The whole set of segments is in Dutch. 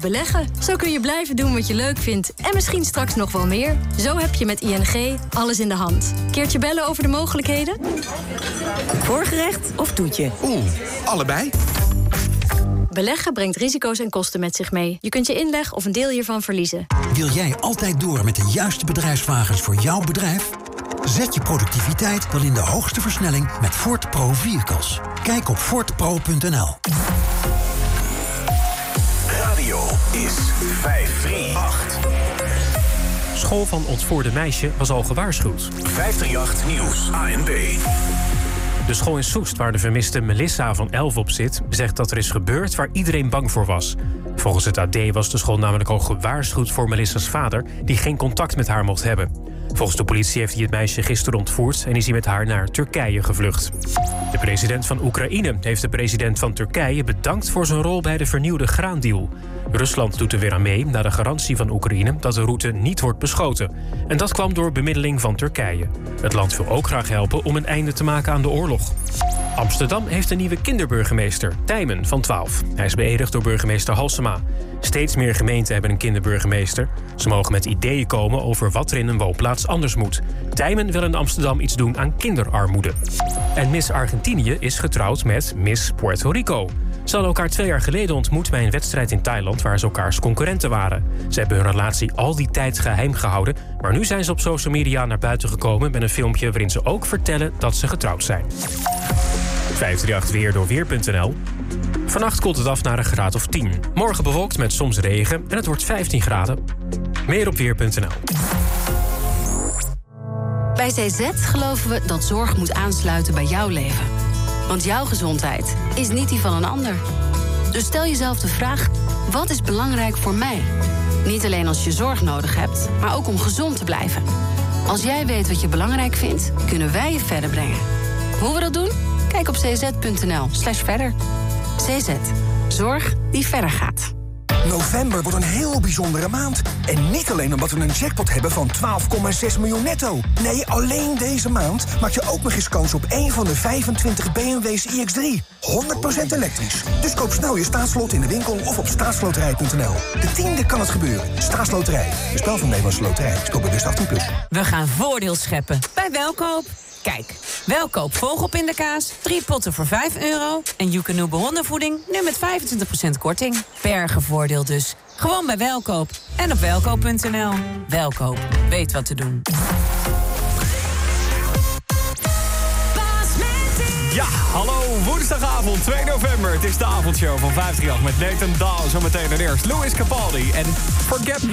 beleggen. Zo kun je blijven doen wat je leuk vindt en misschien straks nog wel meer. Zo heb je met ING alles in de hand. Keertje bellen over de mogelijkheden? Voorgerecht of toetje? Oeh, allebei. Beleggen brengt risico's en kosten met zich mee. Je kunt je inleg of een deel hiervan verliezen. Wil jij altijd door met de juiste bedrijfswagens voor jouw bedrijf? Zet je productiviteit dan in de hoogste versnelling met Ford Pro Vehicles. Kijk op fordpro.nl. is 538. School van ontvoerde meisje was al gewaarschuwd. 538 Nieuws, ANB. De school in Soest, waar de vermiste Melissa van 11 op zit, zegt dat er is gebeurd waar iedereen bang voor was. Volgens het AD was de school namelijk al gewaarschuwd voor Melissa's vader, die geen contact met haar mocht hebben. Volgens de politie heeft hij het meisje gisteren ontvoerd en is hij met haar naar Turkije gevlucht. De president van Oekraïne heeft de president van Turkije bedankt voor zijn rol bij de vernieuwde graandeal. Rusland doet er weer aan mee na de garantie van Oekraïne dat de route niet wordt beschoten. En dat kwam door bemiddeling van Turkije. Het land wil ook graag helpen om een einde te maken aan de oorlog. Amsterdam heeft een nieuwe kinderburgemeester, Tijmen van 12. Hij is beëdigd door burgemeester Halsema. Steeds meer gemeenten hebben een kinderburgemeester. Ze mogen met ideeën komen over wat er in een woonplaats anders moet. Tijmen wil in Amsterdam iets doen aan kinderarmoede. En Miss Argentinië is getrouwd met Miss Puerto Rico. Ze hadden elkaar twee jaar geleden ontmoet bij een wedstrijd in Thailand waar ze elkaars concurrenten waren. Ze hebben hun relatie al die tijd geheim gehouden, maar nu zijn ze op social media naar buiten gekomen met een filmpje waarin ze ook vertellen dat ze getrouwd zijn. 538 weer door weer.nl. Vannacht koelt het af naar een graad of 10. Morgen bewolkt met soms regen en het wordt 15 graden. Meer op weer.nl. Bij CZ geloven we dat zorg moet aansluiten bij jouw leven. Want jouw gezondheid is niet die van een ander. Dus stel jezelf de vraag: wat is belangrijk voor mij? Niet alleen als je zorg nodig hebt, maar ook om gezond te blijven. Als jij weet wat je belangrijk vindt, kunnen wij je verder brengen. Hoe we dat doen? Kijk op cz.nl/slash verder. CZ. Zorg die verder gaat. November wordt een heel bijzondere maand. En niet alleen omdat we een jackpot hebben van 12,6 miljoen netto. Nee, alleen deze maand maak je ook nog eens kans op één van de 25 BMW's iX3. 100% elektrisch. Dus koop snel je staatslot in de winkel of op staatsloterij.nl. De tiende kan het gebeuren. Staatsloterij. De spel van Nederlandse Loterij. Speel bewust 18+. Plus. We gaan voordeel scheppen bij Welkoop. Kijk, Welkoop vogelpindakaas, drie potten voor 5 euro... en Joekanoebe hondenvoeding nu met 25% korting. Per gevoordeel dus. Gewoon bij Welkoop en op welkoop.nl. Welkoop, weet wat te doen. Ja, hallo, woensdagavond 2 november. Het is de avondshow van 538 met Nathan Dahl. Zometeen en eerst Louis Capaldi en Forget Me.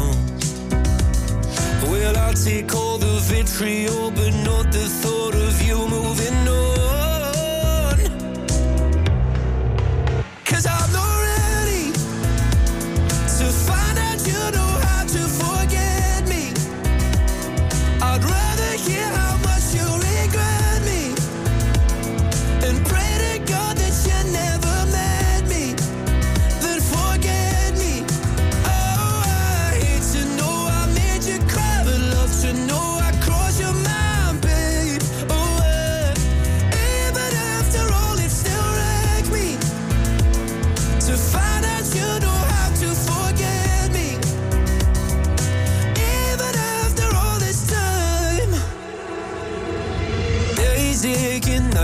Take all the vitriol, but not the thought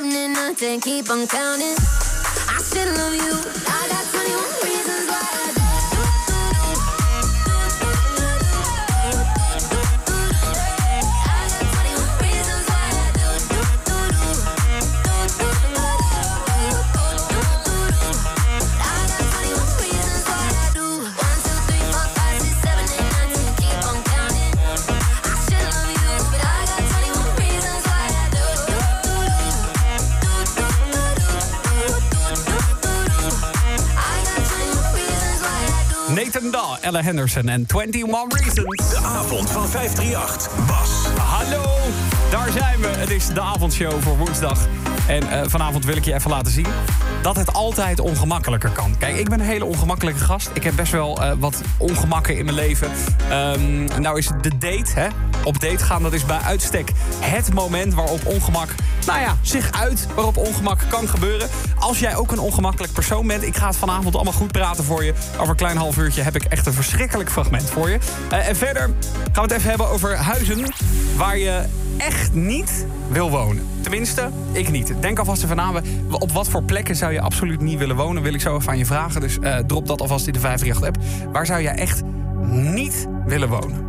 nothing, keep on counting. Ella Henderson en 21 Reasons. De avond van 538, was. Hallo, daar zijn we. Het is de avondshow voor woensdag. En eh, vanavond wil ik je even laten zien dat het altijd ongemakkelijker kan. Kijk, ik ben een hele ongemakkelijke gast. Ik heb best wel eh, wat ongemakken in mijn leven. Ehm, nou is de date, hè? Op date gaan, dat is bij uitstek het moment waarop ongemak, nou ja, zich uit, waarop ongemak kan gebeuren. Als jij ook een ongemakkelijk persoon bent, ik ga het vanavond allemaal goed praten voor je. Over een klein half uurtje heb ik echt een verschrikkelijk fragment voor je. Eh, en verder gaan we het even hebben over huizen waar je echt niet wil wonen. Tenminste, ik niet. Denk alvast even na. Op wat voor plekken zou je absoluut niet willen wonen? Wil ik zo even aan je vragen. Dus eh, drop dat alvast in de 538-app. Waar zou jij echt niet willen wonen?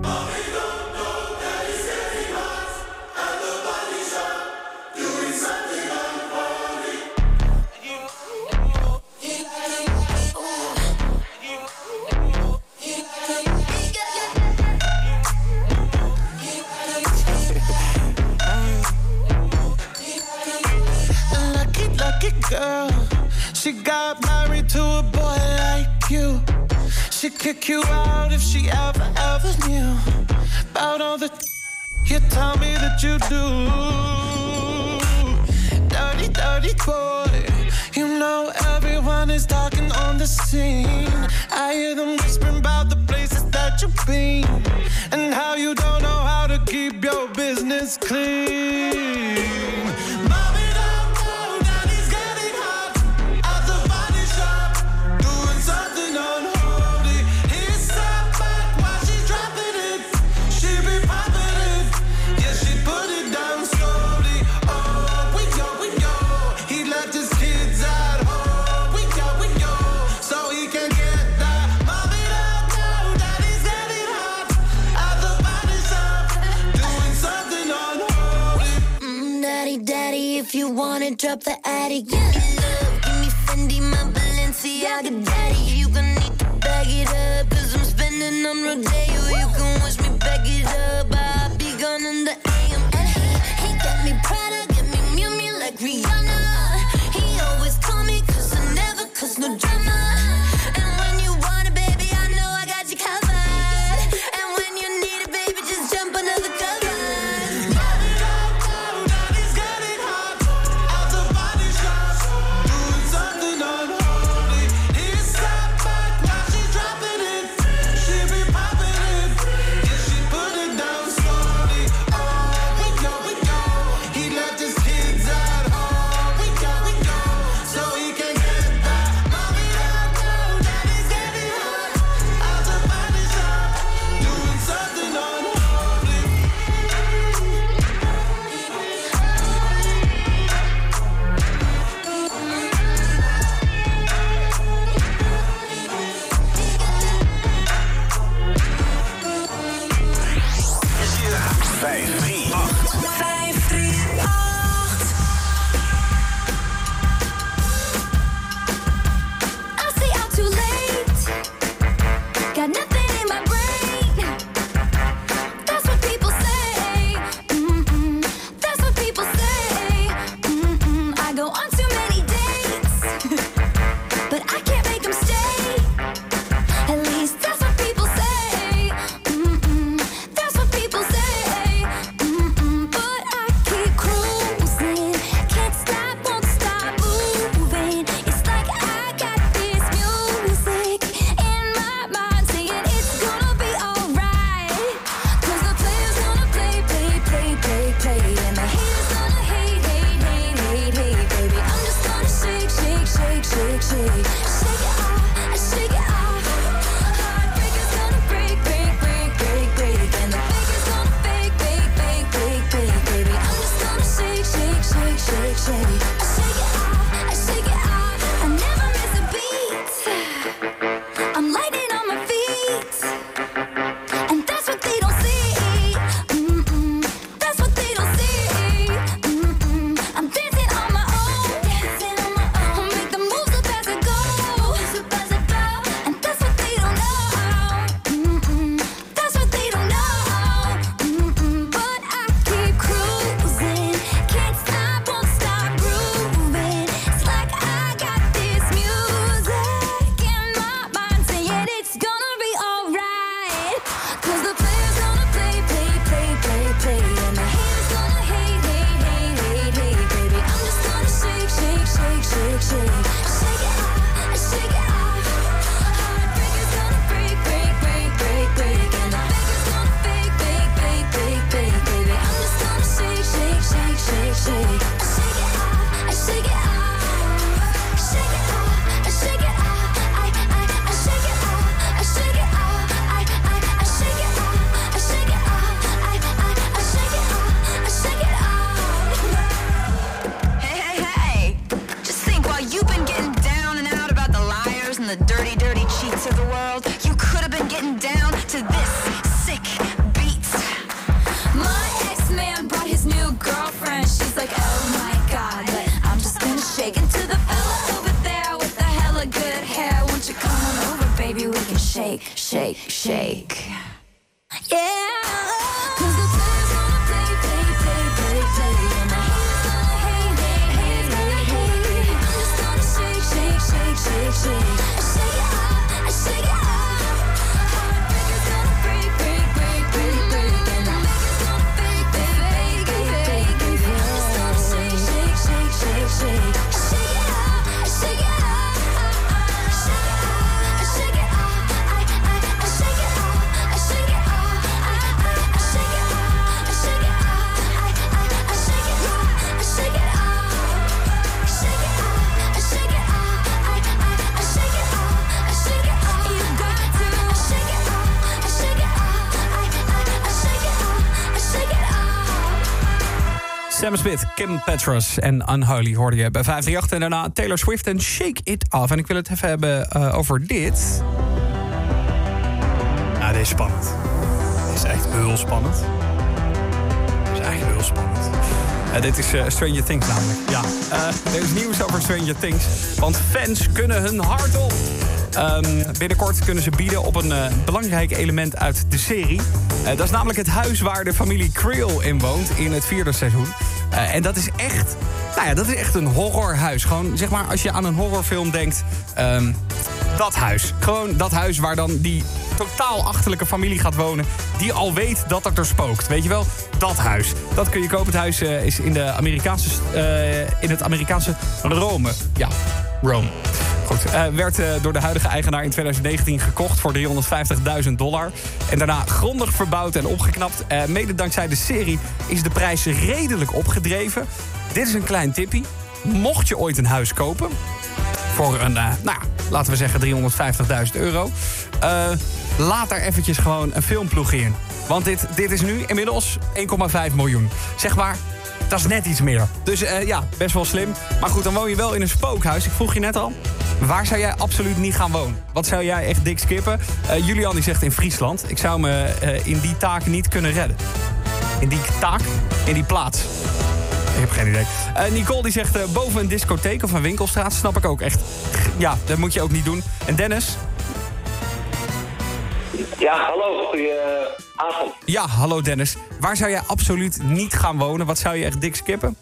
Sam Smith, Kim Petras en Unholy hoorde je bij 538. En daarna Taylor Swift en Shake It Off. En ik wil het even hebben eh, over dit. Nou, dit is spannend. Dit is echt heel spannend. Dit is echt heel spannend. Dit is eh, Stranger Things namelijk. Ja, eh, er is nieuws over Stranger Things. Want fans kunnen hun hart op. Ehm, binnenkort kunnen ze bieden op een belangrijk element uit de serie. Dat is namelijk het huis waar de familie Creel in woont in het vierde seizoen. Eh, en dat is echt, nou ja, dat is echt een horrorhuis. Gewoon, zeg maar, als je aan een horrorfilm denkt, ehm, dat huis. Gewoon dat huis waar dan die totaal achterlijke familie gaat wonen... die al weet dat het er spookt. Weet je wel? Dat huis. Dat kun je kopen. Het huis eh, is in, de Amerikaanse, eh, in het Amerikaanse Rome. Ja, Rome. Goed, werd door de huidige eigenaar in 2019 gekocht voor 350.000 dollar. En daarna grondig verbouwd en opgeknapt. Mede dankzij de serie is de prijs redelijk opgedreven. Dit is een klein tippie. Mocht je ooit een huis kopen, voor een, eh, nou laten we zeggen 350.000 euro. Eh, laat daar eventjes gewoon een filmploeg in. Want dit, dit is nu inmiddels 1,5 miljoen. Zeg maar, dat is net iets meer. Dus eh, ja, best wel slim. Maar goed, dan woon je wel in een spookhuis. Ik vroeg je net al, waar zou jij absoluut niet gaan wonen? Wat zou jij echt dik skippen? Julian die zegt in Friesland. Ik zou me in die taak niet kunnen redden. In die taak? In die plaats. Ik heb geen idee. Eh, Nicole die zegt eh, boven een discotheek of een winkelstraat. Snap ik ook echt. Ja, dat moet je ook niet doen. En Dennis? Ja, hallo, goedenavond. Ja, hallo Dennis. Waar zou jij absoluut niet gaan wonen? Wat zou je echt dik skippen?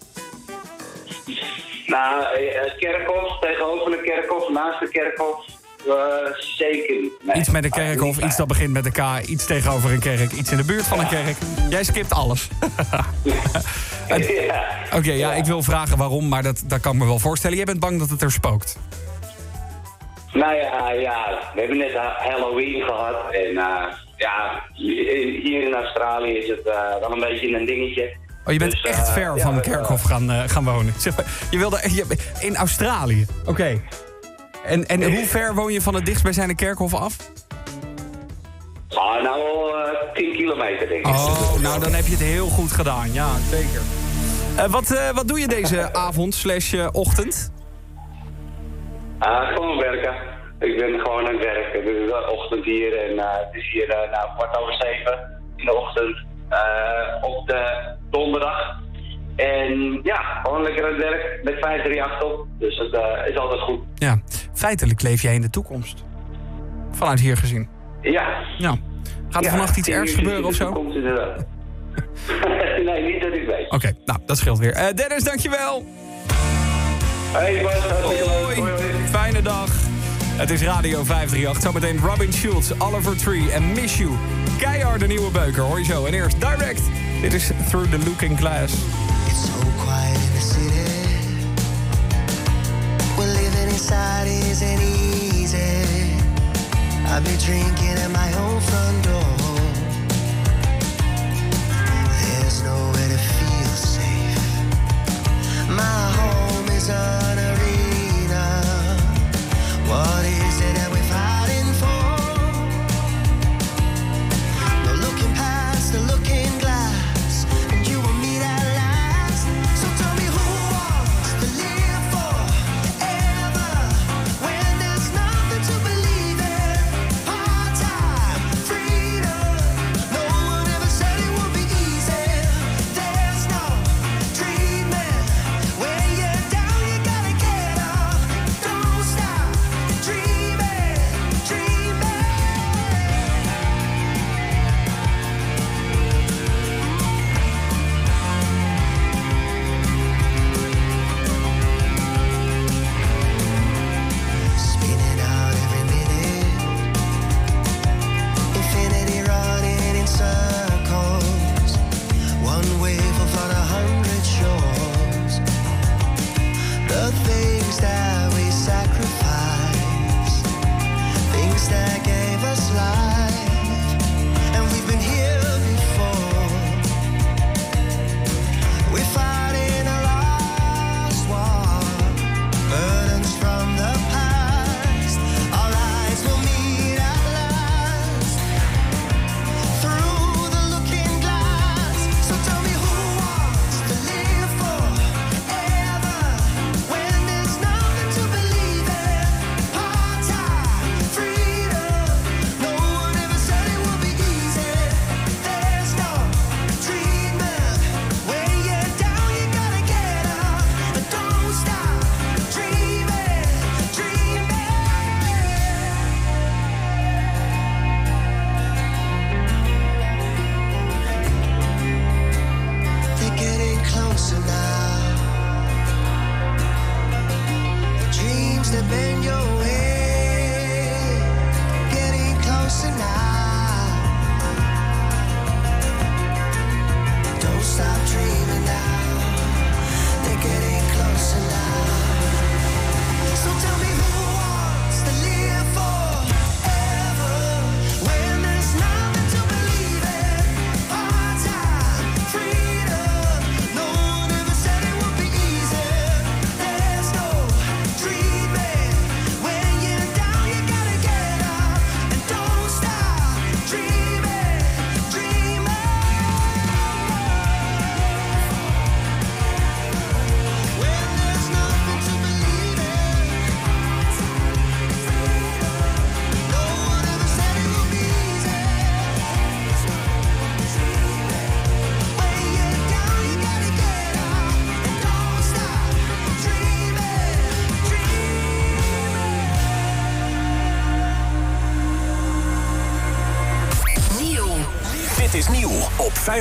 Nou, eh, het kerkhof, tegenover de kerkhof, naast de kerkhof, zeker niet. Nee. Iets met een Ah, kerk of niet iets dat begint met een K. Iets tegenover een kerk. Iets in de buurt van een kerk. Jij skipt alles. Oké, ja, ik wil vragen waarom, maar dat, dat kan ik me wel voorstellen. Jij bent bang dat het er spookt. Nou ja, ja, we hebben net Ha- Halloween gehad en eh, ja, hier in Australië is het eh, wel een beetje een dingetje. Oh, je bent Dus, echt eh, ver ja, van een eh, kerkhof gaan, eh, gaan wonen. Zeg maar, je wilde je, in Australië. Oké. En, en hoe ver woon je van het dichtstbijzijnde kerkhof af? Ah, nou al eh, 10 kilometer denk ik. Oh, nou dan heb je het heel goed gedaan. Ja, zeker. Eh, wat, eh, wat doe je deze avond slash ochtend? Ah, gewoon werken. Ik ben gewoon aan het werken. Het is de ochtend hier en het is hier nou, kwart over zeven in de ochtend op de donderdag. En ja, gewoon lekker aan het werk met 538 op. Dus het eh, is altijd goed. Ja, feitelijk leef jij in de toekomst. Vanuit hier gezien. Ja. Ja. Gaat er Ja, vannacht iets ergs gebeuren of zo? Oké, inderdaad. nee, niet dat ik weet. nou, dat scheelt weer. Eh, Dennis, dankjewel. Hey, Bas, Hoi, hoi. fijne dag. Het is Radio 538. Zometeen Robin Schulz, Oliver Tree en Miss You. Keihard de nieuwe beuker, hoor je zo. En eerst Direct. Dit is Through the Looking Glass. So quiet in the city. Well, living inside isn't easy. I be drinking at my own front door. There's nowhere to feel safe. My home is an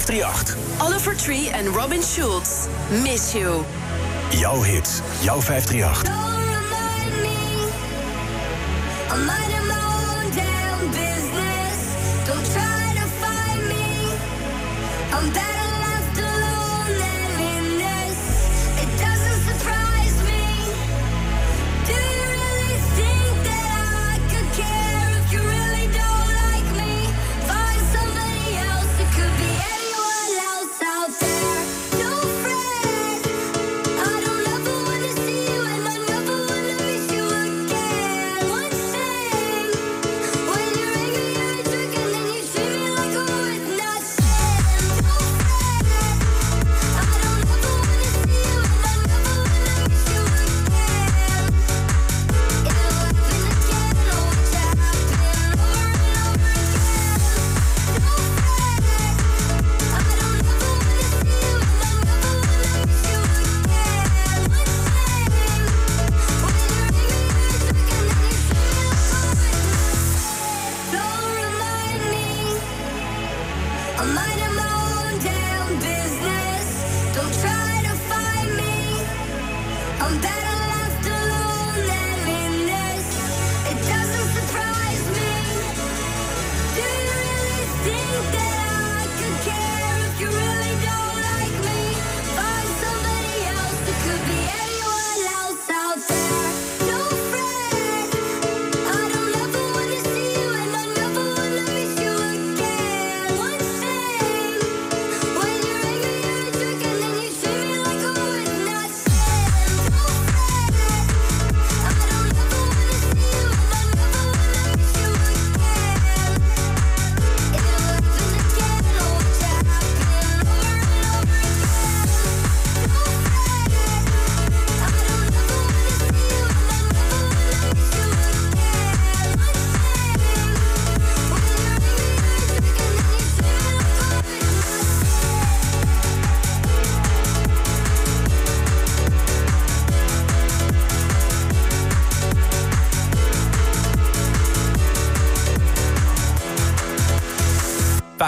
538. Oliver Tree en Robin Schulz. Miss You. Jouw hit, jouw 538.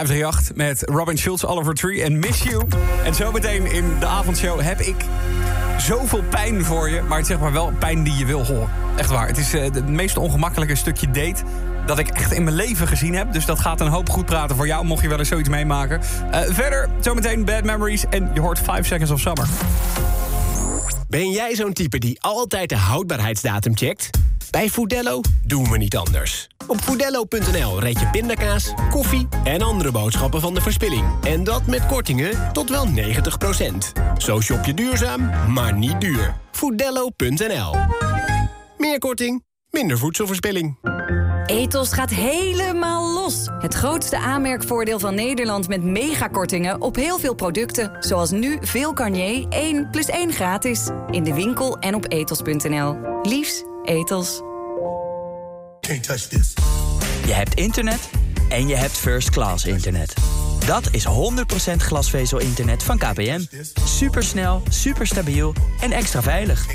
...538 met Robin Schulz, Oliver Tree en Miss You. En zometeen in de avondshow heb ik zoveel pijn voor je... maar het zeg maar wel pijn die je wil horen. Echt waar. Het is eh, het meest ongemakkelijke stukje date... dat ik echt in mijn leven gezien heb. Dus dat gaat een hoop goed praten voor jou... mocht je wel eens zoiets meemaken. Eh, verder, zometeen Bad Memories en je hoort 5 Seconds of Summer. Ben jij zo'n type die altijd de houdbaarheidsdatum checkt? Bij Foodello doen we niet anders. Op foodello.nl red je pindakaas, koffie en andere boodschappen van de verspilling. En dat met kortingen tot wel 90%. Zo shop je duurzaam, maar niet duur. Foodello.nl Meer korting, minder voedselverspilling. Ethos gaat helemaal los. Het grootste aanmerkvoordeel van Nederland met megakortingen op heel veel producten. Zoals nu veel Garnier 1 plus 1 gratis. In de winkel en op ethos.nl. Liefs, Ethos. Can't touch this. Je hebt internet en je hebt first class internet. Dat is 100% glasvezel-internet van KPN. Supersnel, superstabiel en extra veilig.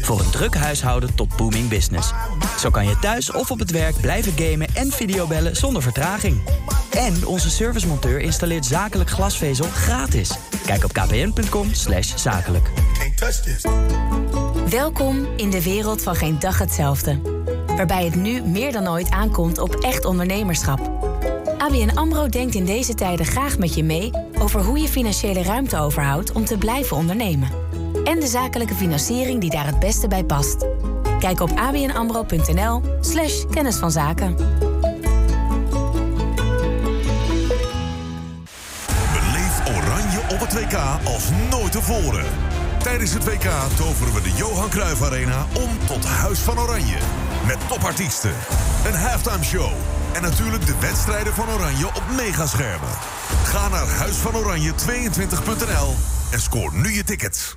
Voor een druk huishouden tot booming business. Zo kan je thuis of op het werk blijven gamen en videobellen zonder vertraging. En onze servicemonteur installeert zakelijk glasvezel gratis. Kijk op kpn.com zakelijk. Welkom in de wereld van geen dag hetzelfde. Waarbij het nu meer dan ooit aankomt op echt ondernemerschap. ABN AMRO denkt in deze tijden graag met je mee... over hoe je financiële ruimte overhoudt om te blijven ondernemen. En de zakelijke financiering die daar het beste bij past. Kijk op abnamro.nl slash kennis van zaken. Beleef oranje op het WK als nooit tevoren. Tijdens het WK toveren we de Johan Cruijff Arena om tot Huis van Oranje. Met topartiesten, een halftime show en natuurlijk de wedstrijden van Oranje op megaschermen. Ga naar huisvanoranje22.nl en scoor nu je tickets.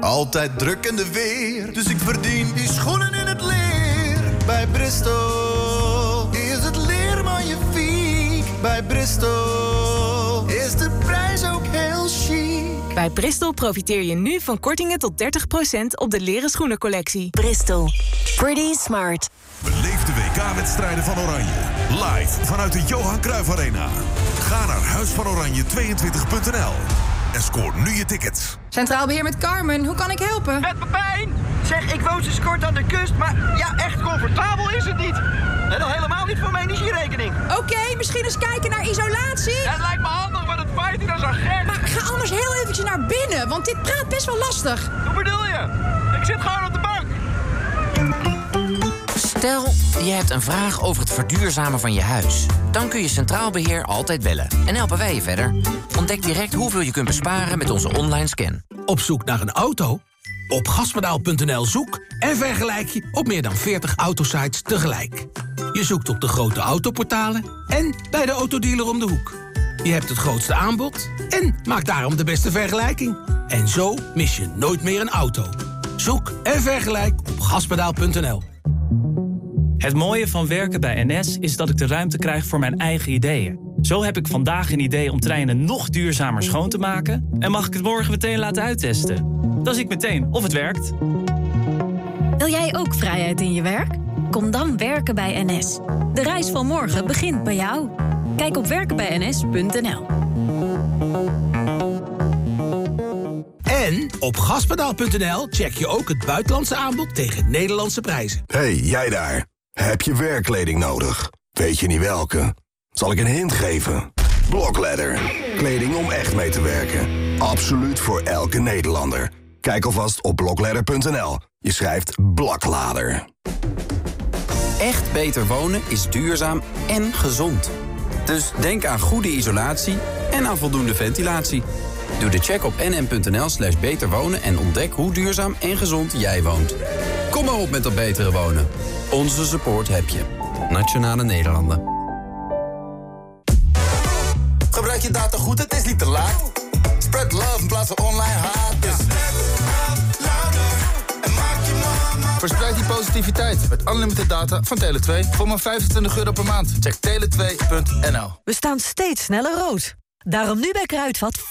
Altijd druk in de weer, dus ik verdien die schoenen in het leer. Bij Bristol is het leer magnifiek. Bij Bristol Bij Bristol profiteer je nu van kortingen tot 30% op de leren schoenencollectie. Bristol. Pretty smart. Beleef de WK-wedstrijden van Oranje. Live vanuit de Johan Cruijff Arena. Ga naar huisvanoranje22.nl en scoor nu je tickets. Centraal Beheer met Carmen, hoe kan ik helpen? Met Pepijn! Zeg, ik woon sinds kort aan de kust, maar ja, echt comfortabel is het niet. En al helemaal niet voor mijn energierekening. Oké, misschien eens kijken naar isolatie. Het lijkt me handig, maar het waait hier als een gek. Maar ga anders heel eventjes naar binnen, want dit praat best wel lastig. Hoe bedoel je? Ik zit gewoon op de bank. Stel, je hebt een vraag over het verduurzamen van je huis. Dan kun je Centraal Beheer altijd bellen. En helpen wij je verder. Ontdek direct hoeveel je kunt besparen met onze online scan. Op zoek naar een auto? Op gaspedaal.nl zoek en vergelijk je op meer dan 40 autosites tegelijk. Je zoekt op de grote autoportalen en bij de autodealer om de hoek. Je hebt het grootste aanbod en maak daarom de beste vergelijking. En zo mis je nooit meer een auto. Zoek en vergelijk op gaspedaal.nl. Het mooie van werken bij NS is dat ik de ruimte krijg voor mijn eigen ideeën. Zo heb ik vandaag een idee om treinen nog duurzamer schoon te maken... en mag ik het morgen meteen laten uittesten. Dan zie ik meteen of het werkt. Wil jij ook vrijheid in je werk? Kom dan werken bij NS. De reis van morgen begint bij jou. Kijk op werkenbijns.nl. En op gaspedaal.nl check je ook het buitenlandse aanbod tegen Nederlandse prijzen. hey, jij daar. Heb je werkkleding nodig? Weet je niet welke? Zal ik een hint geven? Blokledder. Kleding om echt mee te werken. Absoluut voor elke Nederlander. Kijk alvast op blokledder.nl. Je schrijft blaklader. Echt beter wonen is duurzaam en gezond. Dus denk aan goede isolatie en aan voldoende ventilatie. Doe de check op nm.nl slash beter wonen en ontdek hoe duurzaam en gezond jij woont. Kom maar op met dat betere wonen. Onze support heb je. Nationale Nederlanden. Gebruik je data goed, het is niet te laat. Spread love in plaats van online haat. Dus Verspreid die positiviteit met unlimited data van Tele2 voor maar 25 euro per maand. Check tele2.nl. We staan steeds sneller rood. Daarom nu bij Kruidvat 50%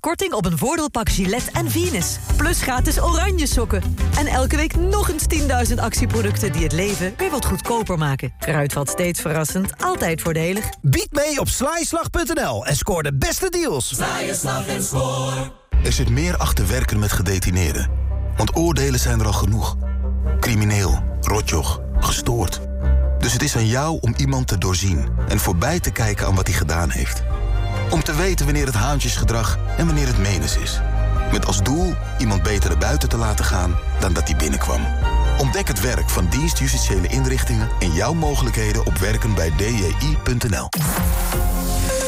korting op een voordeelpak Gillette en Venus. Plus gratis oranje sokken. En elke week nog eens 10.000 actieproducten die het leven weer wat goedkoper maken. Kruidvat steeds verrassend, altijd voordelig. Bied mee op slijslag.nl en scoor de beste deals. Slijslag en score. Er zit meer achter werken met gedetineerden. Want oordelen zijn er al genoeg. Crimineel, rotjoch, gestoord. Dus het is aan jou om iemand te doorzien en voorbij te kijken aan wat hij gedaan heeft. Om te weten wanneer het haantjesgedrag en wanneer het menens is. Met als doel iemand beter naar buiten te laten gaan dan dat hij binnenkwam. Ontdek het werk van dienst justitiële inrichtingen en jouw mogelijkheden op werken bij dji.nl.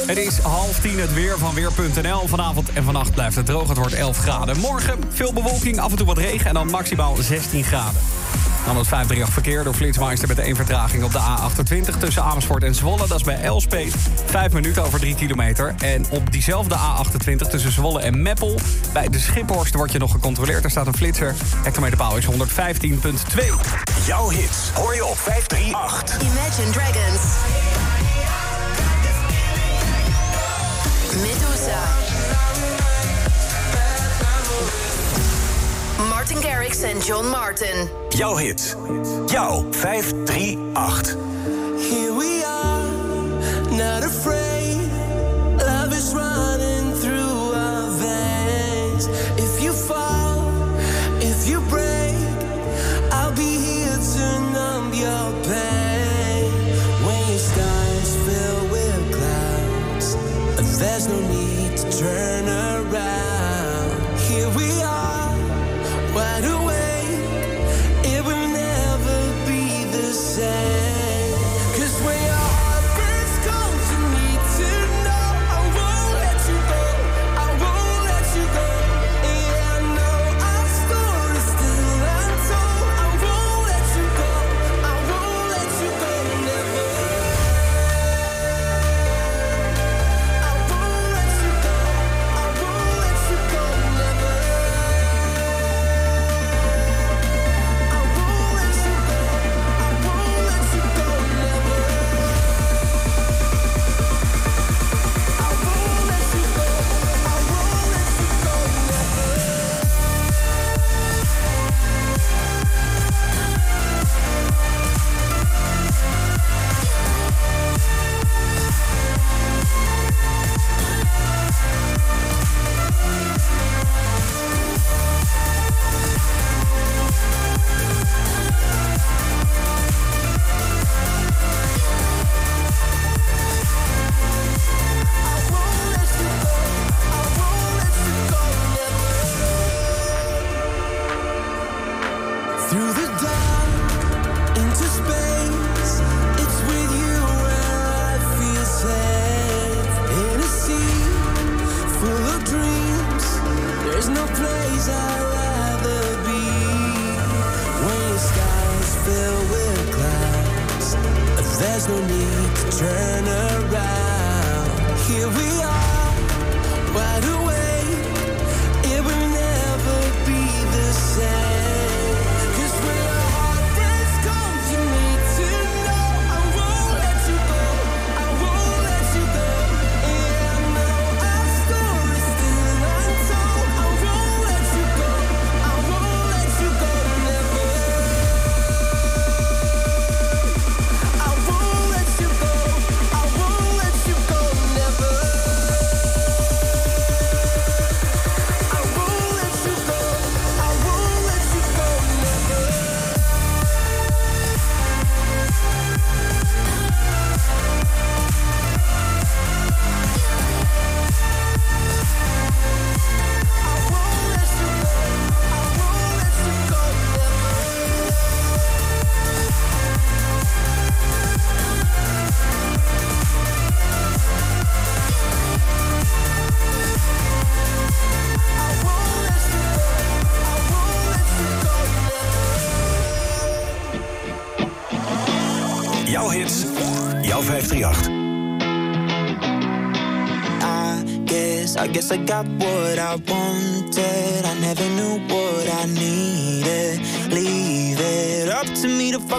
Het is half tien het weer van Weer.nl. Vanavond en vannacht blijft het droog. Het wordt 11 graden. Morgen veel bewolking, af en toe wat regen en dan maximaal 16 graden. Dan het 538 verkeer door Flitsmeister met 1 vertraging op de A28 tussen Amersfoort en Zwolle. Dat is bij Elspet 5 minuten over 3 kilometer. En op diezelfde A28 tussen Zwolle en Meppel bij de Schiphorst wordt je nog gecontroleerd. Er staat een flitser. Hectometerpaal is 115.2. Jouw hits hoor je op 538. Imagine Dragons. Medusa. Martin Garrix en John Martin. Jouw hits. Jouw 538. Here we are, not afraid. Love is running through our veins. If you fall, if you break, I'll be here to numb your pain. When your skies fill with clouds, there's no need to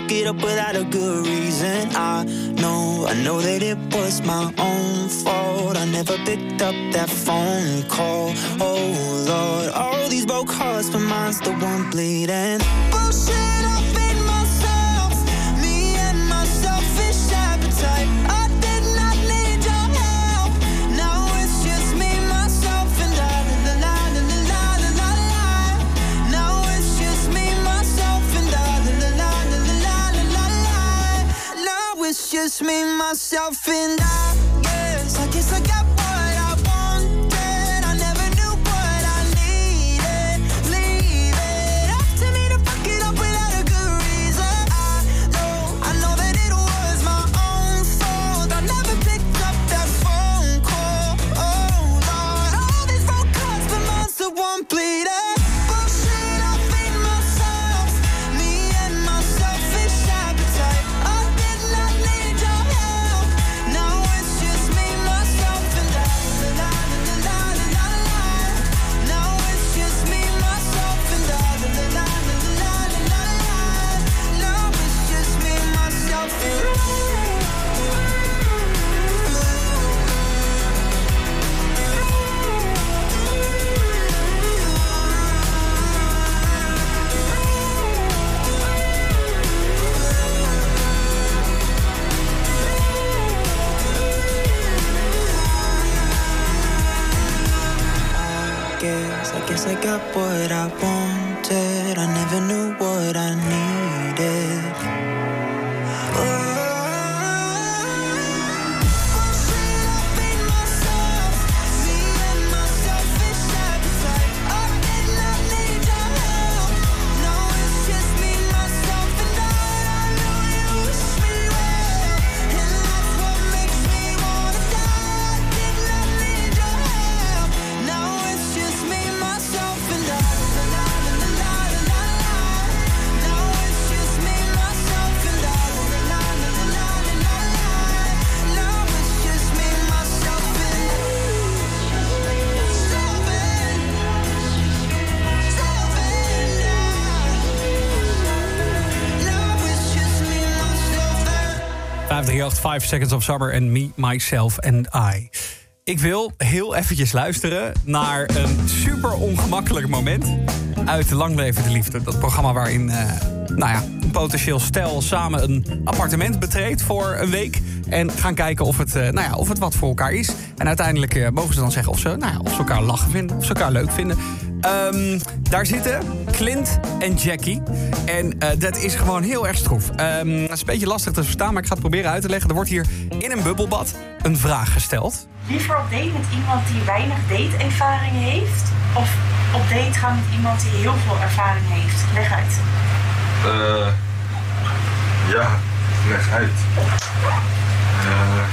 quiero pueda Márcia Five 5 Seconds of Summer en Me, Myself and I. Ik wil heel eventjes luisteren naar een super ongemakkelijk moment... uit Lang Leven de Liefde. Dat programma waarin eh, nou ja, een potentieel stel samen een appartement betreedt voor een week... en gaan kijken of het, eh, nou ja, of het wat voor elkaar is. En uiteindelijk eh, mogen ze dan zeggen of ze, nou ja, of ze elkaar lachen vinden, of ze elkaar leuk vinden... Ehm, daar zitten Clint en Jackie. En eh, dat is gewoon heel erg stroef. Ehm, um, dat is een beetje lastig te verstaan, maar ik ga het proberen uit te leggen. Er wordt hier in een bubbelbad een vraag gesteld. Liever op date met iemand die weinig date-ervaring heeft? Of op date gaan met iemand die heel veel ervaring heeft? Leg uit. Eh ja, leg uit. Eh.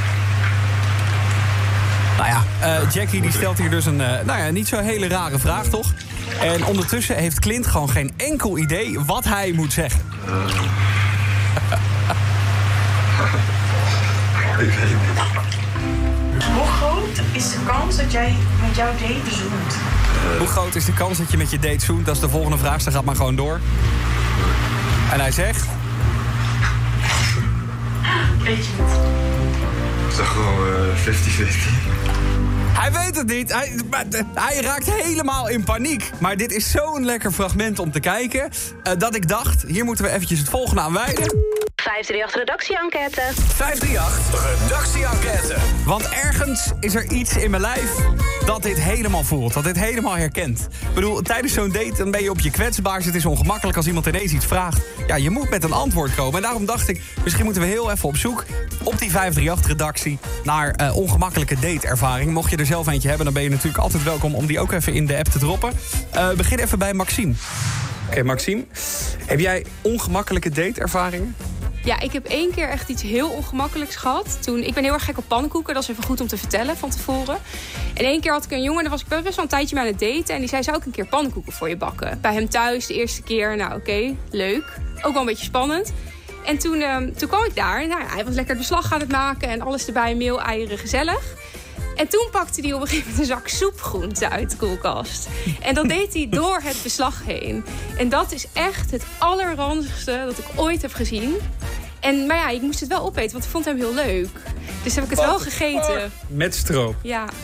Nou ja, eh, Jackie die stelt hier dus een nou ja, niet zo hele rare vraag, toch? En ondertussen heeft Clint gewoon geen enkel idee wat hij moet zeggen. Ik weet niet. Hoe groot is de kans dat jij met jouw date zoent? Eh, Hoe groot is de kans dat je met je date zoent? Dat is de volgende vraag. Ze gaat maar gewoon door. En hij zegt... Weet je niet. Het is gewoon eh, 50-50. Hij weet het niet. Hij, hij raakt helemaal in paniek. Maar dit is zo'n lekker fragment om te kijken... eh, dat ik dacht, hier moeten we eventjes het volgende aan wijden. 538 redactie-enquête. 538 redactie-enquête. Want ergens is er iets in mijn lijf dat dit helemaal voelt. Dat dit helemaal herkent. Ik bedoel, tijdens zo'n date dan ben je op je kwetsbaar. Het is ongemakkelijk als iemand ineens iets vraagt. Ja, je moet met een antwoord komen. En daarom dacht ik, misschien moeten we heel even op zoek... op die 538-redactie naar eh, ongemakkelijke date-ervaring. Mocht je er zelf eentje hebben, dan ben je natuurlijk altijd welkom... om die ook even in de app te droppen. We beginnen even bij Maxime. Oké, Maxime. Heb jij ongemakkelijke date-ervaringen? Ja, ik heb één keer echt iets heel ongemakkelijks gehad. Toen, ik ben heel erg gek op pannenkoeken, dat is even goed om te vertellen van tevoren. En één keer had ik een jongen, daar was ik best wel een tijdje mee aan het daten. En die zei, zou ik een keer pannenkoeken voor je bakken? Bij hem thuis, de eerste keer. Nou oké, leuk. Ook wel een beetje spannend. En toen, ehm, toen kwam ik daar. Nou, hij was lekker het beslag aan het maken en alles erbij, meel, eieren, gezellig. En toen pakte hij op een gegeven moment een zak soepgroenten uit de koelkast. En dat deed hij door het beslag heen. En dat is echt het allerranzigste dat ik ooit heb gezien. En, maar ja, ik moest het wel opeten, want ik vond hem heel leuk. Dus heb ik het wel gegeten. Met stroop. Ja.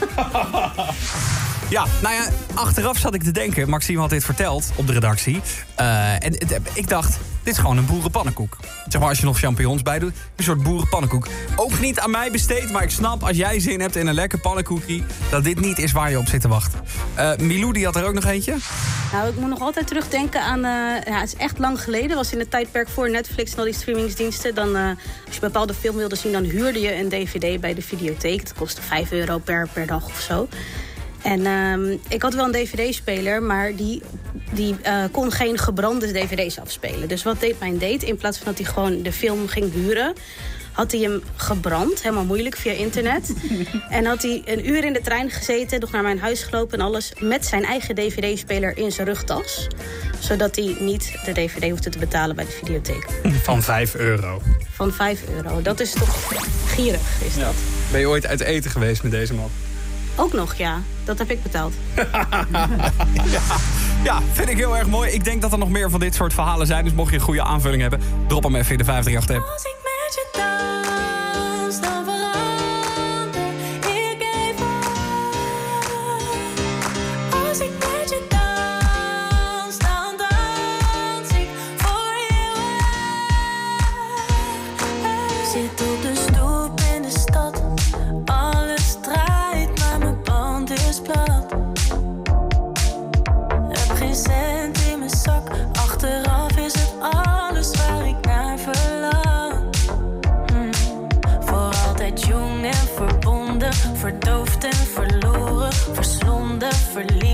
Ja, nou ja, achteraf zat ik te denken. Maxime had dit verteld op de redactie. Eh, en ik dacht, dit is gewoon een boerenpannenkoek. Zeg maar, als je nog champignons bij doet, een soort boerenpannenkoek. Ook niet aan mij besteed, maar ik snap als jij zin hebt in een lekker pannenkoekie... dat dit niet is waar je op zit te wachten. Eh Milou, die had er ook nog eentje. Nou, ik moet nog altijd terugdenken aan... eh, ja, het is echt lang geleden. was in het tijdperk voor Netflix en al die streamingsdiensten. Dan, eh, als je bepaalde film wilde zien, dan huurde je een dvd bij de videotheek. Dat kostte 5 euro per, per dag of zo. En ehm, ik had wel een dvd-speler, maar die, die eh, kon geen gebrande dvd's afspelen. Dus wat deed mijn date? In plaats van dat hij gewoon de film ging huren... had hij hem gebrand, helemaal moeilijk, via internet. en had hij een uur in de trein gezeten, nog naar mijn huis gelopen en alles... met zijn eigen dvd-speler in zijn rugtas. Zodat hij niet de dvd hoefde te betalen bij de videotheek. Van 5 euro. Van 5 euro. Dat is toch gierig, is dat? Ben je ooit uit eten geweest met deze man? Ook nog, ja. Dat heb ik betaald. ja, ja, vind ik heel erg mooi. Ik denk dat er nog meer van dit soort verhalen zijn. Dus mocht je een goede aanvulling hebben, drop hem even in de 538-app.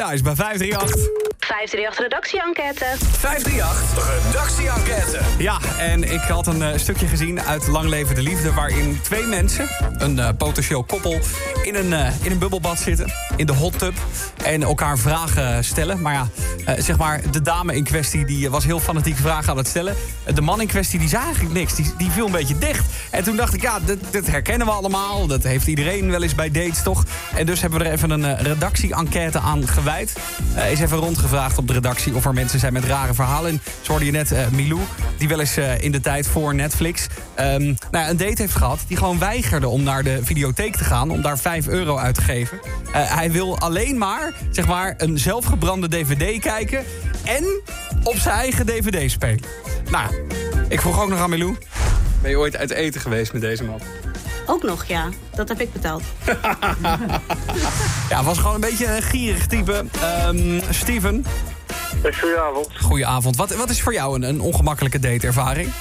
Eyes bij 538. 538 redactie-enquête. 538 redactie-enquête. Ja, en ik had een eh, stukje gezien uit Lang Leven de Liefde... waarin twee mensen, een eh, potentieel koppel... In een, eh, in een bubbelbad zitten, in de hot tub... en elkaar vragen stellen. Maar ja, zeg maar, de dame in kwestie die was heel fanatiek vragen aan het stellen. Eh, De man in kwestie die zei eigenlijk niks, die, die viel een beetje dicht. En toen dacht ik, ja, dit, herkennen we allemaal. Dat heeft iedereen wel eens bij dates, toch? En dus hebben we er even een eh, redactie-enquête aan gewijd. Eh is even rondgevraagd op de redactie of er mensen zijn met rare verhalen. En zo hoorde je net eh, Milou, die wel eens eh, in de tijd voor Netflix... ehm, nou een date heeft gehad die gewoon weigerde om naar de videotheek te gaan... om daar 5 euro uit te geven. Eh, hij wil alleen maar, zeg maar, een zelfgebrande dvd kijken... en op zijn eigen dvd spelen. Nou, ik vroeg ook nog aan Milou... Ben je ooit uit eten geweest met deze man? Ook nog, ja. Dat heb ik betaald. Ja, was gewoon een beetje een gierig type. Ehm, Steven. Goedenavond. Goedenavond. Wat, wat is voor jou een, een ongemakkelijke dateervaring?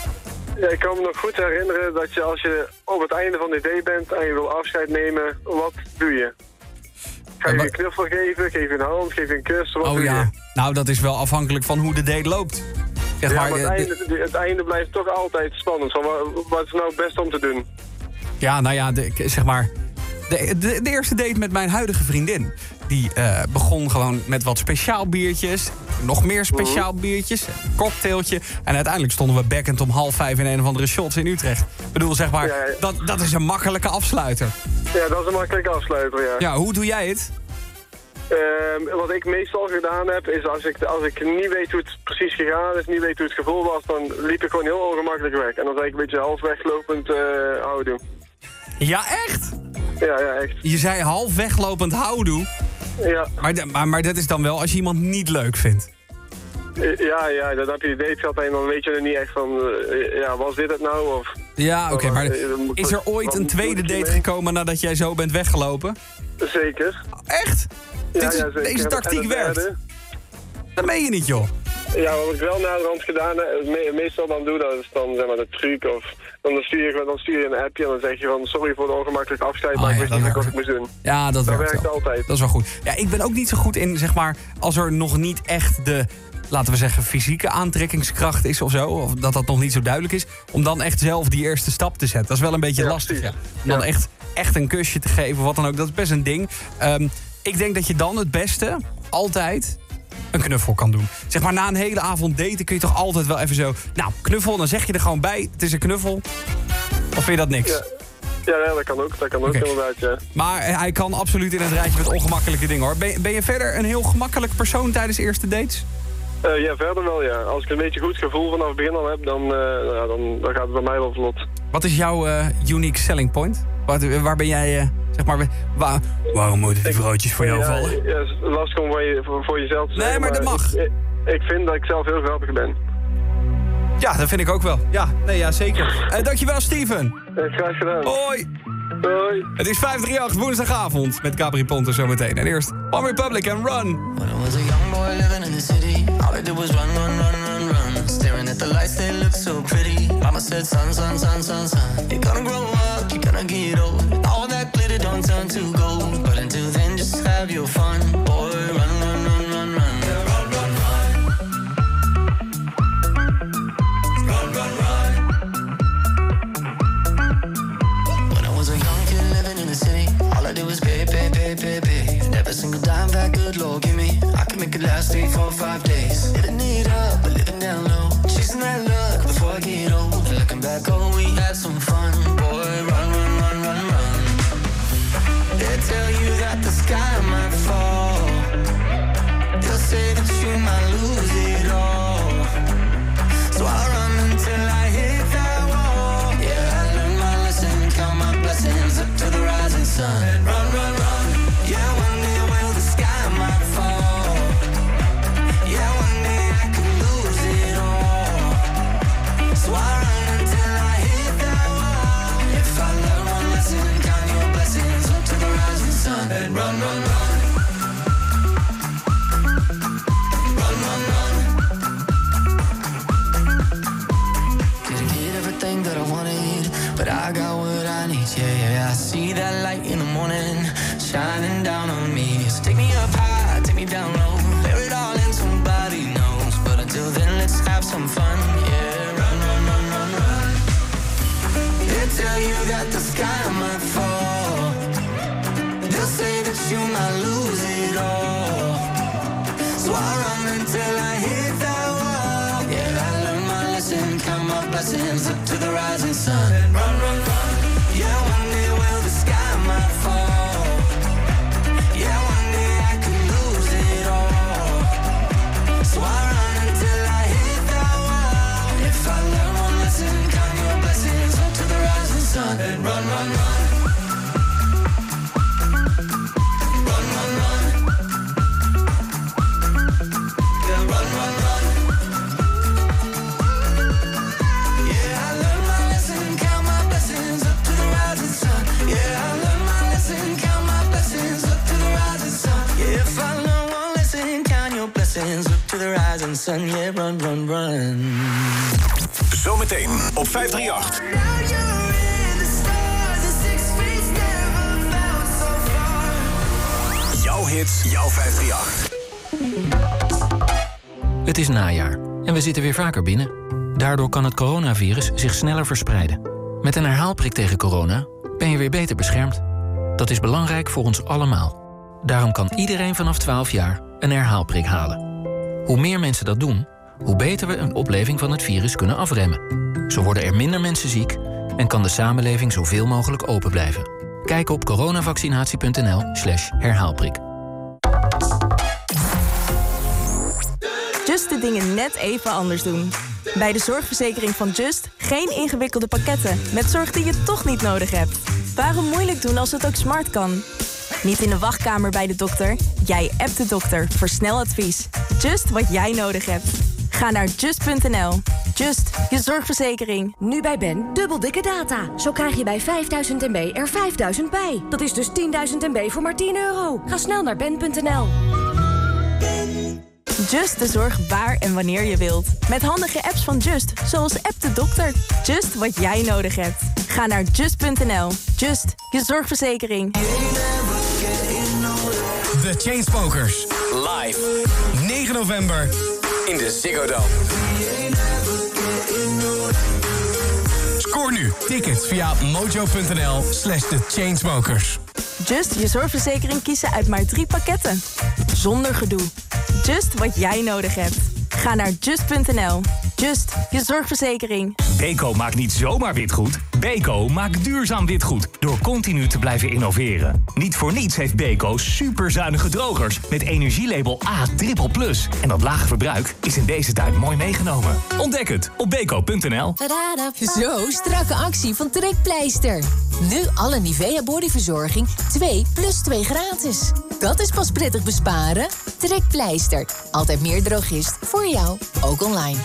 Ja, ik kan me nog goed herinneren dat je als je op het einde van de date bent en je wil afscheid nemen, wat doe je? Ga je een knuffel geven, geef je een hand, geef je een kus, wat Oh ja. je? Nou, dat is wel afhankelijk van hoe de date loopt. Zeg ja, maar, maar het eh, einde, het einde blijft toch altijd spannend. Van, wat, wat is nou het beste om te doen? Ja, nou ja, de, zeg maar. De, de, de eerste date met mijn huidige vriendin. Die eh, begon gewoon met wat speciaal biertjes. Nog meer speciaal biertjes. Een cocktailtje. En uiteindelijk stonden we backend om half vijf in een of andere shots in Utrecht. Ik bedoel, zeg maar, Dat, dat is een makkelijke afsluiter. Ja, dat is een makkelijke afsluiter, ja. Ja, hoe doe jij het? Ehm, wat ik meestal gedaan heb, is als ik, als ik niet weet hoe het precies gegaan is, niet weet hoe het gevoel was, dan liep ik gewoon heel ongemakkelijk weg. En dan zei ik een beetje half weglopend eh houden. Ja, echt? Ja, ja, echt. Je zei half weglopend houdoe. Ja. Maar, maar, maar dat is dan wel als je iemand niet leuk vindt. Eh, Ja, ja, dan heb je die date gehad en dan weet je er niet echt van, eh, ja, was dit het nou? Of, Ja, oké, maar eh, is er ooit een tweede date gekomen nadat jij zo bent weggelopen? Zeker. Echt? Ja, Dit is- ja, zeker. deze tactiek werkt. Dat meen je niet, joh. Ja, wat ik wel na de hand gedaan heb, me- meestal dan doe, dat is dan zeg maar de truc of dan stuur je, dan stuur je een appje en dan zeg je van sorry voor de ongemakkelijk afscheid, maar ik wist niet wat ik moest doen. Ja, dat, werkt, altijd. Dat is wel goed. Ja, ik ben ook niet zo goed in, zeg maar, als er nog niet echt de, laten we zeggen, fysieke aantrekkingskracht is of zo. Of dat dat nog niet zo duidelijk is. Om dan echt zelf die eerste stap te zetten. Dat is wel een beetje lastig, ja. Om dan echt, echt een kusje te geven, wat dan ook. Dat is best een ding. Ehm, ik denk dat je dan het beste altijd een knuffel kan doen. Zeg maar, na een hele avond daten kun je toch altijd wel even zo... Nou, knuffel, dan zeg je er gewoon bij, het is een knuffel. Of vind je dat niks? Ja. Dat kan ook, dat kan ook inderdaad, ja. Maar hij kan absoluut in het rijtje met ongemakkelijke dingen, hoor. Ben, je- ben je verder een heel gemakkelijk persoon tijdens eerste dates? Eh, ja, verder wel, ja. Als ik een beetje goed gevoel vanaf het begin al heb, dan, eh, ja, dan, dan gaat het bij mij wel vlot. Wat is jouw eh, unique selling point? Wat, waar ben jij, zeg maar... Waar, waarom moeten die vrouwtjes voor jou ja, vallen? Ja, het is lastig om voor, je, voor, voor jezelf te Nee, zeggen, maar dat mag. Ik, ik vind dat ik zelf heel grappig ben. Ja, dat vind ik ook wel. Ja, nee, ja, zeker. Eh, dankjewel, Steven. Eh, graag gedaan. Hoi. Hoi. Het is 538 woensdagavond met Capri Ponte zometeen. En eerst One Republic en Run. When I was a young boy living in the city, all I did was run, run, run, run, run. Staring at the lights, they look so pretty. Mama said, son, son, son, son, son. You're gonna grow up, you're gonna get old. All that glitter don't turn to gold. But until then, just have your fun. Boy, run, And every single dime that good Lord give me, I can make it last three, four, five days. Living it up, but living down low. Chasing that luck before I get old. Looking back, oh, we had some fun. Boy, run, run, run, run, run. They tell you that the sky might fall. They'll say that you might lose it all. So I run until I hit that wall. Yeah, I learned my lesson, count my blessings up to the rising sun. Run. run, run, run. Run, run, run. Didn't get everything that I wanted, but I got what I need. Yeah, yeah, I see that light in the morning shining down on me. So take me up high, take me down low, it all. Somebody knows, but until then, let's have some fun. Yeah, run, run, run, run, run. They tell you that the sky. To the rising sun. And run, run, run. Yeah, one day the sky might fall. Yeah, one day I could lose it all. So I run until I hit that wall. If I learn one lesson, count your blessings to the rising sun. And run, run. Run, rising sun. Yeah, run, run, run. Zometeen op 538. Jouw hits, jouw 538. Het is najaar en we zitten weer vaker binnen. Daardoor kan het coronavirus zich sneller verspreiden. Met een herhaalprik tegen corona ben je weer beter beschermd. Dat is belangrijk voor ons allemaal. Daarom kan iedereen vanaf 12 jaar een herhaalprik halen. Hoe meer mensen dat doen, hoe beter we een opleving van het virus kunnen afremmen. Zo worden er minder mensen ziek en kan de samenleving zoveel mogelijk open blijven. Kijk op coronavaccinatie.nl/slash herhaalprik. Just de dingen net even anders doen. Bij de zorgverzekering van Just geen ingewikkelde pakketten met zorg die je toch niet nodig hebt. Waarom moeilijk doen als het ook smart kan? Niet in de wachtkamer bij de dokter. Jij appt de dokter voor snel advies. Just wat jij nodig hebt. Ga naar just.nl. Just, je zorgverzekering. Nu bij Ben, dubbel dikke data. Zo krijg je bij 5000 MB er 5000 bij. Dat is dus 10.000 MB voor maar 10 euro. Ga snel naar ben.nl. Just de zorg waar en wanneer je wilt. Met handige apps van Just, zoals App de Dokter. Just wat jij nodig hebt. Ga naar just.nl. Just, je zorgverzekering. The Chainsmokers. Live. 9 november. In de Ziggo Dome. Scoor nu tickets via mojo.nl slash Chainsmokers. Just je zorgverzekering kiezen uit maar drie pakketten. Zonder gedoe. Just wat jij nodig hebt. Ga naar just.nl. Just, je zorgverzekering. Beko maakt niet zomaar witgoed. Beko maakt duurzaam witgoed door continu te blijven innoveren. Niet voor niets heeft Beko superzuinige drogers met energielabel A. En dat lage verbruik is in deze tijd mooi meegenomen. Ontdek het op beko.nl. Zo, strakke actie van Trekpleister. Nu alle Nivea bodyverzorging 2 plus 2 gratis. Dat is pas prettig besparen. Trekpleister. Altijd meer drogist voor jou, ook online.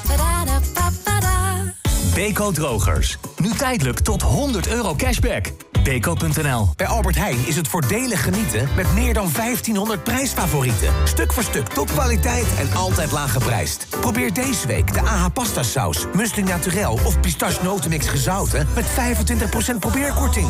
Beko drogers. Nu tijdelijk tot 100 euro cashback. Beko.nl. Bij Albert Heijn is het voordelig genieten met meer dan 1500 prijsfavorieten. Stuk voor stuk topkwaliteit en altijd laag geprijsd. Probeer deze week de AH pasta saus, naturel of pistache notenmix gezouten met 25% probeerkorting.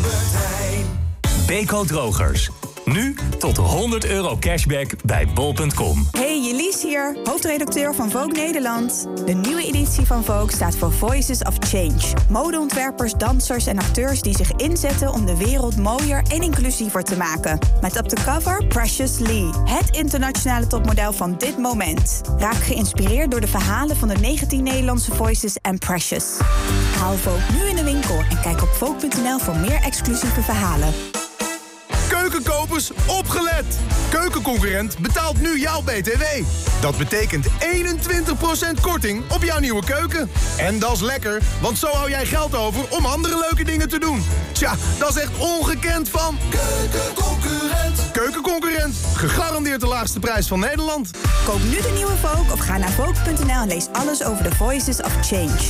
Beko drogers. Nu tot 100 euro cashback bij bol.com. Hey, Jelise hier, hoofdredacteur van Vogue Nederland. De nieuwe editie van Vogue staat voor Voices of Change. Modeontwerpers, dansers en acteurs die zich inzetten om de wereld mooier en inclusiever te maken. Met op de cover Precious Lee, het internationale topmodel van dit moment. Raak geïnspireerd door de verhalen van de 19 Nederlandse Voices en Precious. Haal Vogue nu in de winkel en kijk op Vogue.nl voor meer exclusieve verhalen. Keukenkopers, opgelet! Keukenconcurrent betaalt nu jouw BTW. Dat betekent 21% korting op jouw nieuwe keuken. En dat is lekker, want zo hou jij geld over om andere leuke dingen te doen. Tja, dat is echt ongekend van... Keukenconcurrent. Keukenconcurrent, gegarandeerd de laagste prijs van Nederland. Koop nu de nieuwe Vogue of ga naar Vogue.nl en lees alles over de Voices of Change.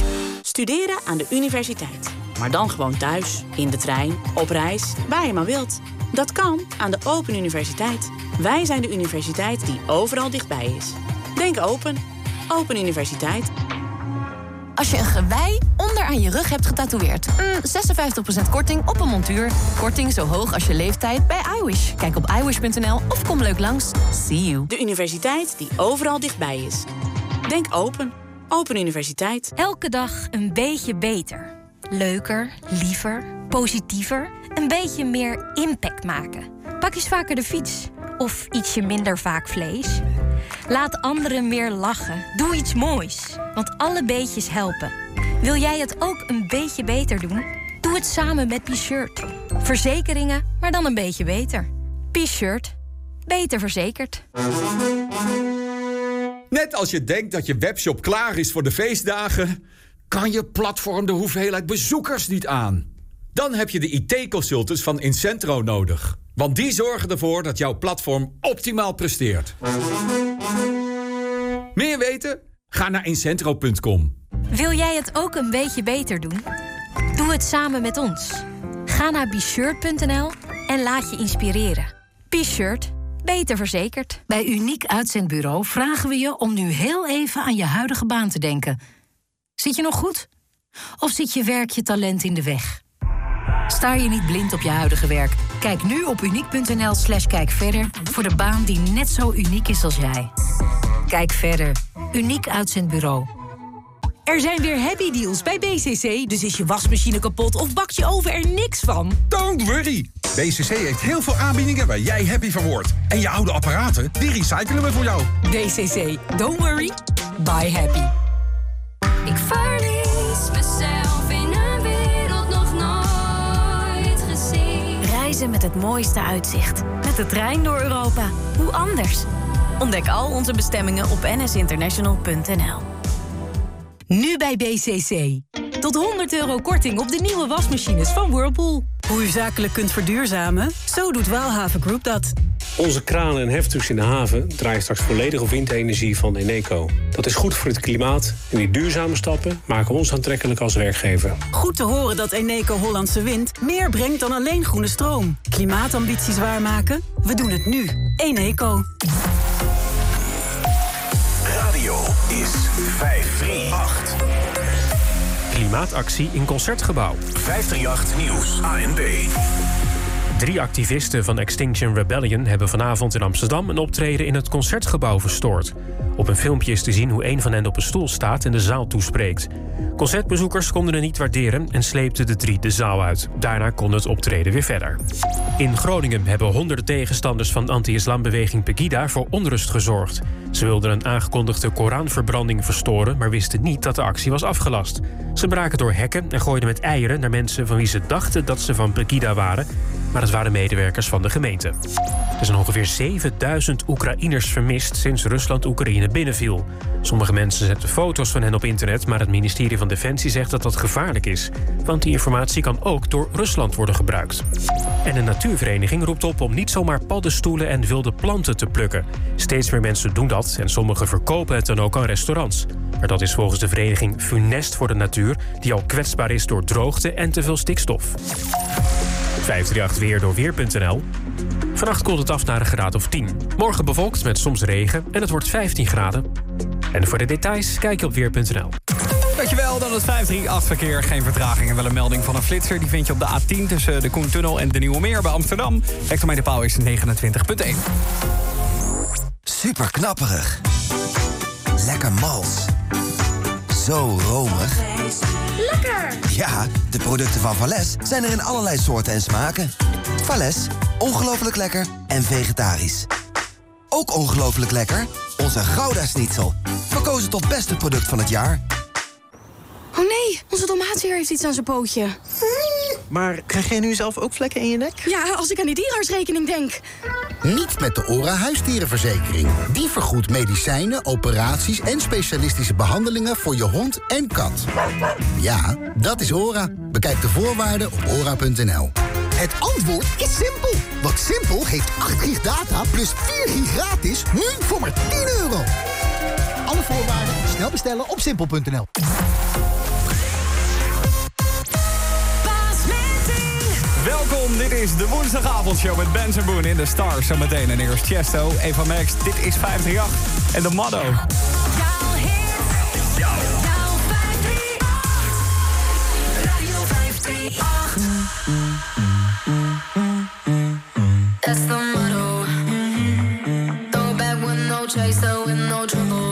Studeren aan de universiteit. Maar dan gewoon thuis, in de trein, op reis, waar je maar wilt. Dat kan aan de Open Universiteit. Wij zijn de universiteit die overal dichtbij is. Denk open. Open Universiteit. Als je een gewei onder aan je rug hebt getatoeëerd. Mm, 56% korting op een montuur. Korting zo hoog als je leeftijd bij iWish. Kijk op iWish.nl of kom leuk langs. See you. De universiteit die overal dichtbij is. Denk open. Open Universiteit. Elke dag een beetje beter. Leuker, liever, positiever, een beetje meer impact maken. Pak eens vaker de fiets. Of ietsje minder vaak vlees. Laat anderen meer lachen. Doe iets moois. Want alle beetjes helpen. Wil jij het ook een beetje beter doen? Doe het samen met P-Shirt. Verzekeringen, maar dan een beetje beter. P-Shirt. Beter verzekerd. Net als je denkt dat je webshop klaar is voor de feestdagen, kan je platform de hoeveelheid bezoekers niet aan. Dan heb je de IT-consultants van Incentro nodig. Want die zorgen ervoor dat jouw platform optimaal presteert. Meer weten? Ga naar incentro.com. Wil jij het ook een beetje beter doen? Doe het samen met ons. Ga naar bshirt.nl en laat je inspireren. B-Shirt. Beter verzekerd. Bij Uniek Uitzendbureau vragen we je om nu heel even aan je huidige baan te denken. Zit je nog goed? Of zit je werk je talent in de weg? Staar je niet blind op je huidige werk? Kijk nu op uniek.nl slash kijk verder voor de baan die net zo uniek is als jij. Kijk verder. Uniek Uitzendbureau. Er zijn weer happy deals bij BCC. Dus is je wasmachine kapot of bak je oven er niks van? Don't worry. BCC heeft heel veel aanbiedingen waar jij happy van wordt. En je oude apparaten, die recyclen we voor jou. BCC. Don't worry. Buy happy. Ik verlies mezelf in een wereld nog nooit gezien. Reizen met het mooiste uitzicht. Met de trein door Europa. Hoe anders? Ontdek al onze bestemmingen op nsinternational.nl. Nu bij BCC. Tot 100 euro korting op de nieuwe wasmachines van Whirlpool. Hoe u zakelijk kunt verduurzamen? Zo doet Waalhaven Group dat. Onze kranen en heftrucks in de haven draaien straks volledig op windenergie van Eneco. Dat is goed voor het klimaat en die duurzame stappen maken ons aantrekkelijk als werkgever. Goed te horen dat Eneco Hollandse Wind meer brengt dan alleen groene stroom. Klimaatambities waarmaken? We doen het nu. Eneco. 538. Klimaatactie in Concertgebouw. 538 Nieuws. ANB. Drie activisten van Extinction Rebellion hebben vanavond in Amsterdam een optreden in het concertgebouw verstoord. Op een filmpje is te zien hoe een van hen op een stoel staat en de zaal toespreekt. Concertbezoekers konden het niet waarderen en sleepten de drie de zaal uit. Daarna kon het optreden weer verder. In Groningen hebben honderden tegenstanders van anti-islambeweging Pegida voor onrust gezorgd. Ze wilden een aangekondigde Koranverbranding verstoren, maar wisten niet dat de actie was afgelast. Ze braken door hekken en gooiden met eieren naar mensen van wie ze dachten dat ze van Pegida waren, maar het waren medewerkers van de gemeente. Er zijn ongeveer 7000 Oekraïners vermist sinds Rusland Oekraïne binnenviel. Sommige mensen zetten foto's van hen op internet, maar het ministerie van Defensie zegt dat dat gevaarlijk is. Want die informatie kan ook door Rusland worden gebruikt. En een natuurvereniging roept op om niet zomaar paddenstoelen en wilde planten te plukken. Steeds meer mensen doen dat en sommigen verkopen het dan ook aan restaurants. Maar dat is volgens de vereniging funest voor de natuur, die al kwetsbaar is door droogte en te veel stikstof. 538 weer door weer.nl. Vannacht koelt het af naar een graad of 10. Morgen bewolkt met soms regen en het wordt 15 graden. En voor de details kijk je op weer.nl. Dankjewel, dan het 538-verkeer. Geen vertraging en wel een melding van een flitser. Die vind je op de A10 tussen de Koentunnel en de Nieuwe Meer bij Amsterdam. Hectometerpaal is 29,1. Super knapperig. Lekker mals. Zo romig. Lekker! Ja, de producten van Vales zijn er in allerlei soorten en smaken. Vales, ongelooflijk lekker en vegetarisch. Ook ongelooflijk lekker, onze Gouda Schnitzel. Verkozen tot beste product van het jaar. Oh nee, onze tomaatweer heeft iets aan zijn pootje. Maar krijg jij nu zelf ook vlekken in je nek? Ja, als ik aan die dierenartsrekening denk. Niet met de ORA huisdierenverzekering. Die vergoedt medicijnen, operaties en specialistische behandelingen voor je hond en kat. Ja, dat is ORA. Bekijk de voorwaarden op ora.nl. Het antwoord is simpel. Want Simpel heeft 8 gig data plus 4 gig gratis nu voor maar 10 euro. Alle voorwaarden snel bestellen op simpel.nl. Dit is de woensdagavondshow met Benz en Boone in de Stars. Zometeen en eerst Chesto, Eva Max, dit is 538 en de the motto. Back with no with no trouble.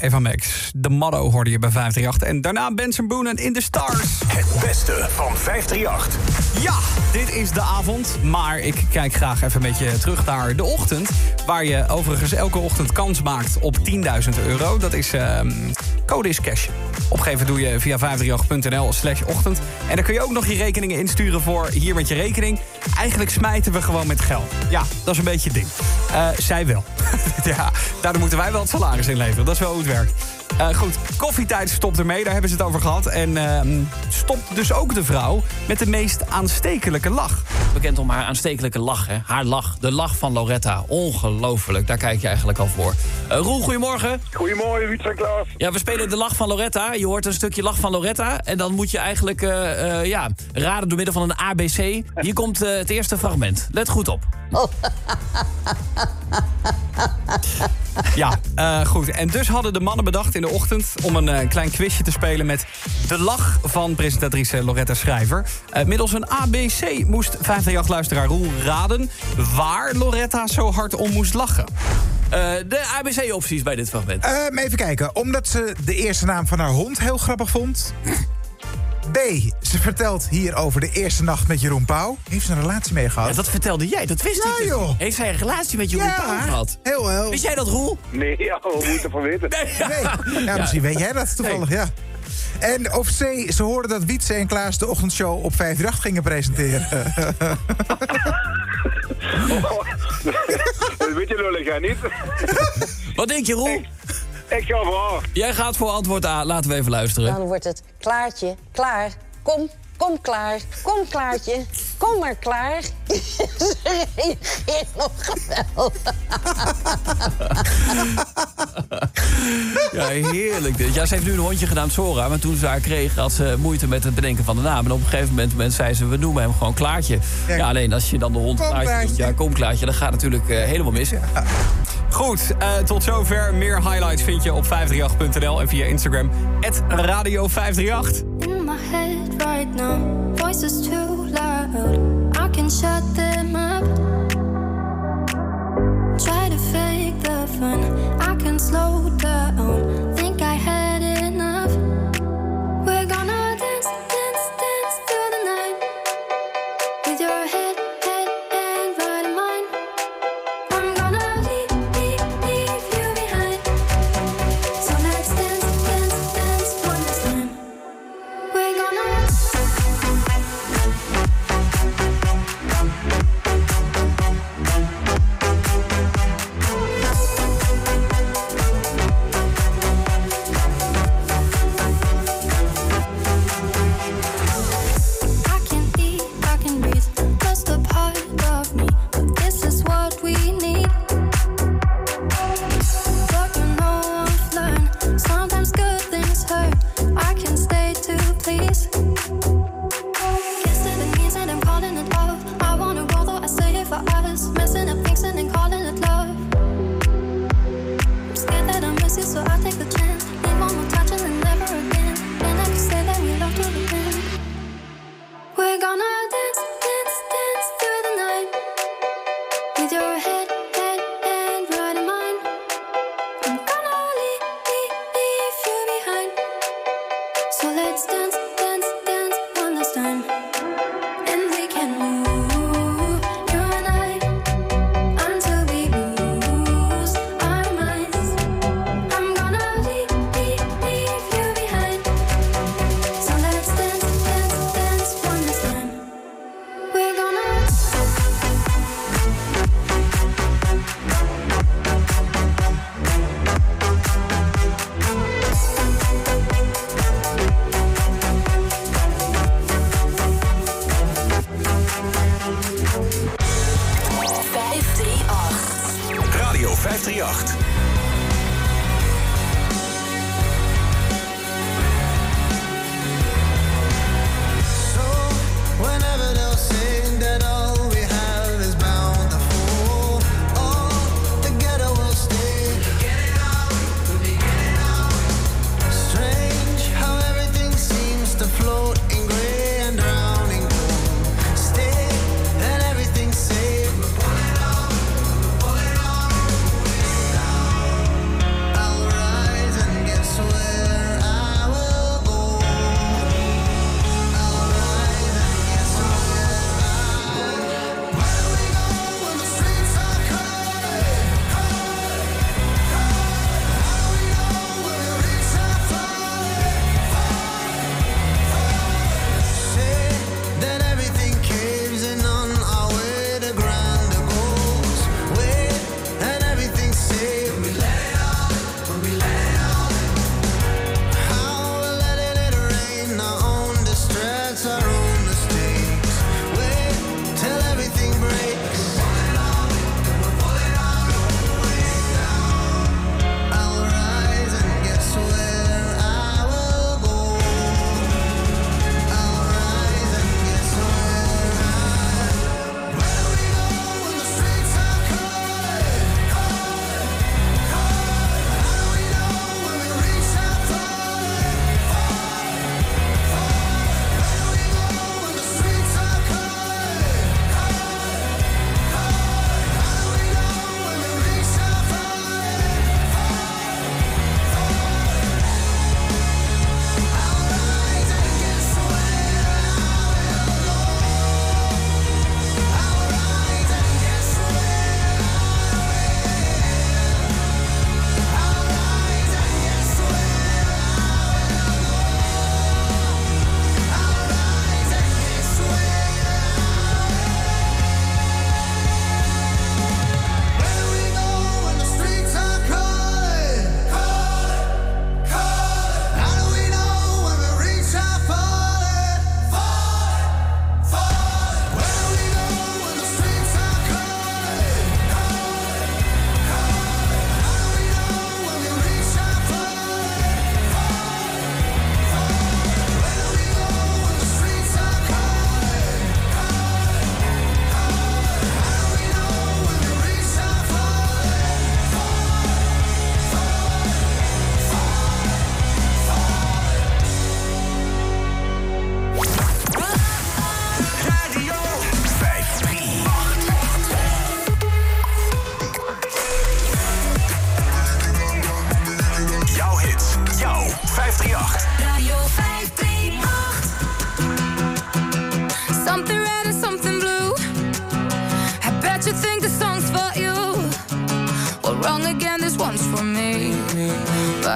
Eva Max. De motto hoorde je bij 538. En daarna Benson Boone In The Stars. Het beste van 538. Ja, dit is de avond. Maar ik kijk graag even een beetje terug naar de ochtend. Waar je overigens elke ochtend kans maakt op 10.000 euro. Dat is ehm, code is cash. Opgeven doe je via 538.nl slash ochtend. En dan kun je ook nog je rekeningen insturen voor hier met je rekening. Eigenlijk smijten we gewoon met geld. Ja, dat is een beetje het ding. Eh, zij wel. ja, daardoor moeten wij wel het salaris inleveren. Dat is wel hoe het werkt. Eh, goed, koffietijd stopt ermee, daar hebben ze het over gehad. En ehm, stopt dus ook de vrouw met de meest aanstekelijke lach. Bekend om haar aanstekelijke lach, hè? Haar lach, de lach van Loretta. Ongelooflijk, daar kijk je eigenlijk al voor. Eh, Roel, goedemorgen. Goedemorgen, Ruud van Klaas. Ja, we spelen de lach van Loretta. Je hoort een stukje lach van Loretta. En dan moet je eigenlijk eh, eh, ja, raden door middel van een ABC. Hier komt het eerste fragment. Let goed op. Ja, eh, goed. En dus hadden de mannen bedacht in de ochtend... om een eh, klein quizje te spelen met de lach van presentatrice Loretta Schrijver. Eh, middels een ABC moest 538-luisteraar Roel raden... waar Loretta zo hard om moest lachen. De ABC-opties bij dit fragment. Ehm, even kijken. Omdat ze de eerste naam van haar hond heel grappig vond. B. Ze vertelt hier over de eerste nacht met Jeroen Pauw. Heeft ze een relatie mee gehad? Ja, dat vertelde jij, dat wist Ja, ik. dus. joh. Heeft zij een relatie met Jeroen Ja, Pauw gehad? Heel heel. Wist jij dat, Roel? Nee, we moeten ervan weten. Nee. Ja, misschien weet jij dat toevallig, ja. En of C, ze hoorden dat Wietse en Klaas de ochtendshow op 538 gingen presenteren. Dat weet je lullig, hè, niet? Wat denk je, Roel? Ik, ik ga voor A. Jij gaat voor antwoord A. Laten we even luisteren. Dan wordt het Klaartje, klaar, kom, kom klaar, kom Klaartje, kom maar klaar. Ze reageert nog geweldig. Ja, heerlijk dit. Ja, ze heeft nu een hondje genaamd Sora. Maar toen ze haar kreeg, had ze moeite met het bedenken van de naam. En op een gegeven moment, moment zei ze, we noemen hem gewoon Klaartje. Ja, alleen als je dan de hond Klaartje noemt, ja, kom Klaartje, dan gaat het natuurlijk eh, helemaal mis. Goed, eh, tot zover. Meer highlights vind je op 538.nl en via Instagram. Radio538. In my head right now, voices too loud. I can shut them up. Try to fake the fun. I can slow down.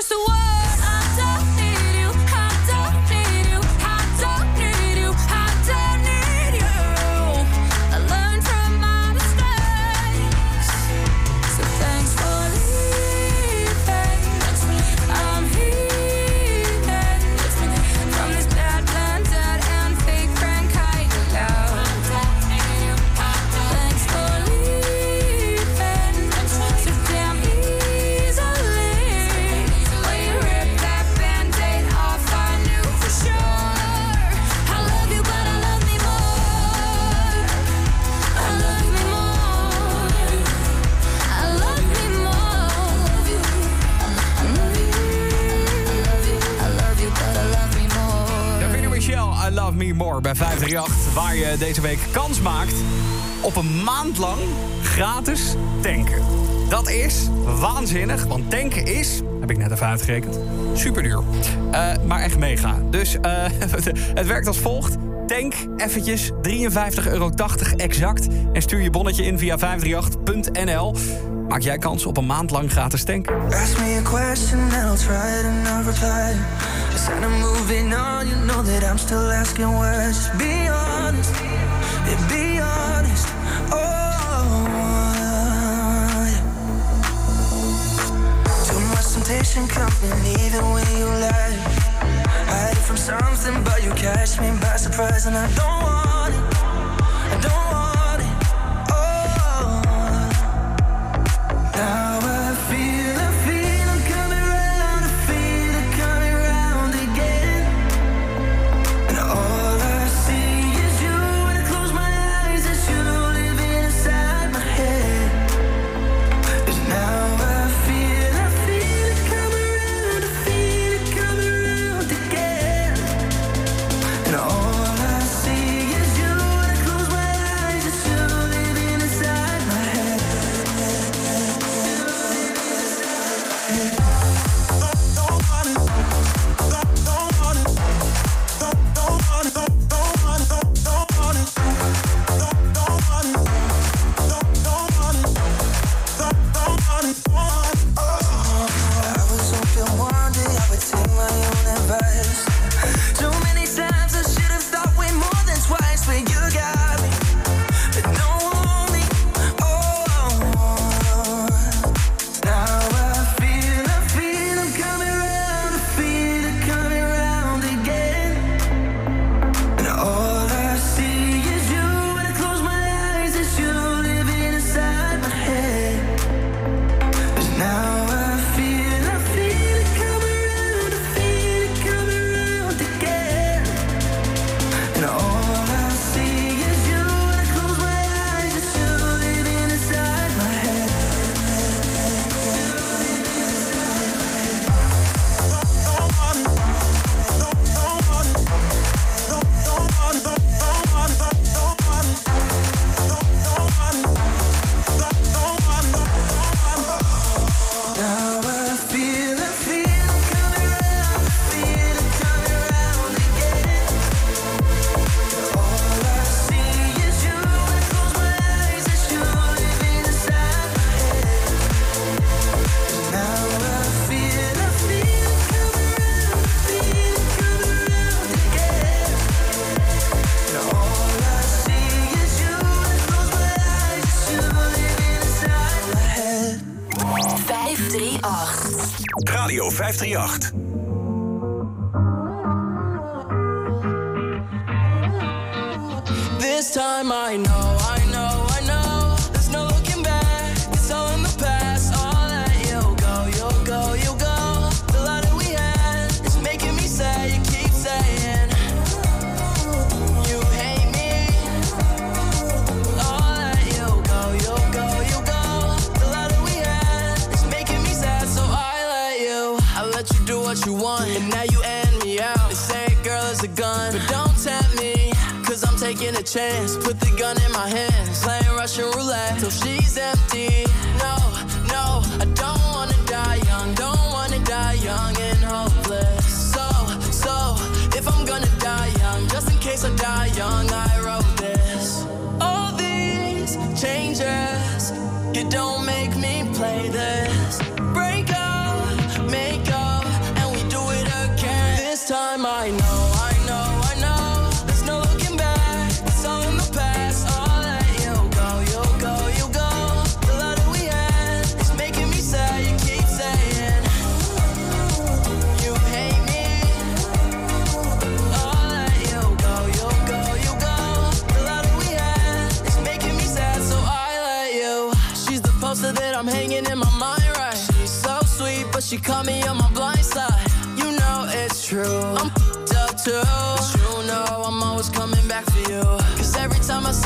first. Eh, deze week kans maakt op een maand lang gratis tanken. Dat is waanzinnig, want tanken is, heb ik net even uitgerekend, super duur. Eh, maar echt mega. Dus eh, het werkt als volgt. Tank eventjes 53,80 euro exact en stuur je bonnetje in via 538.nl. Maak jij kans op een maand lang gratis tanken. Ask me a question and I'll try to not reply. I'm moving on, you know that I'm still asking temptation coming even when you lie. Hide from something, but you catch me by surprise, and I don't want.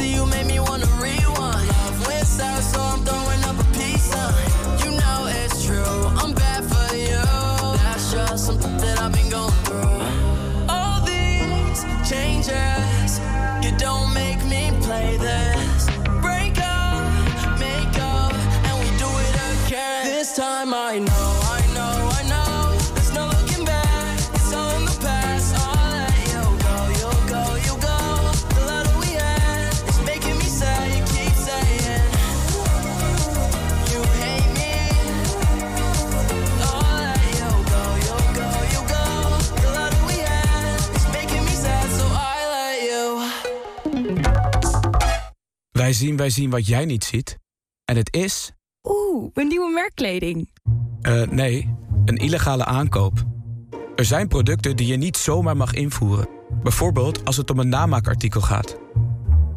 See you, make me Wij zien, wij zien wat jij niet ziet. En het is... Oeh, een nieuwe merkkleding. eh, nee, een illegale aankoop. Er zijn producten die je niet zomaar mag invoeren. Bijvoorbeeld als het om een namaakartikel gaat.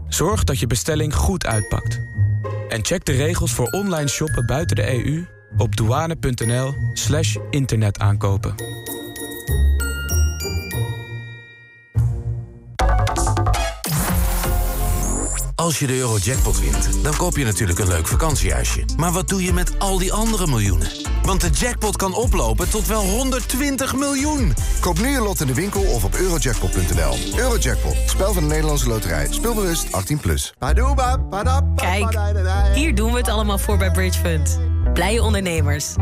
Zorg dat je bestelling goed uitpakt. En check de regels voor online shoppen buiten de EU op douane.nl slash internetaankopen. Als je de Eurojackpot wint, dan koop je natuurlijk een leuk vakantiehuisje. Maar wat doe je met al die andere miljoenen? Want de jackpot kan oplopen tot wel 120 miljoen. Koop nu je lot in de winkel of op eurojackpot.nl. Eurojackpot, spel van de Nederlandse loterij. Speelbewust 18+. Plus. Kijk, hier doen we het allemaal voor bij Bridge Fund. Blije ondernemers.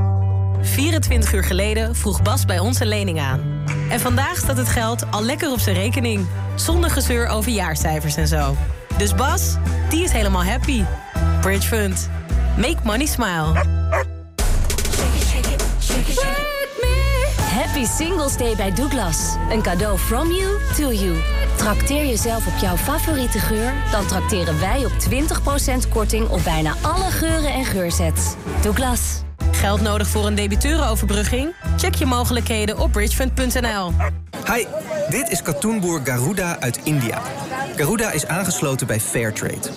24 uur geleden vroeg Bas bij ons een lening aan. En vandaag staat het geld al lekker op zijn rekening. Zonder gezeur over jaarcijfers en zo. Dus Bas, die is helemaal happy. Bridge Fund. Make money smile. Happy Singles Day bij Douglas. Een cadeau from you to you. Trakteer jezelf op jouw favoriete geur? Dan trakteren wij op 20% korting op bijna alle geuren en geursets. Douglas. Geld nodig voor een debiteurenoverbrugging? Check je mogelijkheden op bridgefund.nl. Hi, dit is katoenboer Garuda uit India. Garuda is aangesloten bij Fairtrade.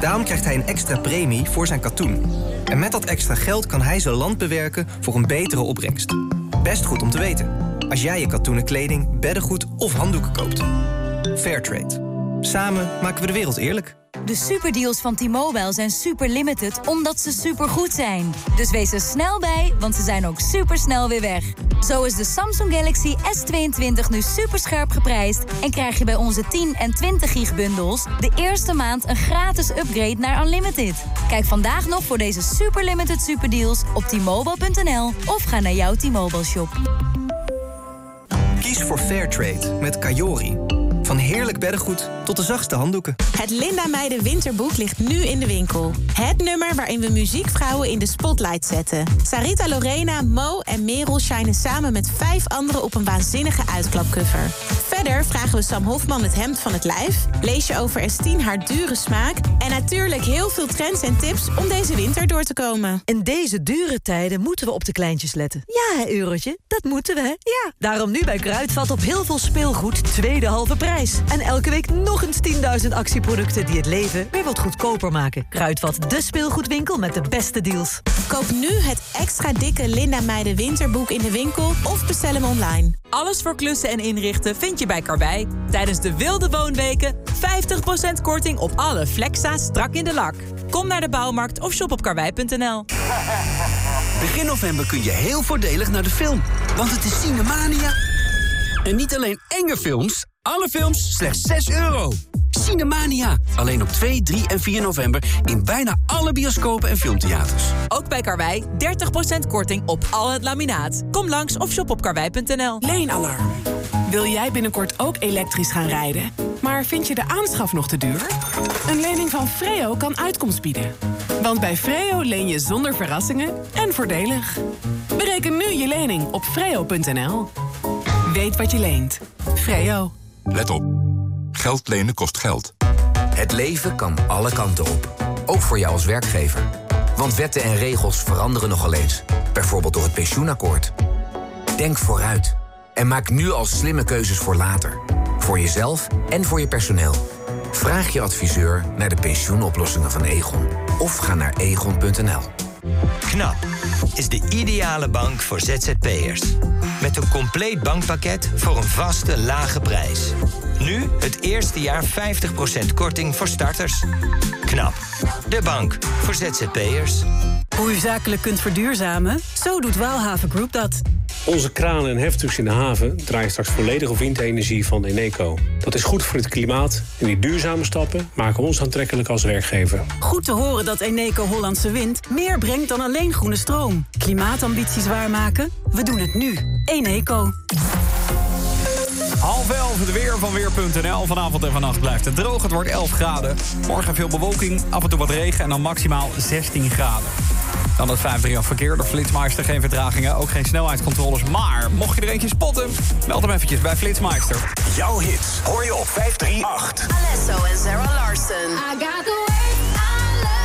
Daarom krijgt hij een extra premie voor zijn katoen. En met dat extra geld kan hij zijn land bewerken voor een betere opbrengst. Best goed om te weten. Als jij je katoenen kleding, beddengoed of handdoeken koopt. Fairtrade. Samen maken we de wereld eerlijk. De superdeals van T-Mobile zijn super limited omdat ze supergoed zijn. Dus wees er snel bij, want ze zijn ook supersnel weer weg. Zo is de Samsung Galaxy S22 nu superscherp geprijsd... en krijg je bij onze 10 en 20 gig bundels... de eerste maand een gratis upgrade naar Unlimited. Kijk vandaag nog voor deze super limited superdeals op t-mobile.nl... of ga naar jouw T-Mobile shop. Kies voor Fairtrade met Kayori. Van heerlijk beddengoed tot de zachtste handdoeken. Het Linda Meijden Winterboek ligt nu in de winkel. Het nummer waarin we muziekvrouwen in de spotlight zetten. Sarita Lorena, Mo en Merel shinen samen met vijf anderen op een waanzinnige uitklapcover. Verder vragen we Sam Hofman het hemd van het lijf. Lees je over Estine haar dure smaak. En natuurlijk heel veel trends en tips om deze winter door te komen. In deze dure tijden moeten we op de kleintjes letten. Ja, hè, eurotje, dat moeten we, hè? Ja. Daarom nu bij Kruidvat op heel veel speelgoed tweede halve prijs. En elke week nog eens 10.000 actieproducten die het leven weer wat goedkoper maken. Kruidvat, de speelgoedwinkel met de beste deals. Koop nu het extra dikke Linda Meijden winterboek in de winkel of bestel hem online. Alles voor klussen en inrichten vind je bij Karwei. Tijdens de wilde woonweken 50% korting op alle Flexa strak in de lak. Kom naar de bouwmarkt of shop op karwei.nl. Begin november kun je heel voordelig naar de film. Want het is Cinemania. En niet alleen enge films, alle films slechts 6 euro. Cinemania. Alleen op 2, 3 en 4 november in bijna alle bioscopen en filmtheaters. Ook bij Karwei 30% korting op al het laminaat. Kom langs of shop op karwei.nl. Leenalarm. Wil jij binnenkort ook elektrisch gaan rijden? Maar vind je de aanschaf nog te duur? Een lening van Freo kan uitkomst bieden. Want bij Freo leen je zonder verrassingen en voordelig. Bereken nu je lening op freo.nl. Weet wat je leent. Freo. Let op. Geld lenen kost geld. Het leven kan alle kanten op. Ook voor jou als werkgever. Want wetten en regels veranderen nogal eens. Bijvoorbeeld door het pensioenakkoord. Denk vooruit. En maak nu al slimme keuzes voor later. Voor jezelf en voor je personeel. Vraag je adviseur naar de pensioenoplossingen van Egon. Of ga naar egon.nl. KNAP is de ideale bank voor ZZP'ers. Met een compleet bankpakket voor een vaste, lage prijs. Nu het eerste jaar 50% korting voor starters. KNAP, de bank voor ZZP'ers. Hoe u zakelijk kunt verduurzamen? Zo doet Waalhaven Group dat. Onze kranen en heftrucks in de haven draaien straks volledig op windenergie van Eneco. Dat is goed voor het klimaat en die duurzame stappen maken ons aantrekkelijk als werkgever. Goed te horen dat Eneco Hollandse Wind meer brengt dan alleen groene stroom. Klimaatambities waarmaken? We doen het nu. Eneco. Half elf, het weer van Weer.nl. Vanavond en vannacht blijft het droog. Het wordt 11 graden. Morgen veel bewolking, af en toe wat regen en dan maximaal 16 graden. Dan het 538 verkeer. Door Flitsmeister geen vertragingen, ook geen snelheidscontroles. Maar mocht je er eentje spotten, meld hem eventjes bij Flitsmeister. Jouw hits hoor je op 538. Alesso en Sarah Larson. I got the way I love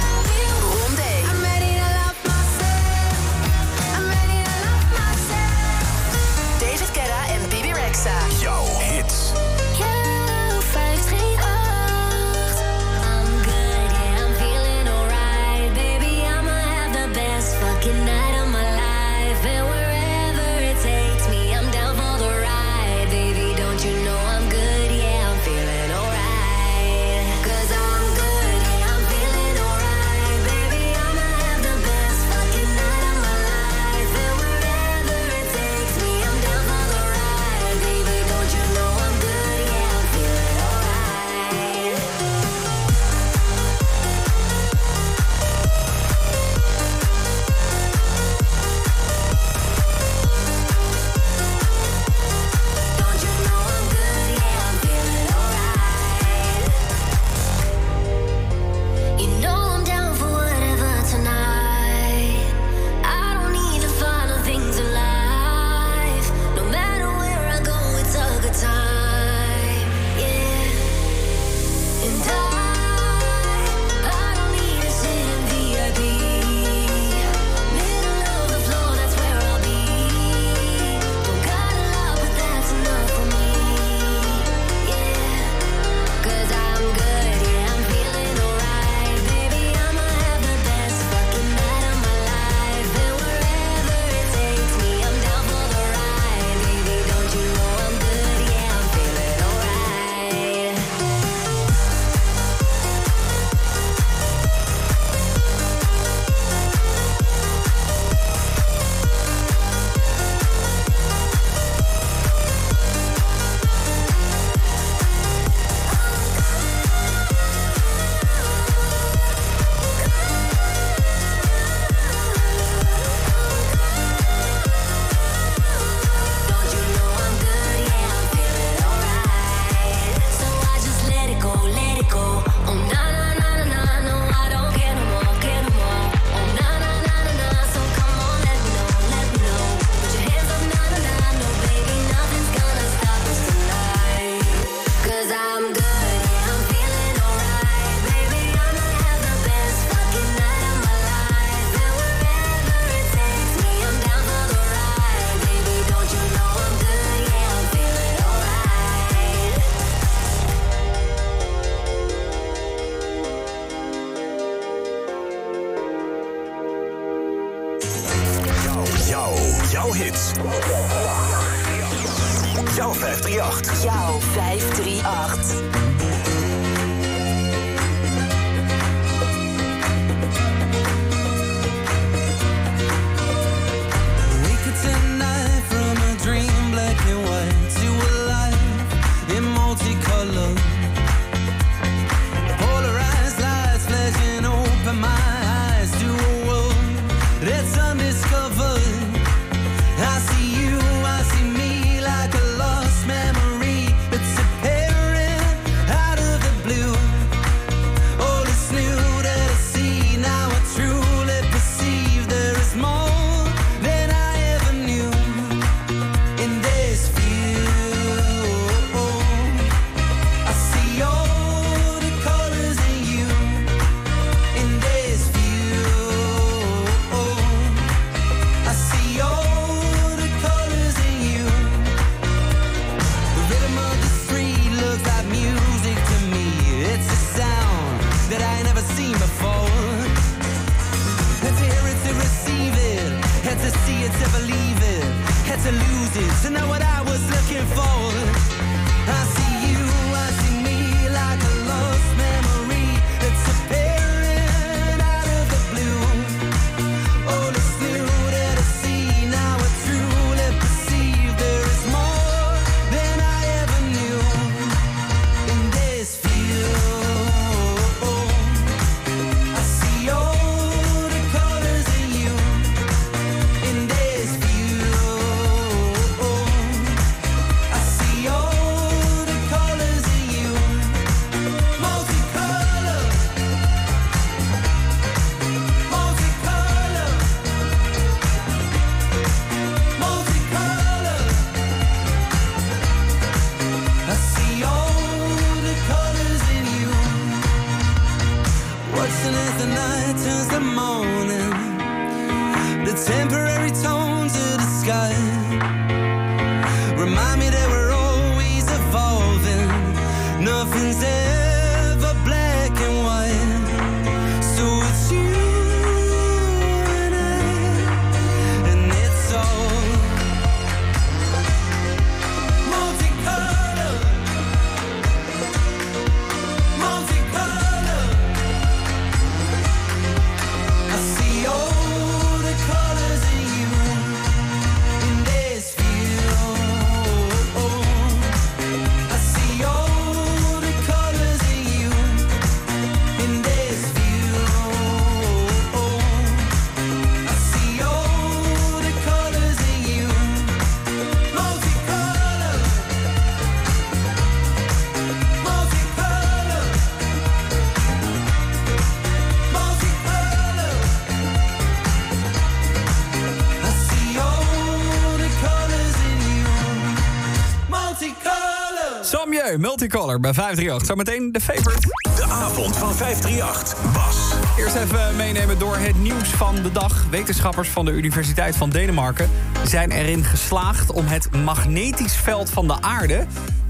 Multicolor bij 538. Zometeen de favorite. De avond van 538. Bas. Eerst even meenemen door het nieuws van de dag. Wetenschappers van de Universiteit van Denemarken zijn erin geslaagd om het magnetisch veld van de aarde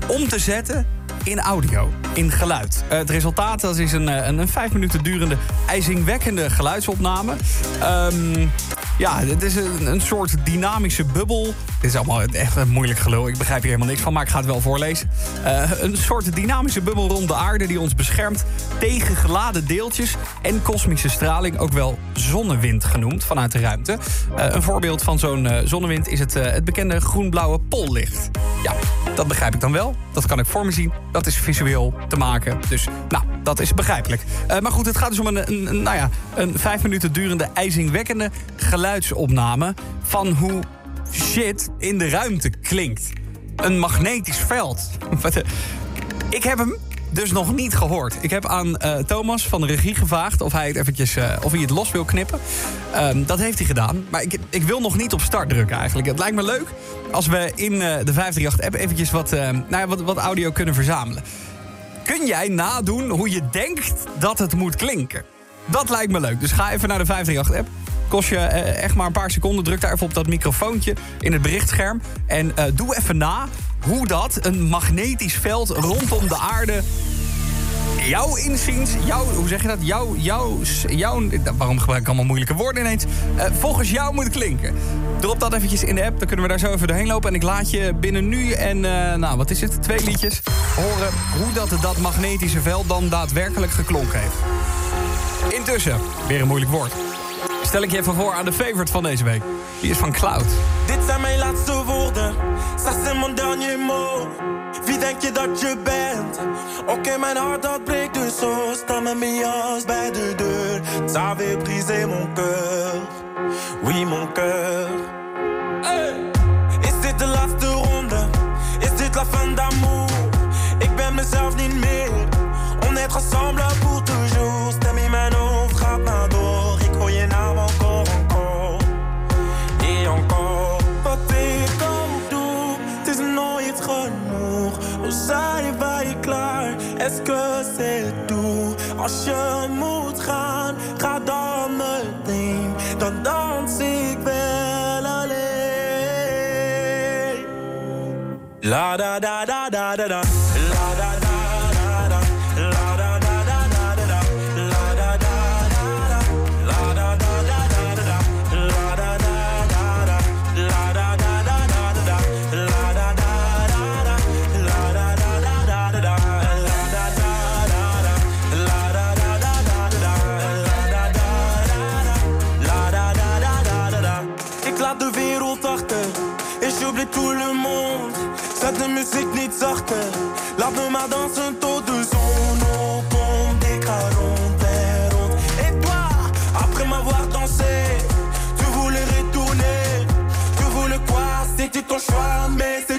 om te zetten in audio, in geluid. Eh, het resultaat dat is een, eh, een, een vijf minuten durende ijzingwekkende geluidsopname. Ehm, ja, het is een, een soort dynamische bubbel. Dit is allemaal echt een moeilijk gelul. Ik begrijp hier helemaal niks van, maar ik ga het wel voorlezen. Eh, een soort dynamische bubbel rond de aarde die ons beschermt tegen geladen deeltjes en kosmische straling, ook wel zonnewind genoemd, vanuit de ruimte. Eh, een voorbeeld van zo'n eh, zonnewind is het, het bekende groen-blauwe pollicht. Ja, dat begrijp ik dan wel. Dat kan ik voor me zien. Dat is visueel te maken. Dus, nou, dat is begrijpelijk. Eh, maar goed, het gaat dus om een, een, nou ja, een vijf minuten durende ijzingwekkende geluidsopname... van hoe shit in de ruimte klinkt. Een magnetisch veld. Eh, ik heb hem dus nog niet gehoord. Ik heb aan eh, Thomas van de regie gevraagd of hij het eventjes eh, of hij het los wil knippen. Ehm, dat heeft hij gedaan. Maar ik, ik wil nog niet op start drukken eigenlijk. Het lijkt me leuk als we in eh, de 538-app eventjes wat, nou ja, wat, wat audio kunnen verzamelen. Kun jij nadoen hoe je denkt dat het moet klinken? Dat lijkt me leuk. Dus ga even naar de 538-app. Kost je echt maar een paar seconden. Druk daar even op dat microfoontje in het berichtscherm. En doe even na hoe dat, een magnetisch veld rondom de aarde... Jouw inziens, jouw, hoe zeg je dat? Jouw, jouw, jouw, waarom gebruik ik allemaal moeilijke woorden ineens? Eh, volgens jou moet klinken. Drop dat eventjes in de app, dan kunnen we daar zo even doorheen lopen. En ik laat je binnen nu en, eh, nou wat is het, twee liedjes... horen hoe dat, dat magnetische veld dan daadwerkelijk geklonken heeft. Intussen, weer een moeilijk woord. Stel ik je even voor aan de favorite van deze week. Die is van Cloud. Dit zijn mijn laatste woorden, ça c'est mon dernier mot. Wie denk je dat je bent? Oké, mijn hart dat breekt dus zo. Sta met jas bij de deur. Ça avait brisé mon cœur. Oui, mon cœur. Is dit de laatste ronde? Is dit la fin d'amour? Ik ben mezelf niet meer. On est ensemble pour toujours. Est-ce que c'est tout? Als je moet gaan, ga dan meteen. Dan dans ik wel alleen. La da da da da da da de muziek niet zachter. Laat me maar dansen tot de zon opkomt. Ik ga rond en. Et toi, après m'avoir dansé, tu voulais retourner. Tu voulais quoi? C'était ton choix, mais c'est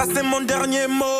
Ça c'est mon dernier mot.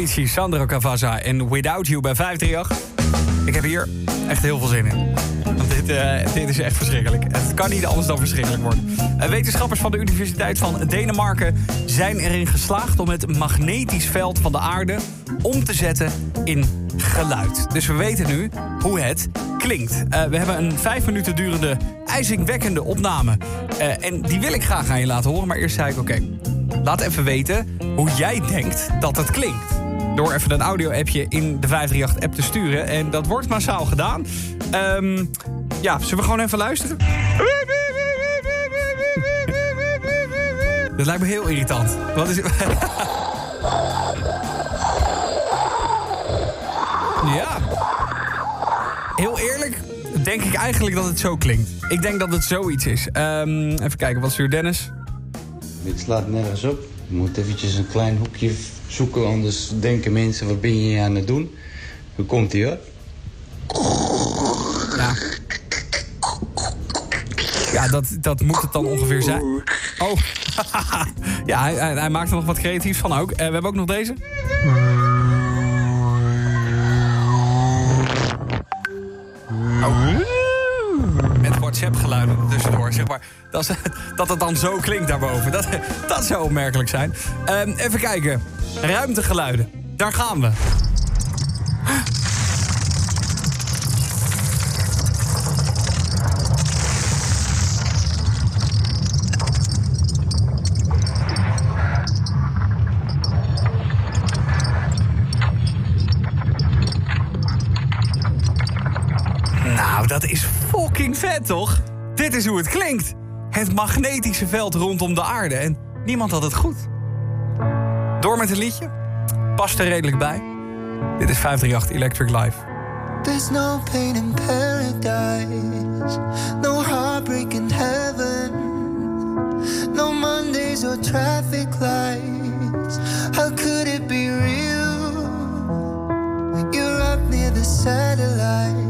Avicii, Sandro Cavazza en Without You bij 538. Ik heb hier echt heel veel zin in. Want dit, eh, dit is echt verschrikkelijk. Het kan niet anders dan verschrikkelijk worden. Eh, wetenschappers van de Universiteit van Denemarken zijn erin geslaagd om het magnetisch veld van de aarde om te zetten in geluid. Dus we weten nu hoe het klinkt. Eh, we hebben een vijf minuten durende, ijzingwekkende opname. En die wil ik graag aan je laten horen. Maar eerst zei ik, oké, laat even weten hoe jij denkt dat het klinkt. Door even een audio-appje in de 538-app te sturen. En dat wordt massaal gedaan. Ehm, ja, zullen we gewoon even luisteren? Dat lijkt me heel irritant. Wat is Ja. Heel eerlijk denk ik eigenlijk dat het zo klinkt. Ik denk dat het zoiets is. Ehm, even kijken, wat stuurt Dennis? Dit slaat nergens op. Je moet eventjes een klein hoekje zoeken, anders denken mensen, wat ben je aan het doen? Hoe komt hij hoor? Ja. Ja, dat, dat moet het dan ongeveer zijn. Oh, ja, hij, hij, maakt er nog wat creatiefs van ook. Eh, we hebben ook nog deze. Oh. WhatsApp-geluiden tussendoor, zeg maar. Dat, dat het dan zo klinkt daarboven. Dat, dat zou opmerkelijk zijn. Ehm, even kijken. Ruimtegeluiden. Daar gaan we. Fucking vet, toch? Dit is hoe het klinkt. Het magnetische veld rondom de aarde. En niemand had het goed. Door met het liedje. Past er redelijk bij. Dit is 538 Electric Live. There's no pain in paradise, no heartbreak in heaven, no Mondays or traffic lights. How could it be real? You're up near the satellites,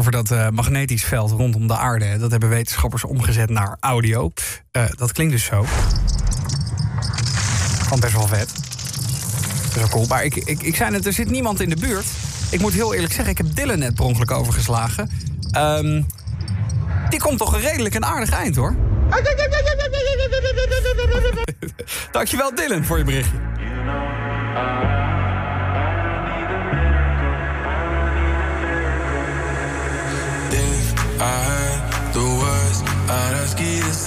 Over dat eh, magnetisch veld rondom de aarde. Dat hebben wetenschappers omgezet naar audio. Eh, dat klinkt dus zo. Van best wel vet. Best wel cool. Maar ik, ik, ik zei net, er zit niemand in de buurt. Ik moet heel eerlijk zeggen, ik heb Dylan net per ongeluk overgeslagen. Ehm, die komt toch een redelijk een aardig eind, hoor. Dankjewel, Dylan, voor je berichtje.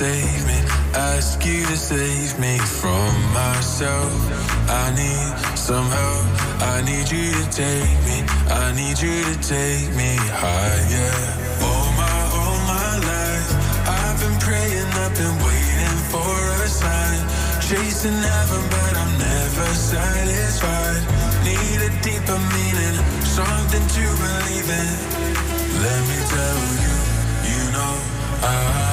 Save me. Ask you to save me from myself. I need some help. I need you to take me. I need you to take me higher. All my, all my life, I've been praying, I've been waiting for a sign. Chasing heaven, but I'm never satisfied. Need a deeper meaning, something to believe in. Let me tell you, you know, I,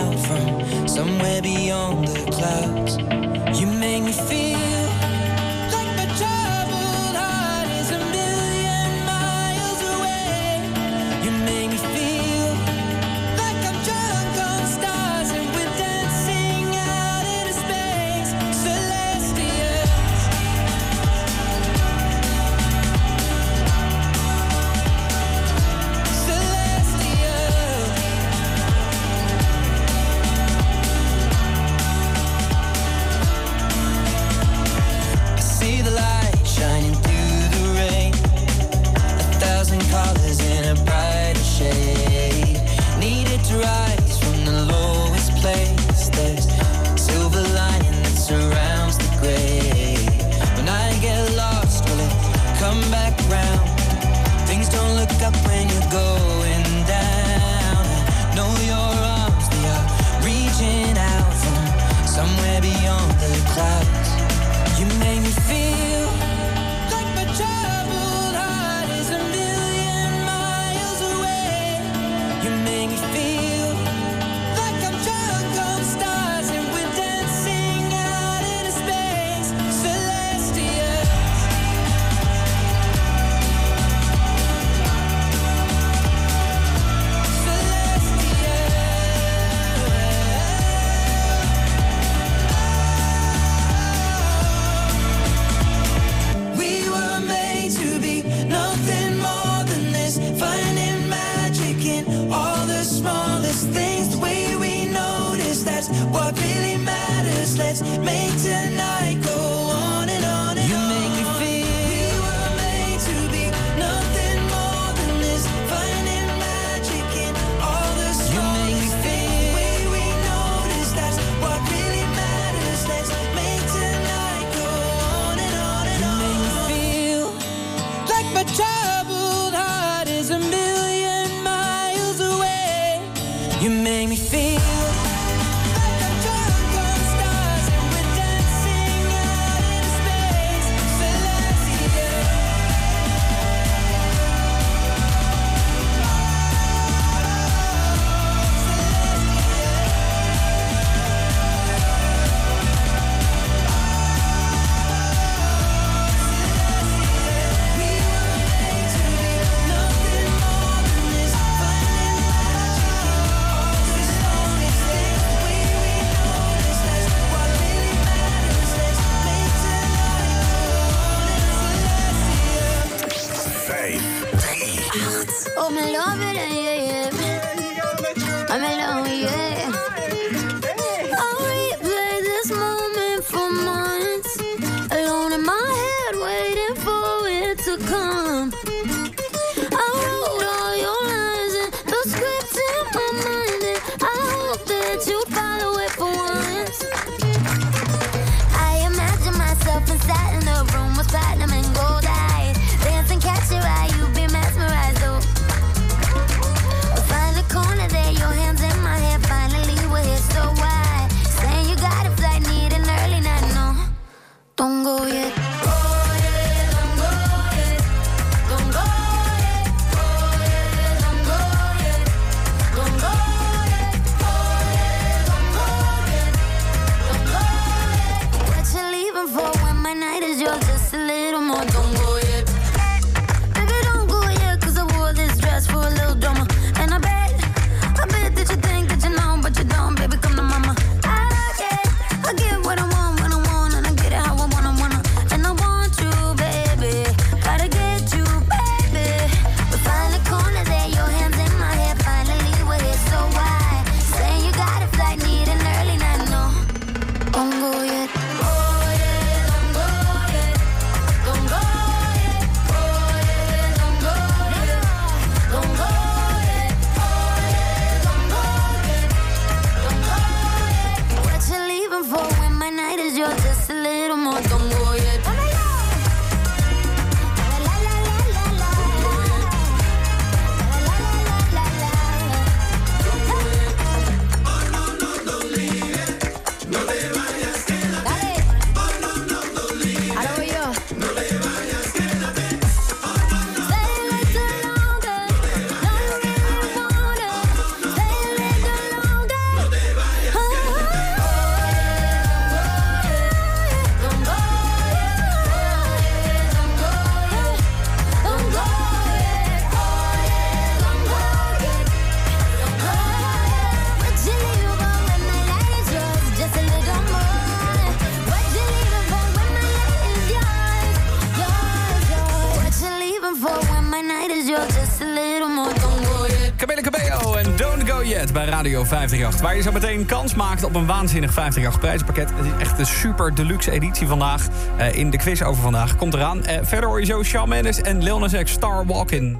Bij Radio 538. Waar je zo meteen kans maakt op een waanzinnig 538 prijzenpakket. Het is echt een super deluxe editie vandaag. Eh, in de quiz over vandaag komt eraan. Eh, verder hoor je zo Shawn Mendes en Lil Nas X Starwalking.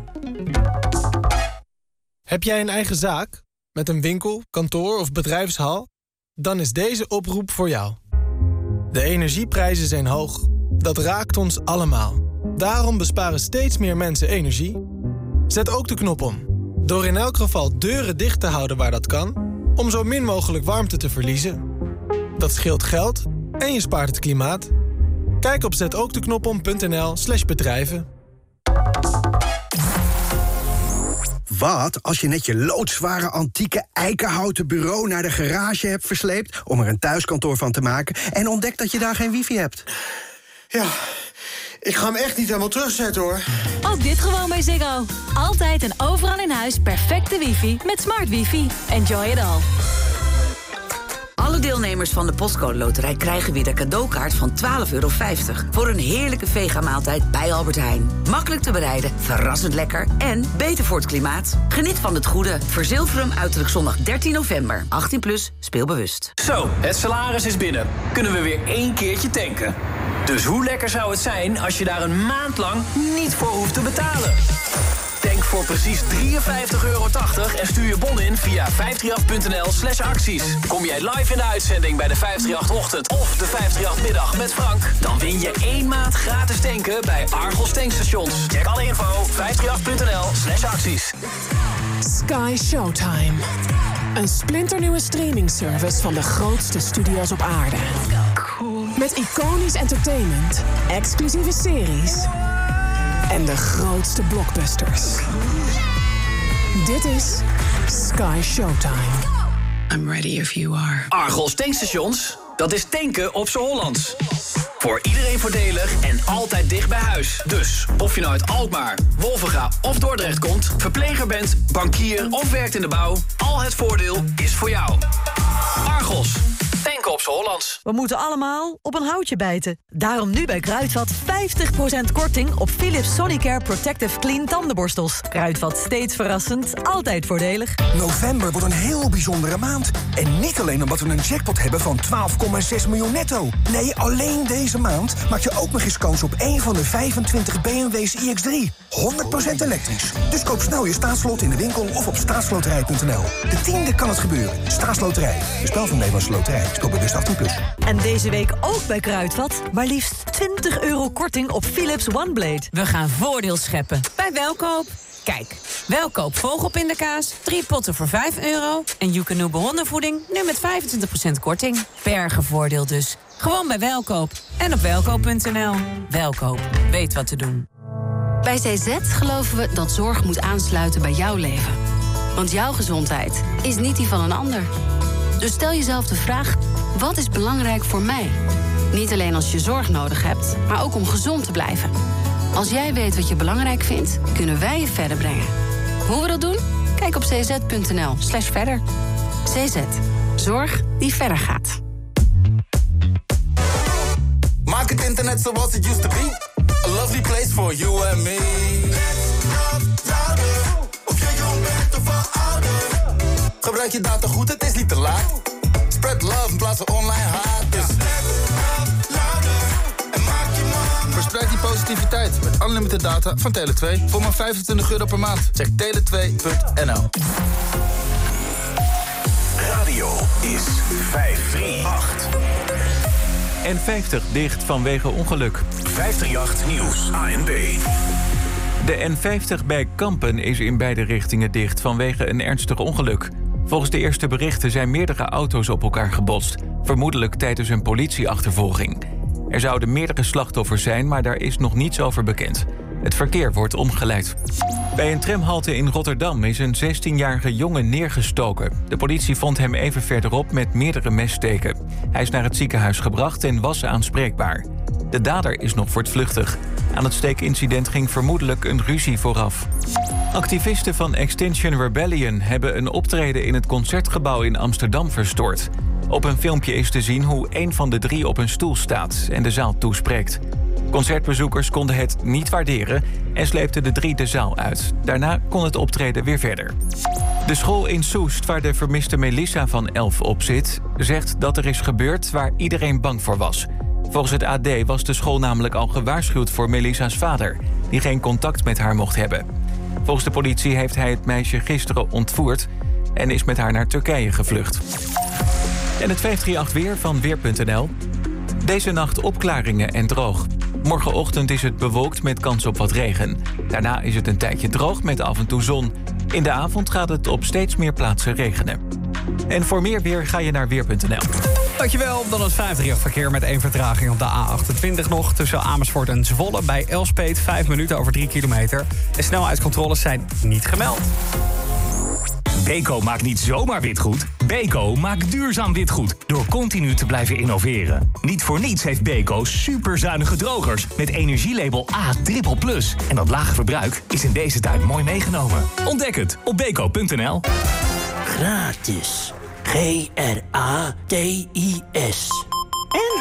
Heb jij een eigen zaak? Met een winkel, kantoor of bedrijfshal? Dan is deze oproep voor jou. De energieprijzen zijn hoog. Dat raakt ons allemaal. Daarom besparen steeds meer mensen energie. Zet ook de knop om door in elk geval deuren dicht te houden waar dat kan, om zo min mogelijk warmte te verliezen. Dat scheelt geld en je spaart het klimaat. Kijk op zetookteknopom.nl/slash bedrijven. Wat als je net je loodzware antieke eikenhouten bureau naar de garage hebt versleept om er een thuiskantoor van te maken en ontdekt dat je daar geen wifi hebt? Ja. Ik ga hem echt niet helemaal terugzetten, hoor. Ook dit gewoon bij Ziggo. Altijd en overal in huis perfecte wifi met smart wifi. Enjoy it all. Alle deelnemers van de Postcode Loterij krijgen weer de cadeaukaart van 12,50 euro... voor een heerlijke vega-maaltijd bij Albert Heijn. Makkelijk te bereiden, verrassend lekker en beter voor het klimaat. Geniet van het goede. Verzilver hem uiterlijk zondag 13 november. 18 plus, speel bewust. Zo, het salaris is binnen. Kunnen we weer één keertje tanken. Dus hoe lekker zou het zijn als je daar een maand lang niet voor hoeft te betalen? Tank voor precies 53,80 euro en stuur je bon in via 538.nl slash acties. Kom jij live in de uitzending bij de 538-ochtend of de 538-middag met Frank... dan win je één maand gratis tanken bij Argos tankstations. Check alle info 538.nl slash acties. Sky Showtime. Een splinternieuwe streamingservice van de grootste studio's op aarde. Met iconisch entertainment, exclusieve series en de grootste blockbusters. Dit is Sky Showtime. I'm ready if you are. Argos tankstations, dat is tanken op z'n Hollands. Voor iedereen voordelig en altijd dicht bij huis. Dus of je nou uit Alkmaar, Wolvenga of Dordrecht komt... verpleger bent, bankier of werkt in de bouw... al het voordeel is voor jou. Argos, tanken op z'n Hollands. We moeten allemaal op een houtje bijten. Daarom nu bij Kruidvat 50% korting op Philips Sonicare Protective Clean tandenborstels. Kruidvat steeds verrassend, altijd voordelig. November wordt een heel bijzondere maand. En niet alleen omdat we een jackpot hebben van 12,6 miljoen netto. Nee, alleen deze maand maak je ook nog eens kans op één van de 25 BMW's iX3. 100% elektrisch. Dus koop snel je staatslot in de winkel of op staatsloterij.nl. De tiende kan het gebeuren. Staatsloterij. Een spel van Nederlandse Loterij. Bewust 18+. Plus. En deze week ook bij Kruidvat maar liefst 20 euro korting op Philips OneBlade. We gaan voordeel scheppen bij Welkoop. Kijk, Welkoop vogelpindakaas, drie potten voor 5 euro... en Joekanoe hondenvoeding nu met 25% korting. Bergenvoordeel dus. Gewoon bij Welkoop en op welkoop.nl. Welkoop, weet wat te doen. Bij CZ geloven we dat zorg moet aansluiten bij jouw leven. Want jouw gezondheid is niet die van een ander. Dus stel jezelf de vraag, wat is belangrijk voor mij? Niet alleen als je zorg nodig hebt, maar ook om gezond te blijven. Als jij weet wat je belangrijk vindt, kunnen wij je verder brengen. Hoe we dat doen? Kijk op cz.nl slash verder. CZ. Zorg die verder gaat. Maak het internet zoals het used to be. A lovely place for you and me. Of je jong bent of ouder. Gebruik je data goed, het is niet te laat. Spread love in plaats van online haat. Dus Verspreid die positiviteit met unlimited data van Tele2 voor maar 25 euro per maand. Check tele2.nl. Radio is 538. N50 dicht vanwege ongeluk. 538 Nieuws, ANB. De N50 bij Kampen is in beide richtingen dicht vanwege een ernstig ongeluk. Volgens de eerste berichten zijn meerdere auto's op elkaar gebotst, vermoedelijk tijdens een politieachtervolging. Er zouden meerdere slachtoffers zijn, maar daar is nog niets over bekend. Het verkeer wordt omgeleid. Bij een tramhalte in Rotterdam is een 16-jarige jongen neergestoken. De politie vond hem even verderop met meerdere messteken. Hij is naar het ziekenhuis gebracht en was aanspreekbaar. De dader is nog voortvluchtig. Aan het steekincident ging vermoedelijk een ruzie vooraf. Activisten van Extinction Rebellion hebben een optreden in het concertgebouw in Amsterdam verstoord. Op een filmpje is te zien hoe een van de drie op een stoel staat en de zaal toespreekt. Concertbezoekers konden het niet waarderen en sleepten de drie de zaal uit. Daarna kon het optreden weer verder. De school in Soest, waar de vermiste Melissa van 11 op zit, zegt dat er is gebeurd waar iedereen bang voor was. Volgens het AD was de school namelijk al gewaarschuwd voor Melissa's vader, die geen contact met haar mocht hebben. Volgens de politie heeft hij het meisje gisteren ontvoerd en is met haar naar Turkije gevlucht. En het 538 weer van Weer.nl. Deze nacht opklaringen en droog. Morgenochtend is het bewolkt met kans op wat regen. Daarna is het een tijdje droog met af en toe zon. In de avond gaat het op steeds meer plaatsen regenen. En voor meer weer ga je naar Weer.nl. Dankjewel. Dan het 538-verkeer met één vertraging op de A28 nog... tussen Amersfoort en Zwolle bij Elspet. Vijf minuten over drie kilometer. De snelheidscontroles zijn niet gemeld. Beko maakt niet zomaar witgoed. Beko maakt duurzaam witgoed door continu te blijven innoveren. Niet voor niets heeft Beko superzuinige drogers met energielabel A++. En dat lage verbruik is in deze tijd mooi meegenomen. Ontdek het op beko.nl. Gratis. G-R-A-T-I-S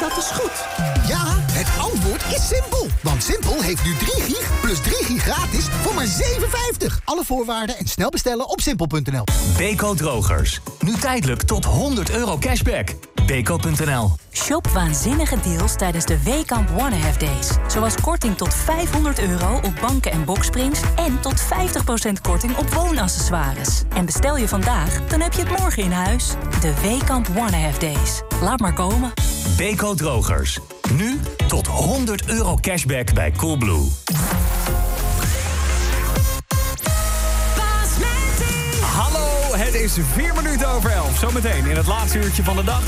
dat is goed? Ja, het antwoord is simpel. Want Simpel heeft nu 3 gig plus 3 gig gratis voor maar 57. Alle voorwaarden en snel bestellen op simpel.nl. Beko Drogers. Nu tijdelijk tot 100 euro cashback. Beko.nl. Shop waanzinnige deals tijdens de Weekamp One Half Days. Zoals korting tot 500 euro op banken en boxsprings en tot 50% korting op woonaccessoires. En bestel je vandaag, dan heb je het morgen in huis. De Weekamp One Half Days. Laat maar komen. Beko drogers Nu tot 100 euro cashback bij Coolblue. Hallo, het is 4 minuten over 11. Zometeen in het laatste uurtje van de dag.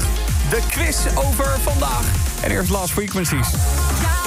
De quiz over vandaag. En eerst Last Frequencies. Ja.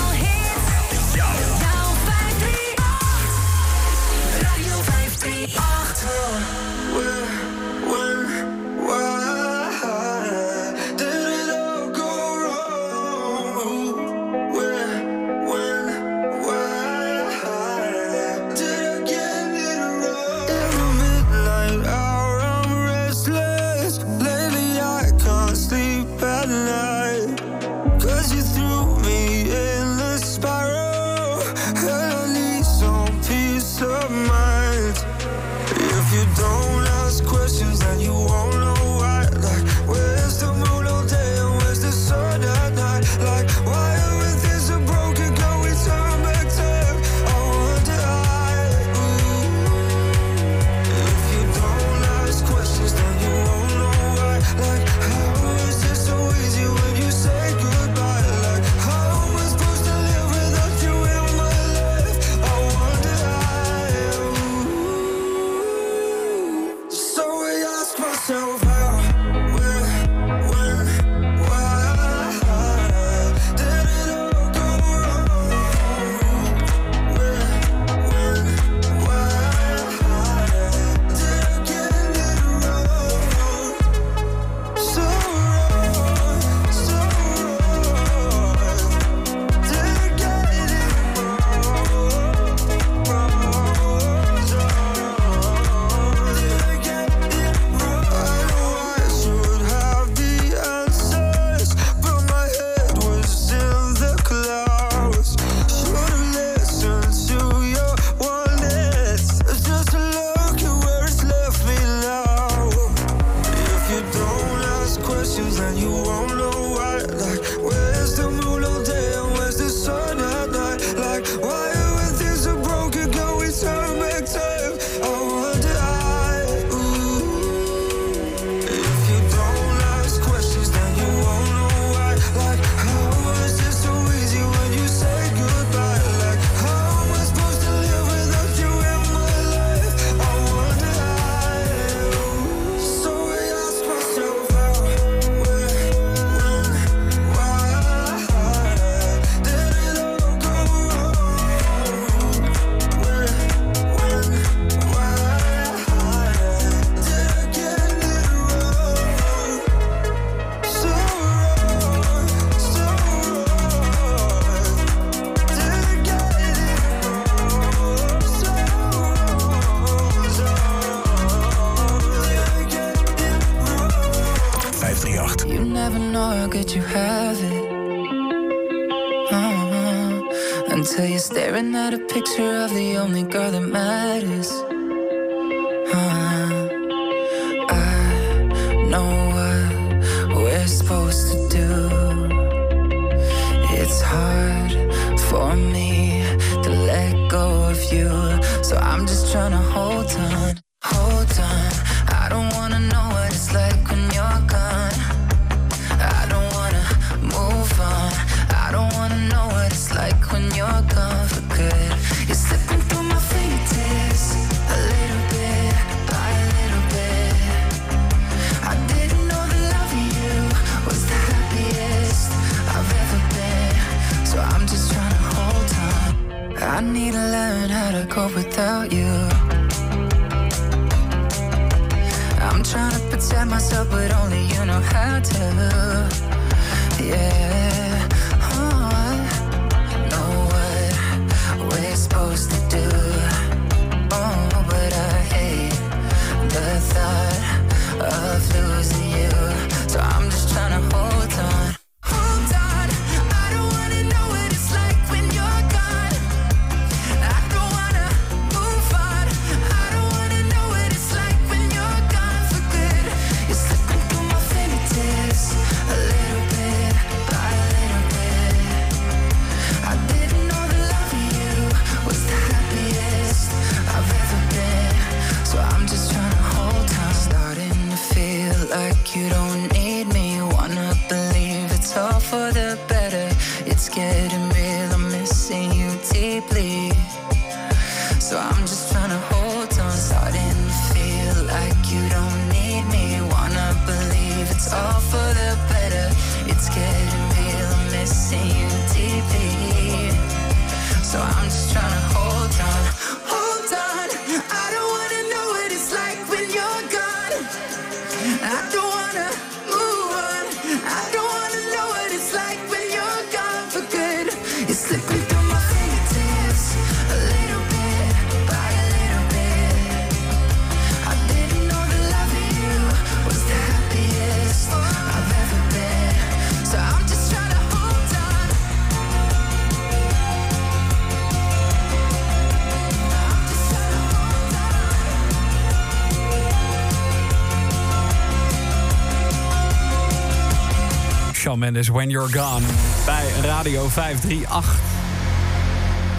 Mendes, When You're Gone, bij Radio 538.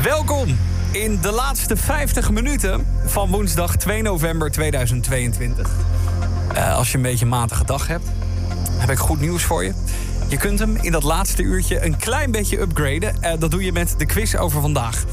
Welkom in de laatste 50 minuten van woensdag 2 november 2022. Eh, als je een beetje een matige dag hebt, heb ik goed nieuws voor je. Je kunt hem in dat laatste uurtje een klein beetje upgraden. Eh, dat doe je met de quiz over vandaag.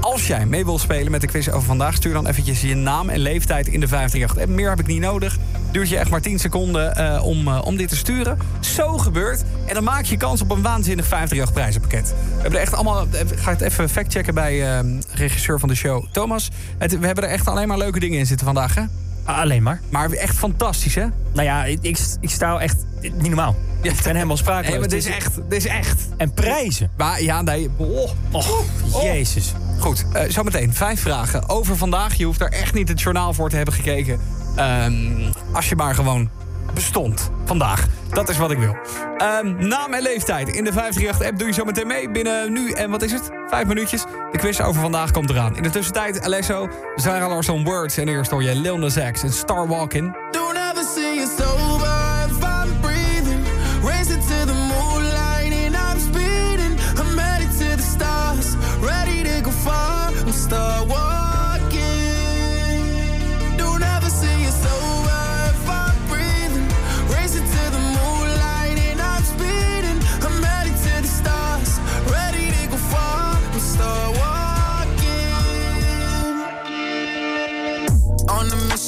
Als jij mee wil spelen met de quiz over vandaag... stuur dan eventjes je naam en leeftijd in de 538. En meer heb ik niet nodig. Duurt je echt maar 10 seconden eh, om, eh, om dit te sturen. Zo gebeurt. En dan maak je kans op een waanzinnig 538 prijzenpakket. We hebben er echt allemaal... Ik ga het even factchecken bij eh, regisseur van de show, Thomas. Het, we hebben er echt alleen maar leuke dingen in zitten vandaag, hè? Alleen maar. Maar echt fantastisch, hè? Nou ja, ik, ik, sta echt niet normaal. Ik ben helemaal sprakeloos. Nee, maar dit is echt, dit is echt. En prijzen. Maar ja, nee. Oh, oh, Jezus. Goed, eh, zometeen vijf vragen over vandaag. Je hoeft er echt niet het journaal voor te hebben gekeken. Ehm, als je maar gewoon bestond vandaag. Dat is wat ik wil. Ehm, naam en leeftijd in de 538-app doe je zo meteen mee. Binnen nu en wat is het? Vijf minuutjes. De quiz over vandaag komt eraan. In de tussentijd Alesso, Zara Larsson Words... en eerst hoor je Lil Nas X en Star Walking. Don't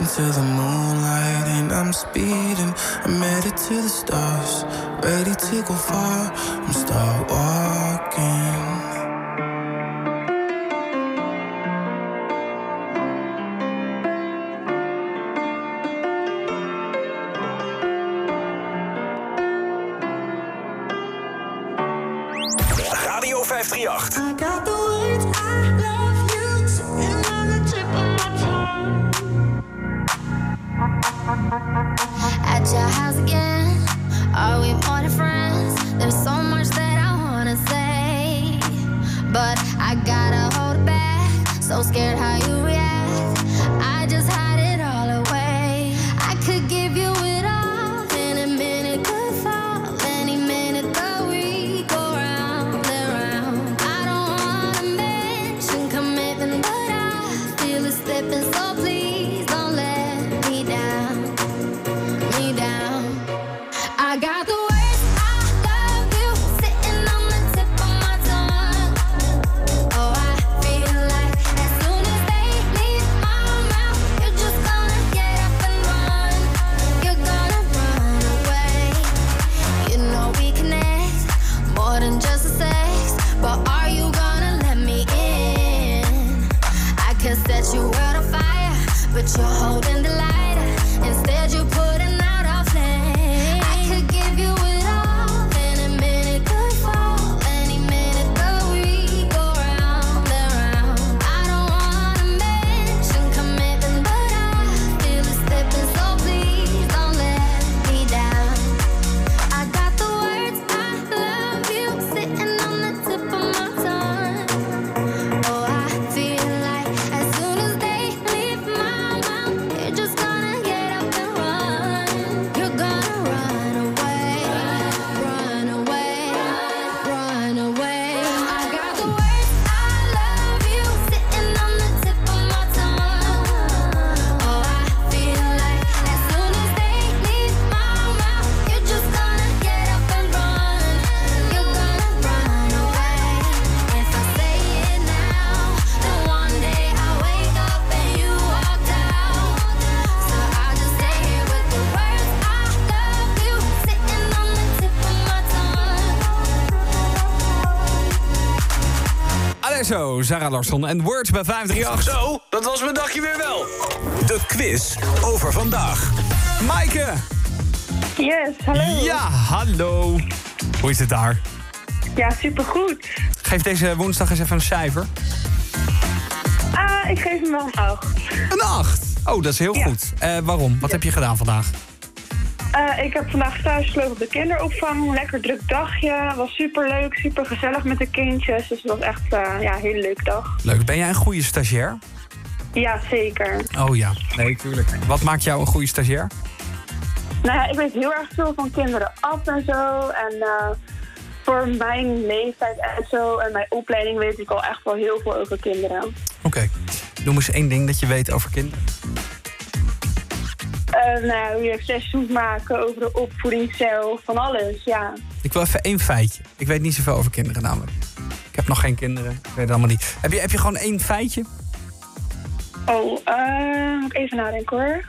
dancing to the moonlight and I'm speeding. I'm headed to the stars, ready to go far. I'm star walking. Radio 538. I got the words I love. At your house again, are we more than friends? There's so much that I wanna say, but I gotta hold it back. So scared how you react. Sarah Larsson en Words bij 538. Zo, dat was mijn dagje weer wel. De quiz over vandaag. Maaike! Yes, hallo. Ja, hallo. Hoe is het daar? Ja, supergoed. Geef deze woensdag eens even een cijfer. Ah, ik geef hem wel een 8. Een 8? Oh, dat is heel goed. Eh, waarom? Wat heb je gedaan vandaag? Ik heb vandaag thuis gelopen op de kinderopvang. Lekker druk dagje. Was super leuk, super gezellig met de kindjes. Dus het was echt eh, ja, een hele leuke dag. Leuk. Ben jij een goede stagiair? Ja, zeker. Oh ja, nee, tuurlijk. Wat maakt jou een goede stagiair? Nou ja, ik weet heel erg veel van kinderen af en zo. En eh, voor mijn leeftijd en zo en mijn opleiding weet ik al echt wel heel veel over kinderen. Oké. Noem eens één ding dat je weet over kinderen. Eh nou, hoe je access moet maken over de opvoeding zelf, van alles, ja. Ik wil even één feitje. Ik weet niet zoveel over kinderen namelijk. Ik heb nog geen kinderen. Ik weet het allemaal niet. Heb je, heb je gewoon één feitje? Oh, eh, moet ik even nadenken hoor.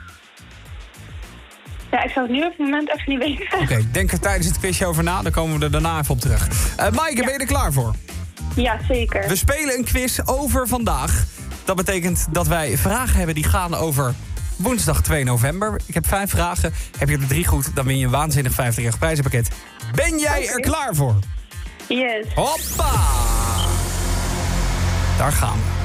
Ja, ik zou het nu op het moment even niet weten. Oké, denk er tijdens het quizje over na. Dan komen we er daarna even op terug. Eh Maaike, ben je er klaar voor? Ja, zeker. We spelen een quiz over vandaag. Dat betekent dat wij vragen hebben die gaan over woensdag 2 november. Ik heb vijf vragen. Heb je er drie goed, dan win je een waanzinnig 50 prijzenpakket. Ben jij er klaar voor? Yes. Hoppa! Daar gaan we.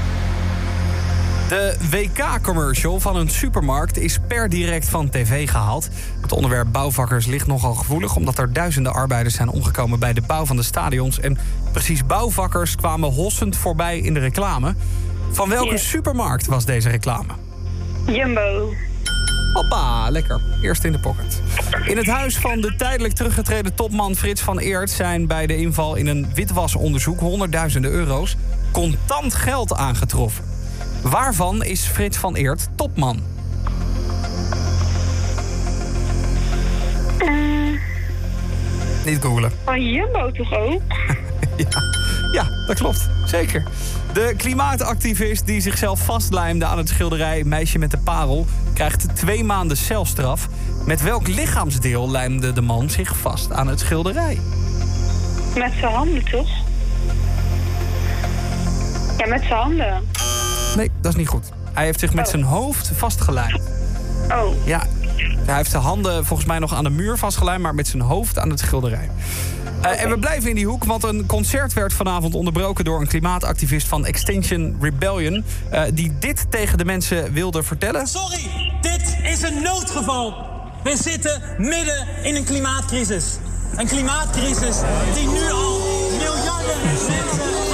De WK-commercial van een supermarkt is per direct van tv gehaald. Het onderwerp bouwvakkers ligt nogal gevoelig... omdat er duizenden arbeiders zijn omgekomen bij de bouw van de stadions. En precies bouwvakkers kwamen hossend voorbij in de reclame. Van welke Yes. supermarkt was deze reclame? Jumbo. Hoppa, lekker. Eerst in de pocket. In het huis van de tijdelijk teruggetreden topman Frits van Eert... zijn bij de inval in een witwasonderzoek honderdduizenden euro's... contant geld aangetroffen. Waarvan is Frits van Eert topman? Niet googelen. Van Jumbo toch ook? Ja, ja, dat klopt. Zeker. De klimaatactivist die zichzelf vastlijmde aan het schilderij Meisje met de Parel... krijgt twee maanden celstraf. Met welk lichaamsdeel lijmde de man zich vast aan het schilderij? Met zijn handen toch? Ja, met zijn handen. Nee, dat is niet goed. Hij heeft zich met zijn hoofd vastgelijmd. Oh. Ja, Hij heeft zijn handen volgens mij nog aan de muur vastgelijmd... maar met zijn hoofd aan het schilderij. Eh, En we blijven in die hoek, want een concert werd vanavond onderbroken... door een klimaatactivist van Extinction Rebellion... eh, die dit tegen de mensen wilde vertellen. Sorry, dit is een noodgeval. We zitten midden in een klimaatcrisis. Een klimaatcrisis die nu al miljarden mensen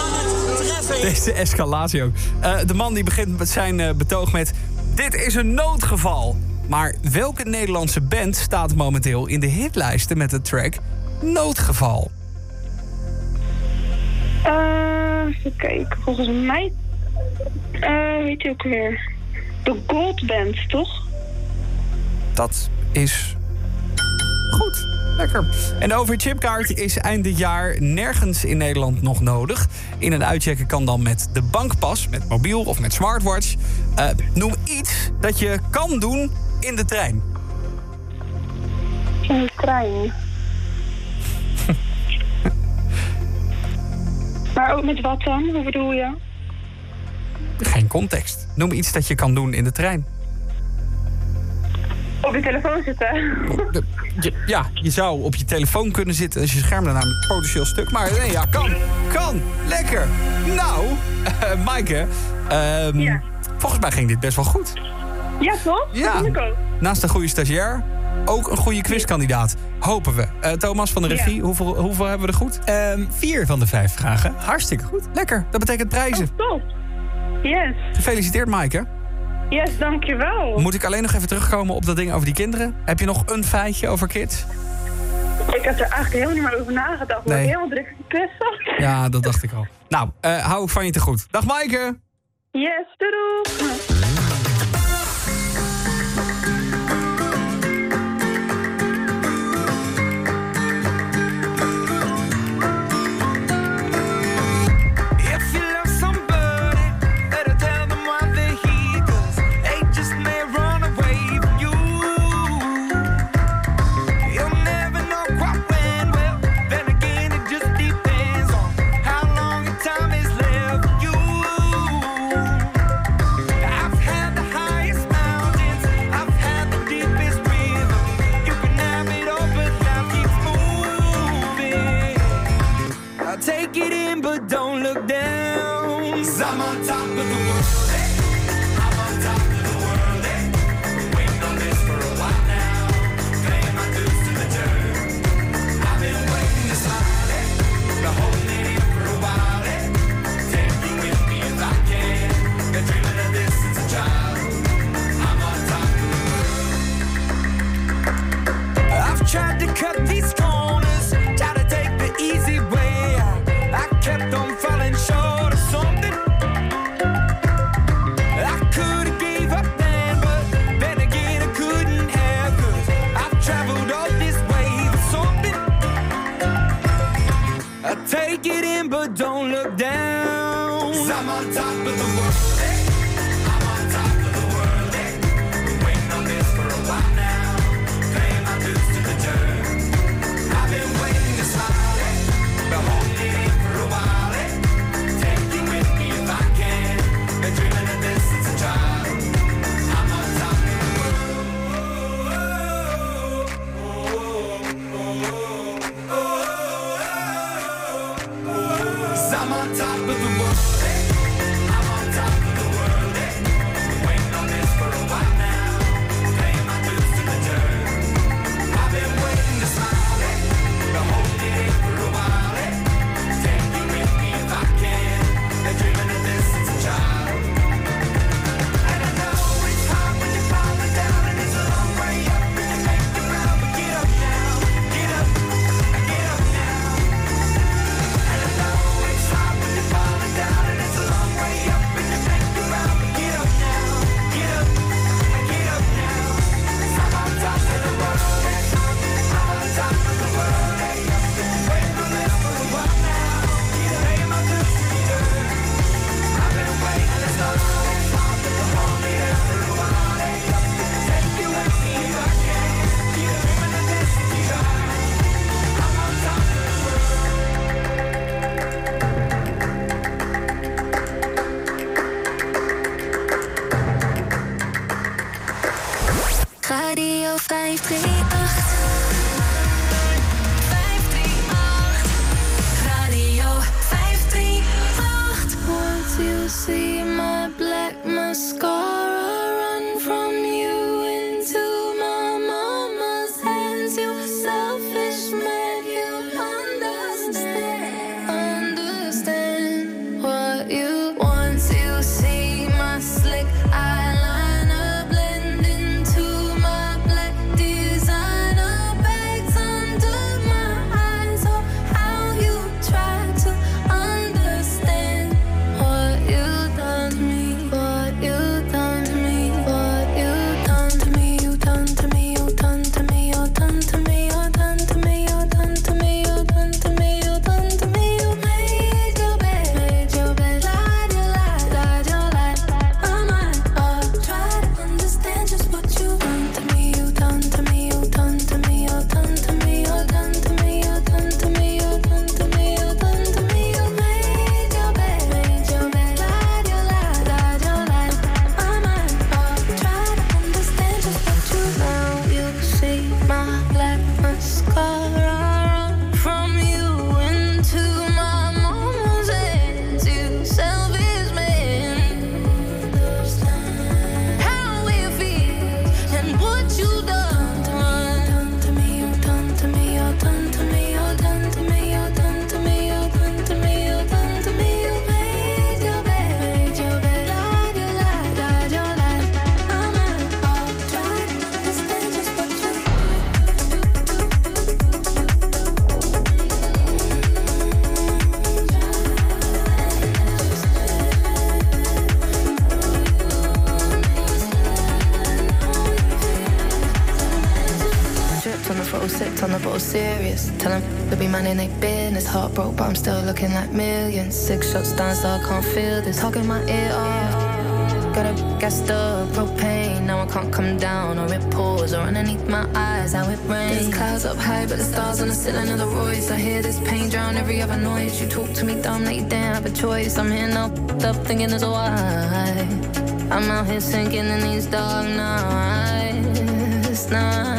aan het treffen is. Deze escalatie ook. Eh, de man die begint met zijn betoog met... Dit is een noodgeval. Maar welke Nederlandse band staat momenteel in de hitlijsten met de track Noodgeval? Eh, even kijken, volgens mij... eh weet je ook weer... De Gold Band, toch? Dat is goed. Lekker. En over chipkaart is eind dit jaar nergens in Nederland nog nodig. In en uitchecken kan dan met de bankpas, met mobiel of met smartwatch. Eh, noem iets dat je kan doen in de trein. In de trein. Maar ook met wat dan? Hoe bedoel je? Geen context. Noem iets dat je kan doen in de trein. Op je telefoon zitten. Je- ja, je zou op je telefoon kunnen zitten als je scherm daarna met potentieel stuk. Maar nee, ja, kan. Kan. Lekker. Nou, eh Maaike. ehm, Volgens mij ging dit best wel goed. Ja, toch? Ja. Naast een goede stagiair, ook een goede quizkandidaat. Hopen we. Eh, Thomas van de regie, hoeveel, hoeveel hebben we er goed? Ehm, vier van de vijf vragen. Hartstikke goed. Lekker, dat betekent prijzen. Top. Yes. Gefeliciteerd, Maaike. Yes, dankjewel. Moet ik alleen nog even terugkomen op dat ding over die kinderen? Heb je nog een feitje over kids? Ik heb er eigenlijk helemaal niet meer over nagedacht. Maar Nee. ik helemaal druk in de quiz zat. Ja, dat dacht ik al. Nou, eh, hou ik van je te goed. Dag Maaike! Yes, doei but I'm still looking like millions. Six shots down, so I can't feel this. Talking my ear off. Got a gas up, propane. Now I can't come down or it pours or underneath my eyes. How it rains. There's clouds up high, but the stars on the ceiling of the Royce. I hear this pain drown every other noise. You talk to me dumb, like you didn't have a choice. I'm here now, up, thinking there's a why. I'm out here sinking in these dark nights, nights.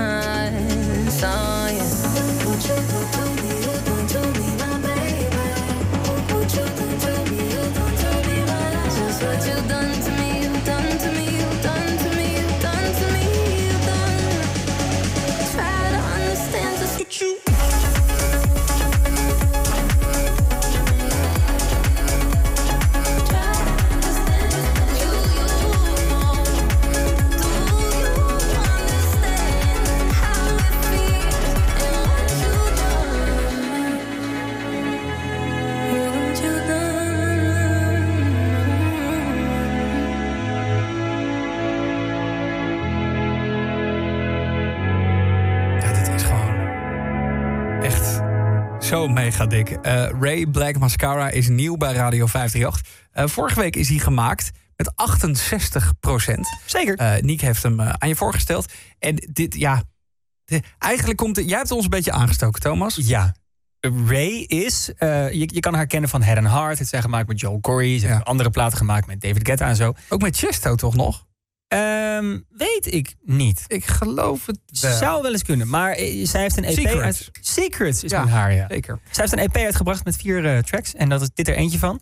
Mega dik. Eh, Ray Black Mascara is nieuw bij Radio 538. Eh, vorige week is hij gemaakt met 68% Zeker. Eh Niek heeft hem aan je voorgesteld. En dit, ja... de- eigenlijk komt het... Jij hebt ons een beetje aangestoken, Thomas. Ja. Ray is, je, je kan haar kennen van Head and Heart. Het zijn gemaakt met Joel Corey. Ze hebben andere platen gemaakt met David Guetta en zo. Ook met Chesto toch nog? Ehm, weet ik niet. Ik geloof het wel. Zou wel eens kunnen. Maar eh, zij heeft een EP Secrets. uit... Secrets is Ja, haar, ja. zeker. Zij heeft een EP uitgebracht met vier eh, tracks. En dat is dit er eentje van.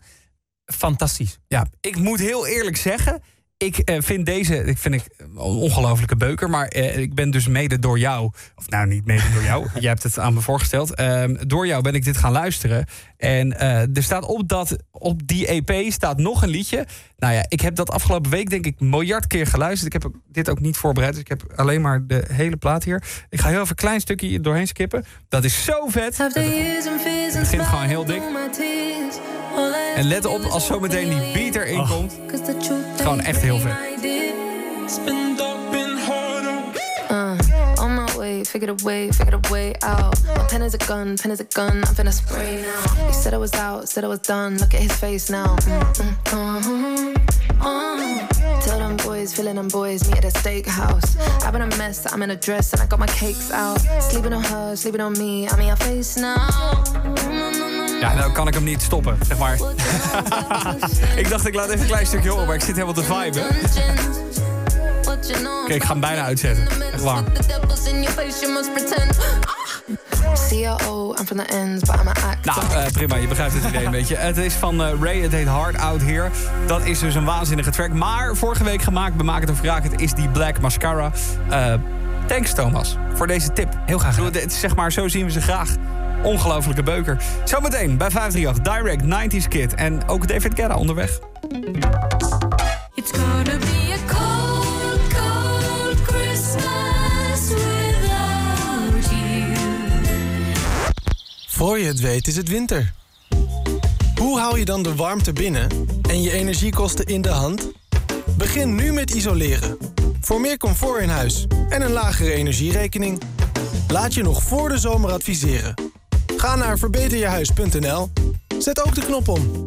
Fantastisch. Ja, ik moet heel eerlijk zeggen. Ik eh, vind deze ik vind ik een ongelofelijke beuker. Maar ik ben dus mede door jou. Of nou, niet mede door jou. Jij hebt het aan me voorgesteld. Ehm, door jou ben ik dit gaan luisteren. En er staat op, dat, op die EP staat nog een liedje. Nou ja, ik heb dat afgelopen week denk ik miljard keer geluisterd. Ik heb dit ook niet voorbereid. Dus ik heb alleen maar de hele plaat hier. Ik ga heel even een klein stukje doorheen skippen. Dat is zo vet. Het begint gewoon heel dik. En let op als zometeen die beat erin komt. Gewoon echt heel vet. On my way, figured a way, figured a way out. My pen is a gun, pen is a gun, I'm finna spray now. He said I was out, said I was done, look at his face now. Mm, mm, uh, uh. Tell them boys, feeling them boys, meet at a steakhouse. I've been a mess, I'm in a dress, and I got my cakes out. Sleeping on her, sleeping on me, I'm in your face now. Ja, nou kan ik hem niet stoppen, zeg maar. ik dacht, ik laat even een klein stukje horen, maar ik zit helemaal te viben. Oké, ik ga hem bijna uitzetten. Echt waar. I'm from the ends, but I'm an actor. Nou, eh, prima, je begrijpt het idee een beetje. Het is van eh, Ray, het heet Hard Out Here. Dat is dus een waanzinnige track. Maar vorige week gemaakt, bemaak het of raak het, is die Black Mascara. Eh, thanks Thomas, voor deze tip. Heel graag gedaan. Het is zeg maar, zo zien we ze graag. Ongelofelijke beuker. Zometeen bij 538, Direct 90s Kid. En ook David Guetta onderweg. It's gonna be a cold, Voor je het weet is het winter. Hoe hou je dan de warmte binnen en je energiekosten in de hand? Begin nu met isoleren. Voor meer comfort in huis en een lagere energierekening. Laat je nog voor de zomer adviseren. Ga naar verbeterjehuis.nl. Zet ook de knop om.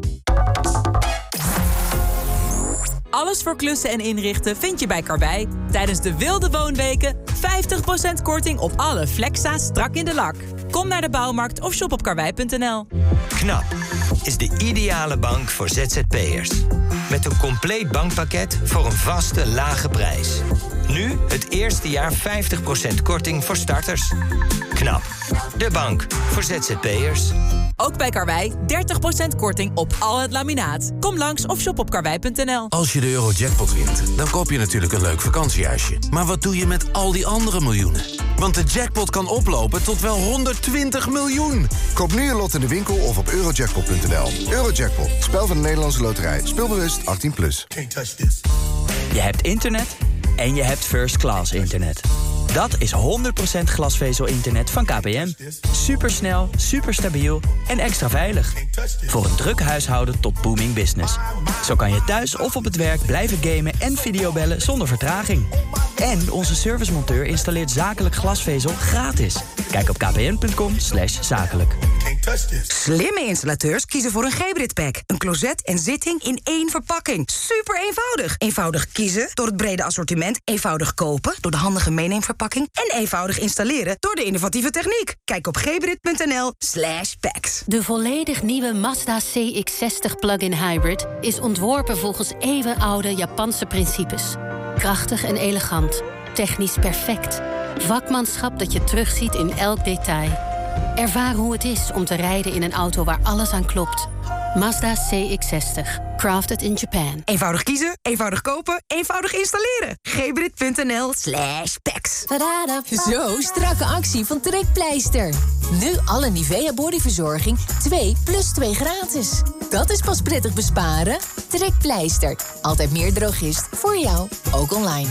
Alles voor klussen en inrichten vind je bij Karwei. Tijdens de wilde woonweken 50% korting op alle Flexa strak in de lak. Kom naar de bouwmarkt of shop op karwei.nl. KNAP is de ideale bank voor ZZP'ers. Met een compleet bankpakket voor een vaste lage prijs. Nu het eerste jaar 50% korting voor starters. KNAP, de bank voor ZZP'ers. Ook bij Karwei 30% korting op al het laminaat. Kom langs of shop op karwei.nl. Als je de Eurojackpot wint, dan koop je natuurlijk een leuk vakantiehuisje. Maar wat doe je met al die andere miljoenen? Want de jackpot kan oplopen tot wel 120 miljoen. Koop nu je lot in de winkel of op eurojackpot.nl. Eurojackpot, spel van de Nederlandse loterij. Speelbewust 18+. Plus. Je hebt internet en je hebt first class internet. Dat is 100% glasvezel-internet van KPN. Supersnel, superstabiel en extra veilig. Voor een druk huishouden tot booming business. Zo kan je thuis of op het werk blijven gamen en videobellen zonder vertraging. En onze servicemonteur installeert zakelijk glasvezel gratis. Kijk op kpn.com zakelijk. Slimme installateurs kiezen voor een Gebrit pack. Een closet en zitting in één verpakking. Super eenvoudig. Eenvoudig kiezen door het brede assortiment. Eenvoudig kopen door de handige meeneemverpakking. En eenvoudig installeren door de innovatieve techniek. Kijk op gebrit.nl slash packs. De volledig nieuwe Mazda CX-60 plug-in hybrid is ontworpen volgens eeuwenoude Japanse principes. Krachtig en elegant, technisch perfect. Vakmanschap dat je terugziet in elk detail. Ervaar hoe het is om te rijden in een auto waar alles aan klopt. Mazda CX-60. Crafted in Japan. Eenvoudig kiezen, eenvoudig kopen, eenvoudig installeren. gebrit.nl slash packs. Zo, strakke actie van Trekpleister. Nu alle Nivea bodyverzorging 2 plus 2 gratis. Dat is pas prettig besparen. Trekpleister. Altijd meer drogist voor jou, ook online.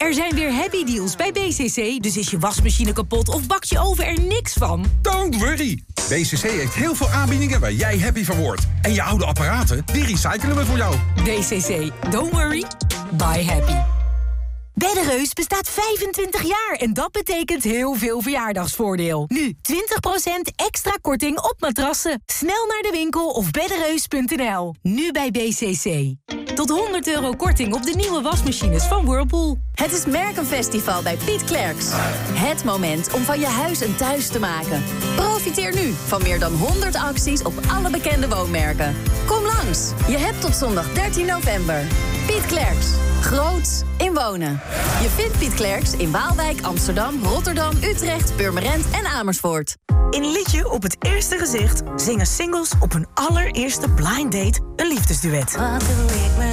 Er zijn weer happy deals bij BCC, dus is je wasmachine kapot of bak je oven er niks van? Don't worry. BCC heeft heel veel aanbiedingen waar jij happy van wordt. En je oude apparaten, die recyclen we voor jou. BCC, don't worry, buy happy. Beddereus bestaat 25 jaar en dat betekent heel veel verjaardagsvoordeel. Nu 20% extra korting op matrassen. Snel naar de winkel of beddereus.nl. Nu bij BCC. Tot 100 euro korting op de nieuwe wasmachines van Whirlpool. Het is Merkenfestival bij Piet Klerks. Het moment om van je huis een thuis te maken. Profiteer nu van meer dan 100 acties op alle bekende woonmerken. Kom langs. Je hebt tot zondag 13 november. Piet Klerks. Groots in wonen. Je vindt Piet Klerks in Waalwijk, Amsterdam, Rotterdam, Utrecht, Purmerend en Amersfoort. In Liedje op het eerste gezicht zingen singles op hun allereerste blind date een liefdesduet. Wat doe ik?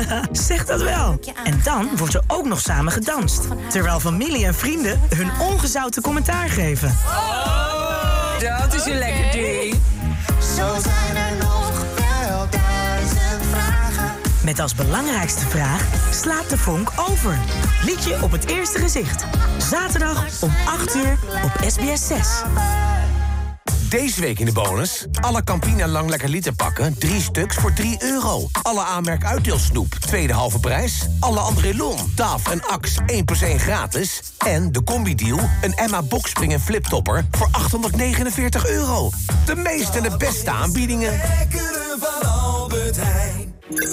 zeg dat wel. En dan wordt er ook nog samen gedanst. Terwijl familie en vrienden hun ongezouten commentaar geven. dat is een lekker ding. Zo zijn er nog wel duizend vragen. Met als belangrijkste vraag, slaat de vonk over? Liedje op het eerste gezicht. Zaterdag om 8 uur op SBS 6. Deze week in de bonus. Alle Campina Lang Lekker Liter pakken, 3 stuks voor 3 euro. Alle aanmerk uitdeelsnoep, tweede halve prijs. Alle André Lon, Taf en Ax, 1 plus 1 gratis. En de combi-deal, een Emma Boxspring en fliptopper voor 849 euro. De meeste en de beste aanbiedingen.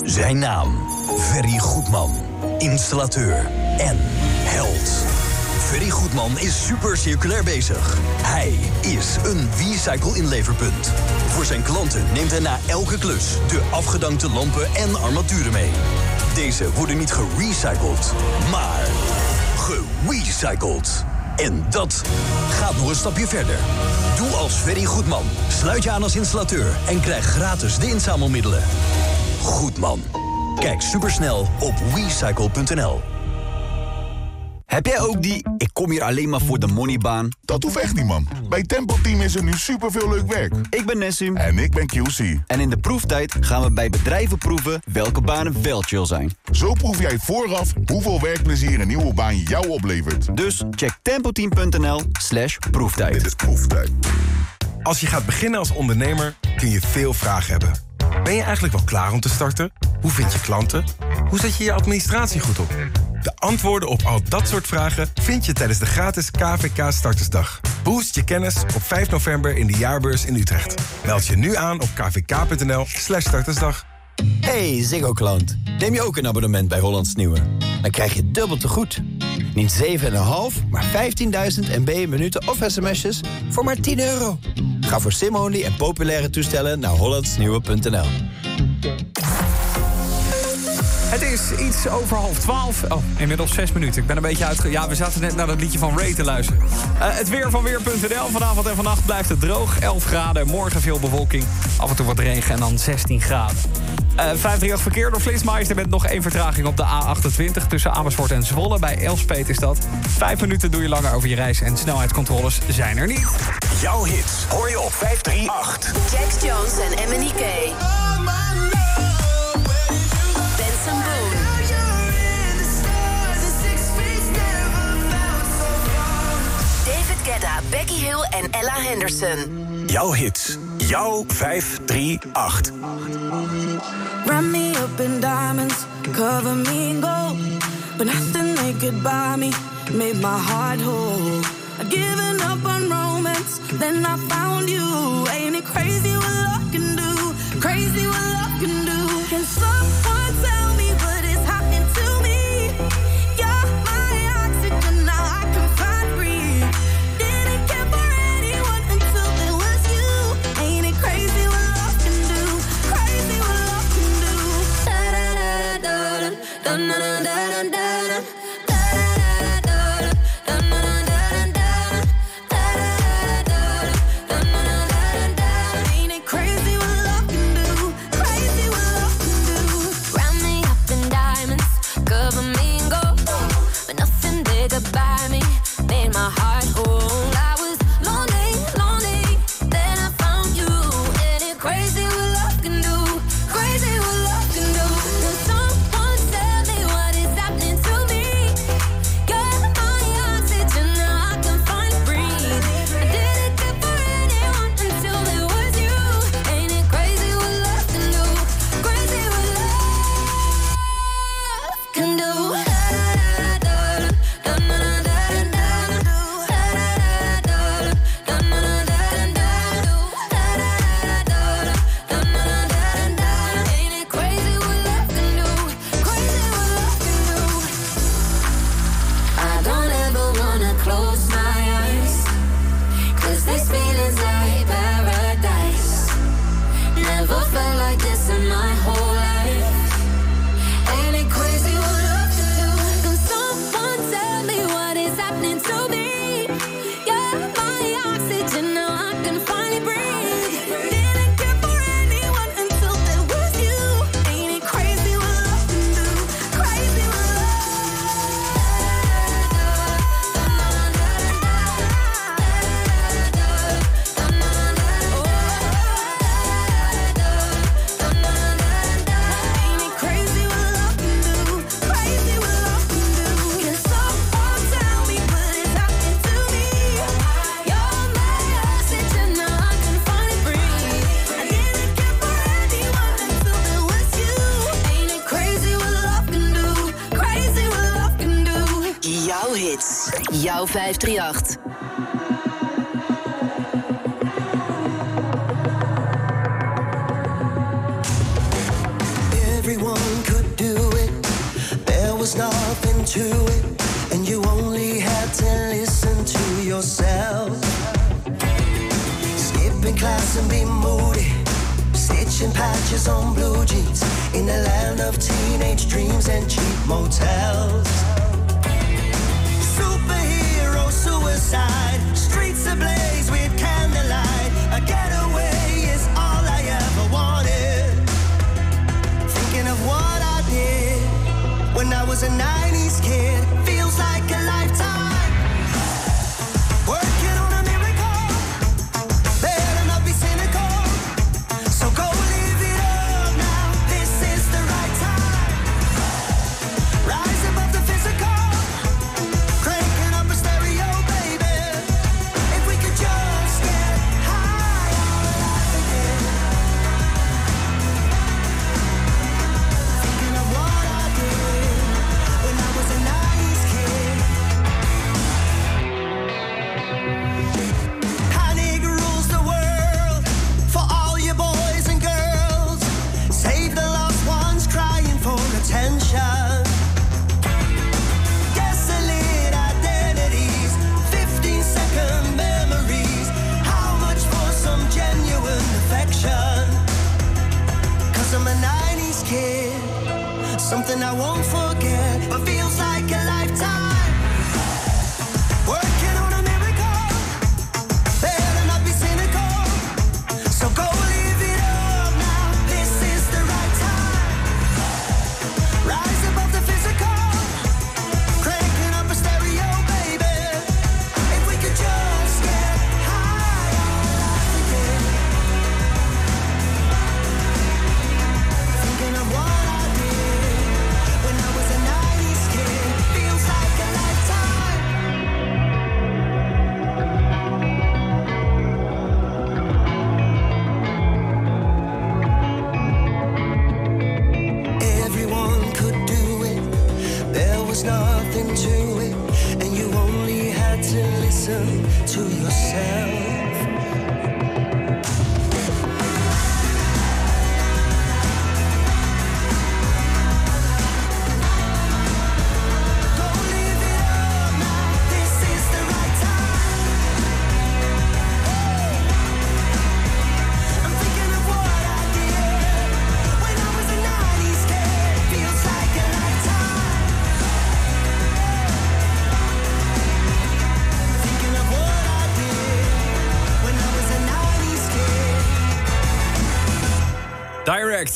Zijn naam, Ferry Goedman. Installateur en held. Ferry Goedman is super circulair bezig. Hij is een recycle inleverpunt. Voor zijn klanten neemt hij na elke klus de afgedankte lampen en armaturen mee. Deze worden niet gerecycled, maar gerecycled. En dat gaat nog een stapje verder. Doe als Ferry Goedman. Sluit je aan als installateur en krijg gratis de inzamelmiddelen. Goedman. Kijk supersnel op recycle.nl. Heb jij ook die ik kom hier alleen maar voor de moneybaan? Dat hoeft echt niet, man. Bij Tempo Team is er nu superveel leuk werk. Ik ben Nessim. En ik ben QC. En in de proeftijd gaan we bij bedrijven proeven welke banen wel chill zijn. Zo proef jij vooraf hoeveel werkplezier een nieuwe baan jou oplevert. Dus check tempoteam.nl slash proeftijd. Dit is proeftijd. Als je gaat beginnen als ondernemer kun je veel vragen hebben. Ben je eigenlijk wel klaar om te starten? Hoe vind je klanten? Hoe zet je je administratie goed op? De antwoorden op al dat soort vragen vind je tijdens de gratis KVK Startersdag. Boost je kennis op 5 november in de jaarbeurs in Utrecht. Meld je nu aan op kvk.nl slash startersdag. Hey Ziggo klant, neem je ook een abonnement bij Hollands Nieuwe? Dan krijg je dubbel te goed. Niet 7,5, maar 15.000 MB minuten of sms'jes voor maar 10 euro. Ga voor sim-only en populaire toestellen naar hollandsnieuwe.nl. Het is iets over half twaalf. Oh, inmiddels zes minuten. Ik ben een beetje uitge... Ja, we zaten net naar dat liedje van Ray te luisteren. Eh, het weer van Weer.nl. Vanavond en vannacht blijft het droog. 11 graden. Morgen veel bewolking. Af en toe wat regen en dan 16 graden. Eh 538 verkeer door Flitsmeister met nog één vertraging op de A28... tussen Amersfoort en Zwolle. Bij Elspet is dat. Vijf minuten doe je langer over je reis... en snelheidscontroles zijn er niet. Jouw hits hoor je op 538. Jax Jones en Emily Kay. Edda, Becky Hill en Ella Henderson. Jouw hits. Jouw 538. Me up in diamonds, cover me in gold. But nothing they could buy me made my heart whole. I'd given up on romance, then I found you. Ain't it crazy what love can do? Crazy what love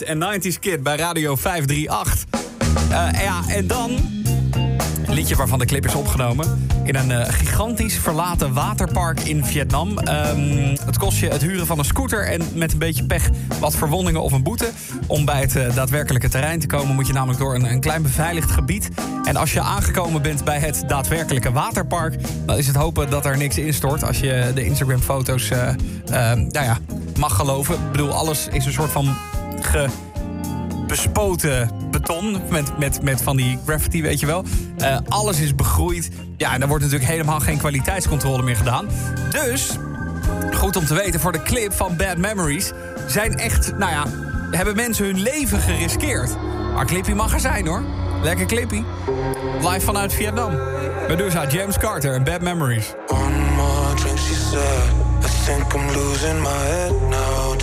en 90s Kid bij Radio 538. Eh, ja, en dan een liedje waarvan de clip is opgenomen in een eh, gigantisch verlaten waterpark in Vietnam. Ehm, het kost je het huren van een scooter en met een beetje pech wat verwondingen of een boete. Om bij het eh, daadwerkelijke terrein te komen moet je namelijk door een, een klein beveiligd gebied. En als je aangekomen bent bij het daadwerkelijke waterpark, dan is het hopen dat er niks instort. Als je de Instagram-foto's nou ja, mag geloven. Ik bedoel, alles is een soort van bespoten beton met, met, met van die graffiti, weet je wel. Eh, alles is begroeid. Ja, en daar wordt natuurlijk helemaal geen kwaliteitscontrole meer gedaan. Dus, goed om te weten, voor de clip van Bad Memories... zijn echt, nou ja, hebben mensen hun leven geriskeerd. Maar clippy mag er zijn, hoor. Lekker clippy. Live vanuit Vietnam. Medusa, James Carter en Bad Memories. more drink, she said. I think I'm losing my head now.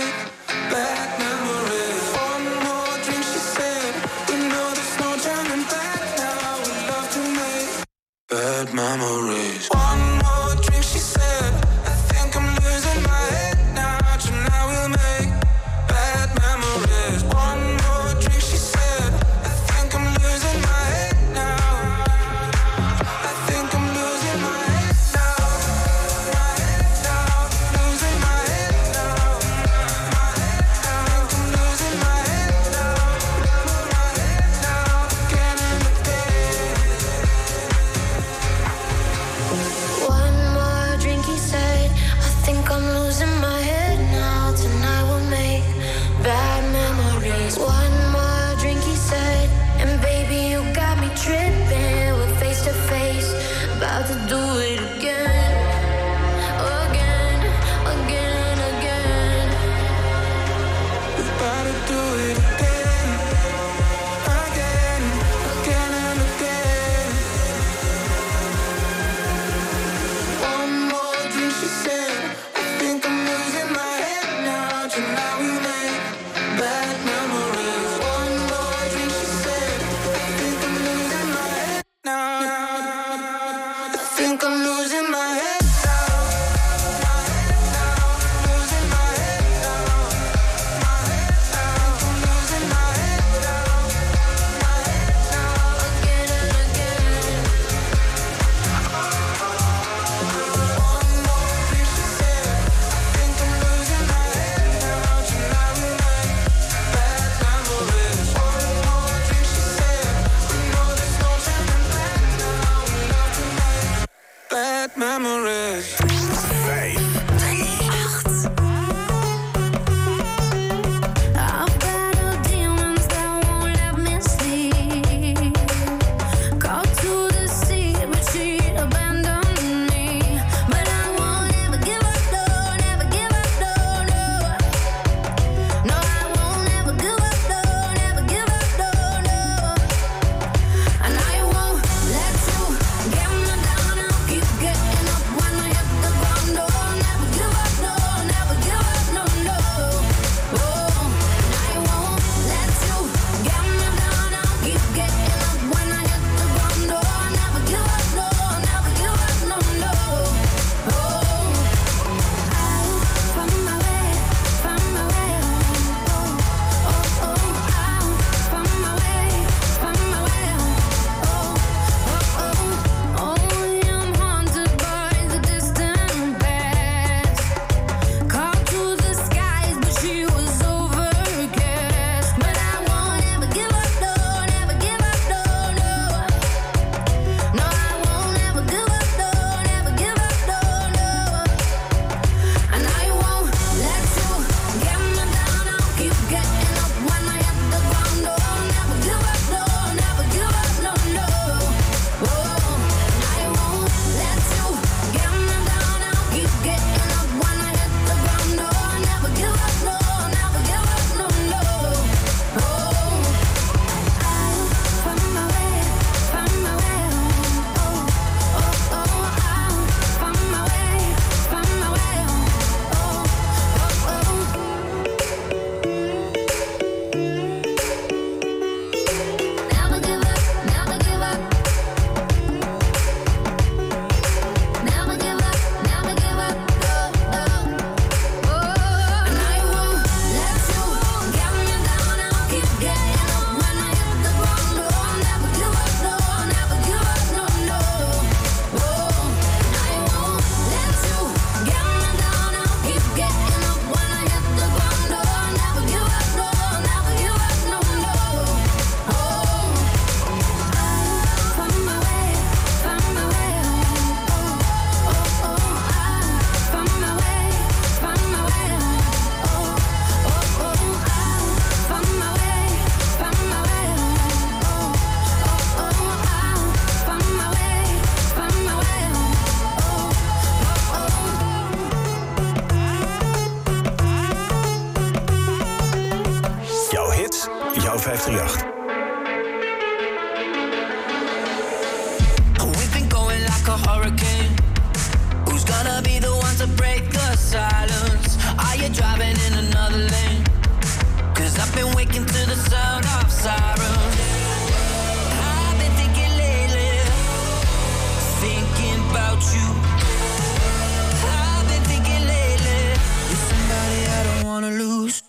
wanna lose.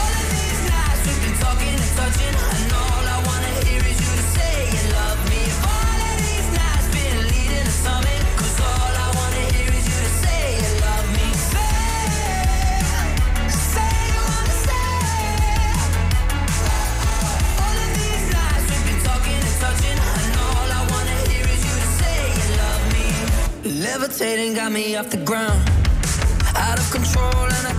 All of these nights we've been talking and touching, and all I wanna hear is you to say you love me. All of these nights been leading to all I wanna hear is you to say you love me. Say, say you wanna say. All of these nights we've been talking and touching, and all I wanna hear is you to say you love me. Levitating got me off the ground, out of control, and I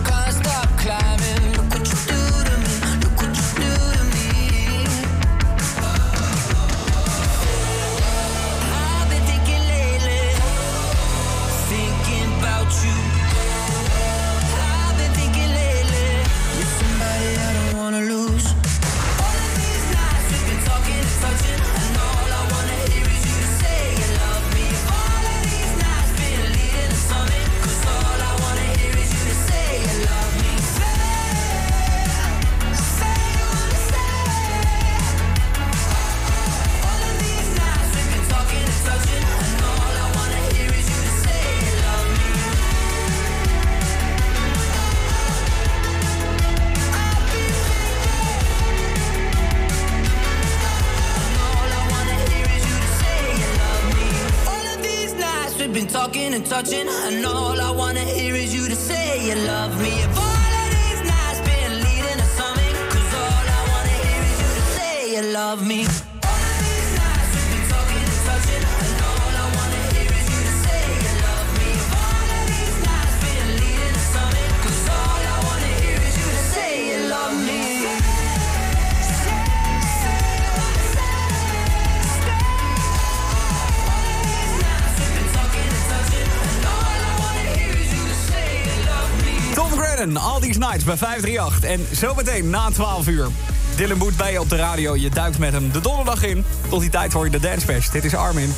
bij 538. En zometeen na 12 uur. Dylan Boet bij je op de radio. Je duikt met hem de donderdag in. Tot die tijd hoor je de Dance Dit is Armin.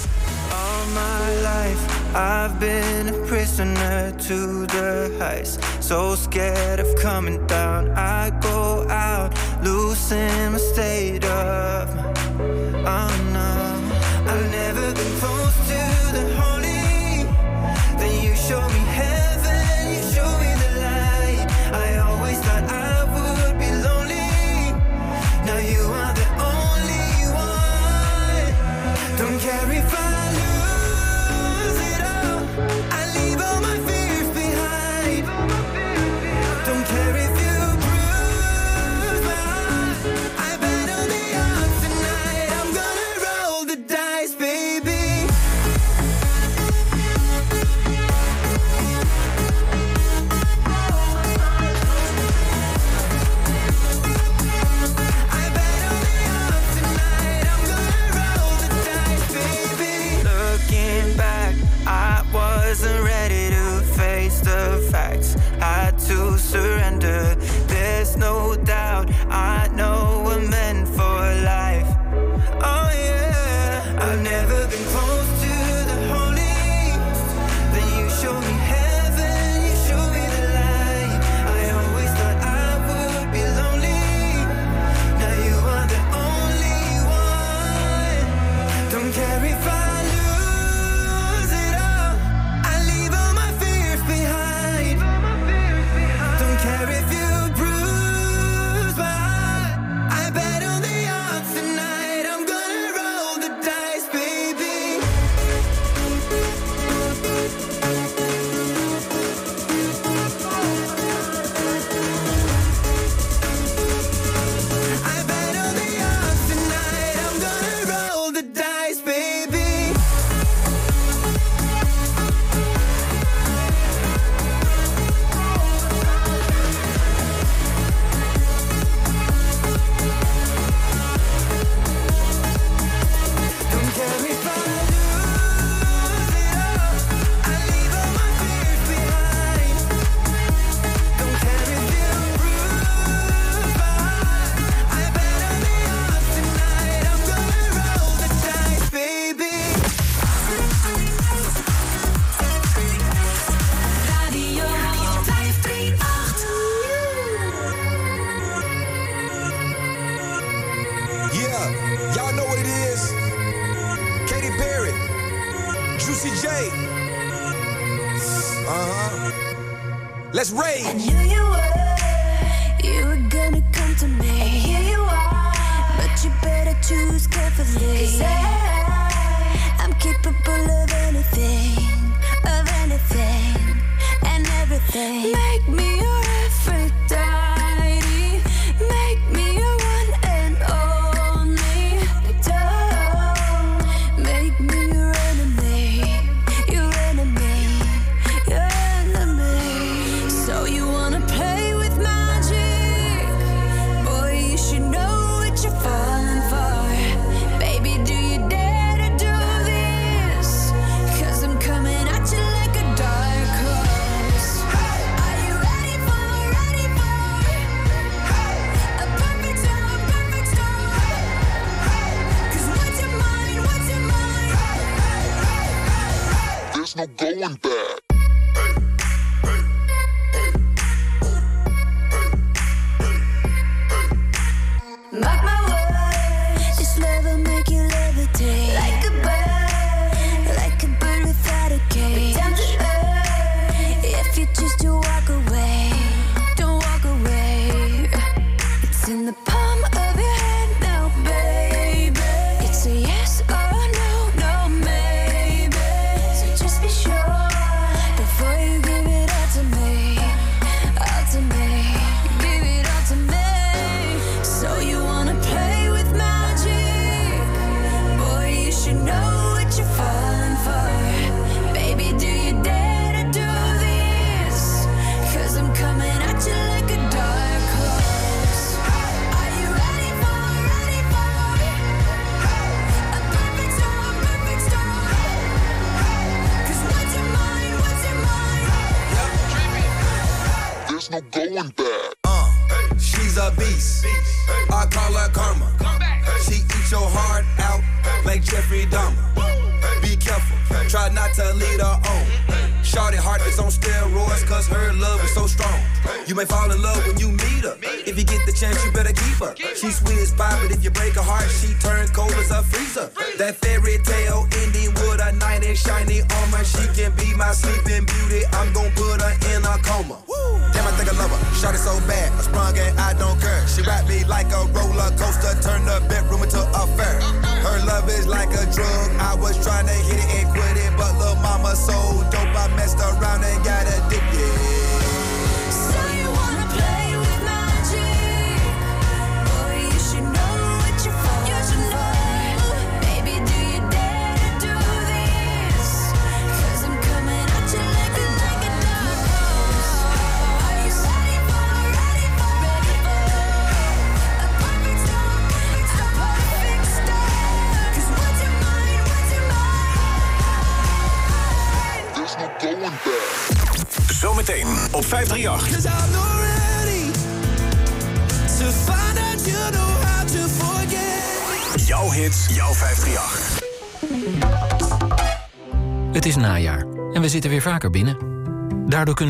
All my life I've been a prisoner to the. So scared of coming down. I go out.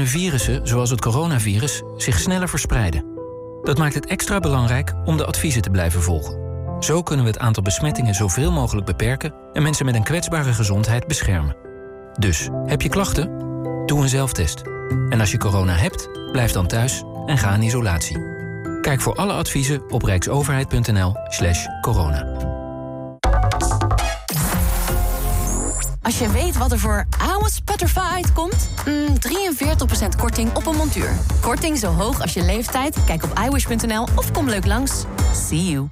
virussen, zoals het coronavirus, zich sneller verspreiden. Dat maakt het extra belangrijk om de adviezen te blijven volgen. Zo kunnen we het aantal besmettingen zoveel mogelijk beperken en mensen met een kwetsbare gezondheid beschermen. Dus, heb je klachten? Doe een zelftest. En als je corona hebt, blijf dan thuis en ga in isolatie. Kijk voor alle adviezen op rijksoverheid.nl/slash corona. Als je weet wat er voor oude Waterfight komt? Mm, 43% korting op een montuur. Korting zo hoog als je leeftijd? Kijk op iWish.nl of kom leuk langs. See you.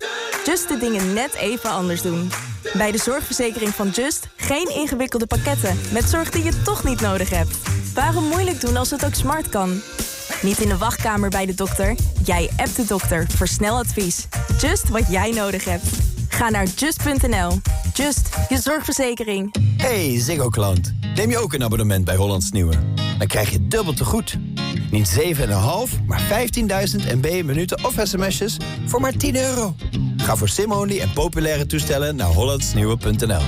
Just de dingen net even anders doen. Bij de zorgverzekering van Just geen ingewikkelde pakketten... met zorg die je toch niet nodig hebt. Waarom moeilijk doen als het ook smart kan? Niet in de wachtkamer bij de dokter. Jij appt de dokter voor snel advies. Just wat jij nodig hebt. Ga naar just.nl. Just, je zorgverzekering. Hey, Ziggo klant. Neem je ook een abonnement bij Hollands Nieuwe. Dan krijg je dubbel te goed. Niet 7,5, maar 15.000 MB minuten of sms'jes voor maar 10 euro. Ga voor SimOnly en populaire toestellen naar hollandsnieuwe.nl.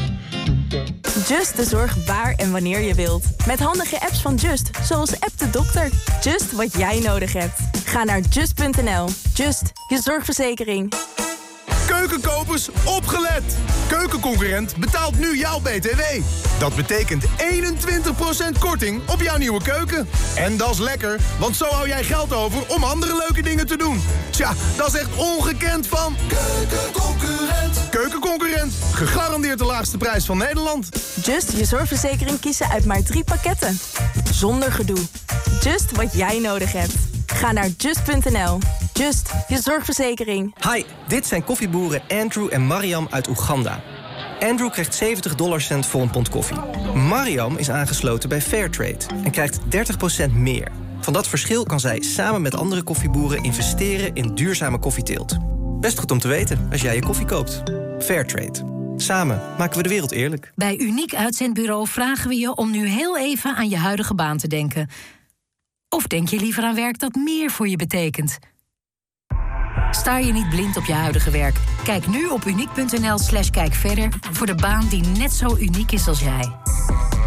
Just de zorg waar en wanneer je wilt. Met handige apps van Just, zoals App de Dokter. Just wat jij nodig hebt. Ga naar just.nl. Just, je zorgverzekering. Keukenkopers, opgelet! Keukenconcurrent betaalt nu jouw BTW. Dat betekent 21% korting op jouw nieuwe keuken. En dat is lekker, want zo hou jij geld over om andere leuke dingen te doen. Tja, dat is echt ongekend van... Keukenconcurrent. Keukenconcurrent, gegarandeerd de laagste prijs van Nederland. Just je zorgverzekering kiezen uit maar drie pakketten. Zonder gedoe. Just wat jij nodig hebt. Ga naar just.nl. Just, je zorgverzekering. Hi, dit zijn koffieboeren Andrew en Mariam uit Oeganda. Andrew krijgt 70 dollarcent voor een pond koffie. Mariam is aangesloten bij Fairtrade en krijgt 30% meer. Van dat verschil kan zij samen met andere koffieboeren investeren in duurzame koffieteelt. Best goed om te weten als jij je koffie koopt. Fairtrade. Samen maken we de wereld eerlijk. Bij Uniek Uitzendbureau vragen we je om nu heel even aan je huidige baan te denken. Of denk je liever aan werk dat meer voor je betekent? Sta je niet blind op je huidige werk? Kijk nu op uniek.nl slash kijk verder voor de baan die net zo uniek is als jij.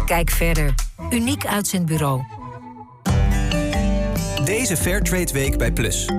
Kijk verder. Uniek Uitzendbureau. Deze Fairtrade Week bij Plus.